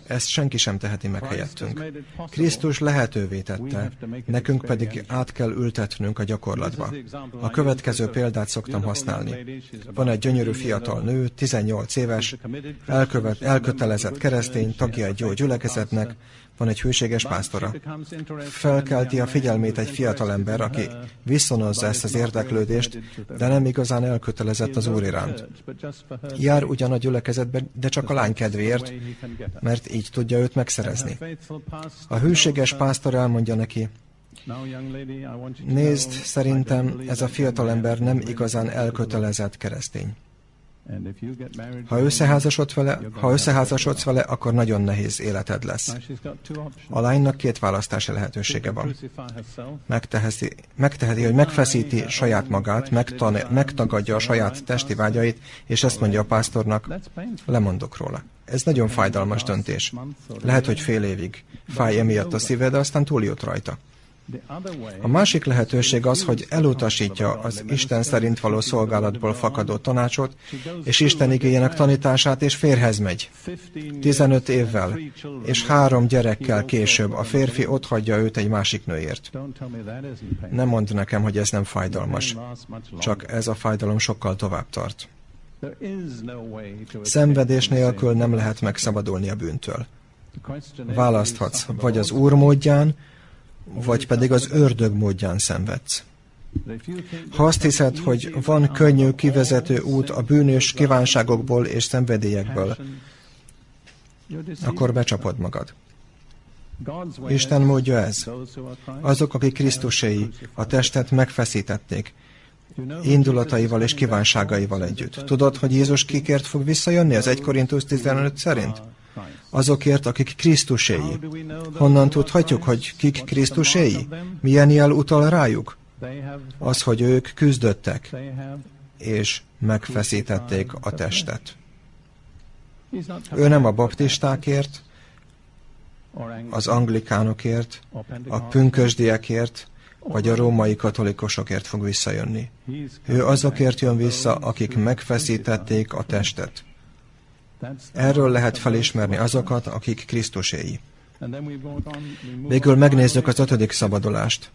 Ezt senki sem teheti meg helyettünk. Krisztus lehetővé tette, nekünk pedig át kell ültetnünk a gyakorlatba. A következő példát szoktam használni. Van egy gyönyörű fiatal nő, 18 éves, elkövet, elkötelezett keresztény, tagja egy jó gyülekezetnek, van egy hűséges pásztora. Felkelti a figyelmét egy fiatalember, aki viszonozza ezt az érdeklődést, de nem igazán elkötelezett az Úr iránt. Jár ugyan a gyülekezetbe, de csak a lány kedvéért, mert így tudja őt megszerezni. A hűséges pásztor elmondja neki, Nézd, szerintem ez a fiatalember nem igazán elkötelezett keresztény. Ha összeházasodsz vele, ha összeházasodsz vele, akkor nagyon nehéz életed lesz. A lánynak két választási lehetősége van. Megteheti, megteheti, hogy megfeszíti saját magát, megtan, megtagadja a saját testi vágyait, és ezt mondja a pásztornak, lemondok róla. Ez nagyon fájdalmas döntés. Lehet, hogy fél évig fáj emiatt a szíve, de aztán túljut rajta. A másik lehetőség az, hogy elutasítja az Isten szerint való szolgálatból fakadó tanácsot, és Isten igényének tanítását, és férhez megy. 15 évvel, és három gyerekkel később a férfi otthagyja őt egy másik nőért. Nem mondd nekem, hogy ez nem fájdalmas. Csak ez a fájdalom sokkal tovább tart. Szenvedés nélkül nem lehet megszabadulni a bűntől. Választhatsz, vagy az Úr módján, vagy pedig az ördög módján szenvedsz. Ha azt hiszed, hogy van könnyű kivezető út a bűnös kívánságokból és szenvedélyekből, akkor becsapod magad. Isten is módja ez. Azok, akik Krisztuséi, a testet megfeszítették, indulataival és kívánságaival együtt. Tudod, hogy Jézus kikért fog visszajönni az 1 Korintus 15 szerint? Azokért, akik Krisztuséi. Honnan tudhatjuk, hogy kik Krisztuséi? Milyen jel utal rájuk? Az, hogy ők küzdöttek, és megfeszítették a testet. Ő nem a baptistákért, az anglikánokért, a pünkösdiekért, vagy a római katolikusokért fog visszajönni. Ő azokért jön vissza, akik megfeszítették a testet. Erről lehet felismerni azokat, akik Krisztuséi. Végül megnézzük az ötödik szabadulást.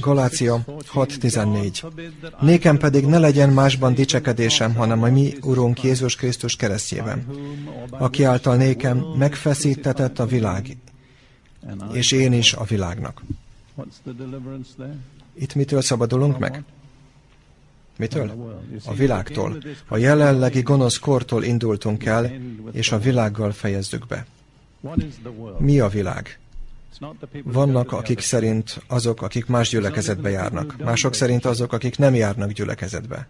Galácia 6:14. 6.14. Nékem pedig ne legyen másban dicsekedésem, hanem a mi Urunk Jézus Krisztus keresztjében, aki által nékem megfeszítetett a világ, és én is a világnak. Itt mitől szabadulunk meg? Mitől? A világtól. A jelenlegi gonosz kortól indultunk el, és a világgal fejezzük be. Mi a világ? Vannak, akik szerint azok, akik más gyülekezetbe járnak, mások szerint azok, akik nem járnak gyülekezetbe.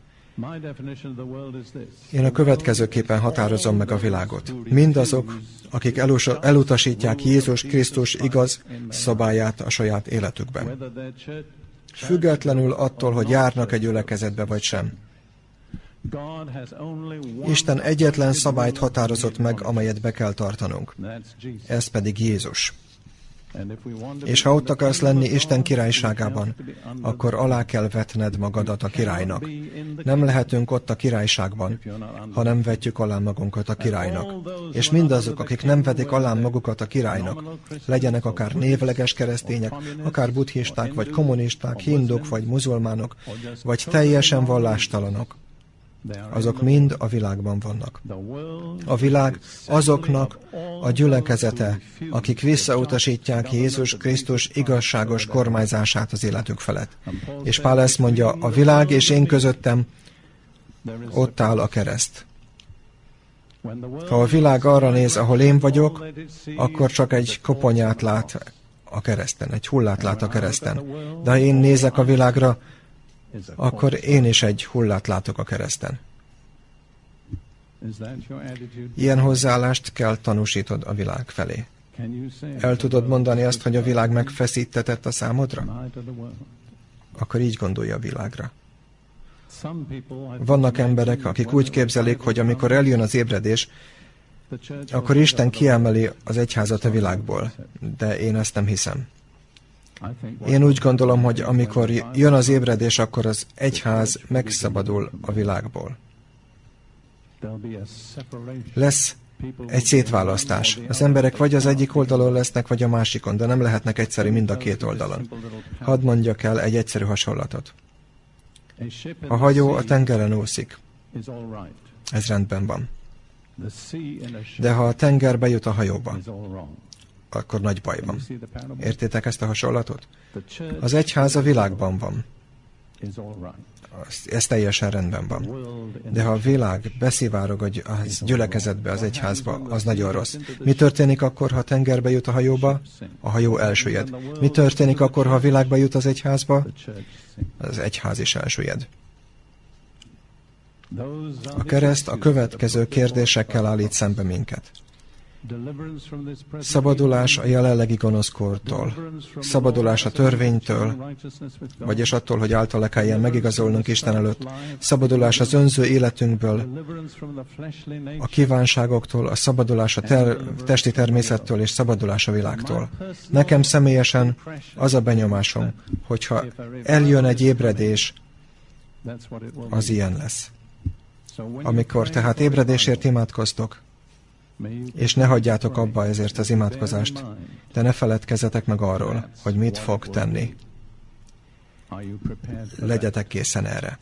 Én a következőképpen határozom meg a világot. Mindazok, akik elutasítják Jézus Krisztus igaz szabályát a saját életükben. Függetlenül attól, hogy járnak egy gyülekezetbe vagy sem. Isten egyetlen szabályt határozott meg, amelyet be kell tartanunk. Ez pedig Jézus. És ha ott akarsz lenni Isten királyságában, akkor alá kell vetned magadat a királynak. Nem lehetünk ott a királyságban, ha nem vetjük alá magunkat a királynak. És mindazok, akik nem vetik alá magukat a királynak, legyenek akár névleges keresztények, akár buddhisták, vagy kommunisták, hinduk, vagy muzulmánok, vagy teljesen vallástalanok, azok mind a világban vannak. A világ azoknak a gyülekezete, akik visszautasítják Jézus Krisztus igazságos kormányzását az életük felett. És Pál ezt mondja, a világ és én közöttem ott áll a kereszt. Ha a világ arra néz, ahol én vagyok, akkor csak egy koponyát lát a kereszten, egy hullát lát a kereszten. De ha én nézek a világra, akkor én is egy hullát látok a kereszten. Ilyen hozzáállást kell tanúsítod a világ felé. El tudod mondani azt, hogy a világ megfeszítetett a számodra? Akkor így gondolja a világra. Vannak emberek, akik úgy képzelik, hogy amikor eljön az ébredés, akkor Isten kiemeli az egyházat a világból. De én ezt nem hiszem. Én úgy gondolom, hogy amikor jön az ébredés, akkor az egyház megszabadul a világból. Lesz egy szétválasztás. Az emberek vagy az egyik oldalon lesznek, vagy a másikon, de nem lehetnek egyszerű mind a két oldalon. Hadd mondjak el egy egyszerű hasonlatot. A hajó a tengeren úszik. Ez rendben van. De ha a tenger bejut a hajóba. Akkor nagy baj van. Értétek ezt a hasonlatot? Az egyház a világban van. Ez teljesen rendben van. De ha a világ beszivárog a gy- a gyülekezetbe, az egyházba, az nagyon rossz. Mi történik akkor, ha tengerbe jut a hajóba? A hajó elsüllyed. Mi történik akkor, ha a világba jut az egyházba? Az egyház is elsüllyed. A kereszt a következő kérdésekkel állít szembe minket. Szabadulás a jelenlegi gonoszkortól, szabadulás a törvénytől, vagyis attól, hogy által kelljen megigazolnunk Isten előtt, szabadulás az önző életünkből, a kívánságoktól, a szabadulás a ter testi természettől és szabadulás a világtól. Nekem személyesen az a benyomásom, hogyha eljön egy ébredés, az ilyen lesz. Amikor tehát ébredésért imádkoztok, és ne hagyjátok abba ezért az imádkozást, de ne feledkezzetek meg arról, hogy mit fog tenni. Legyetek készen erre.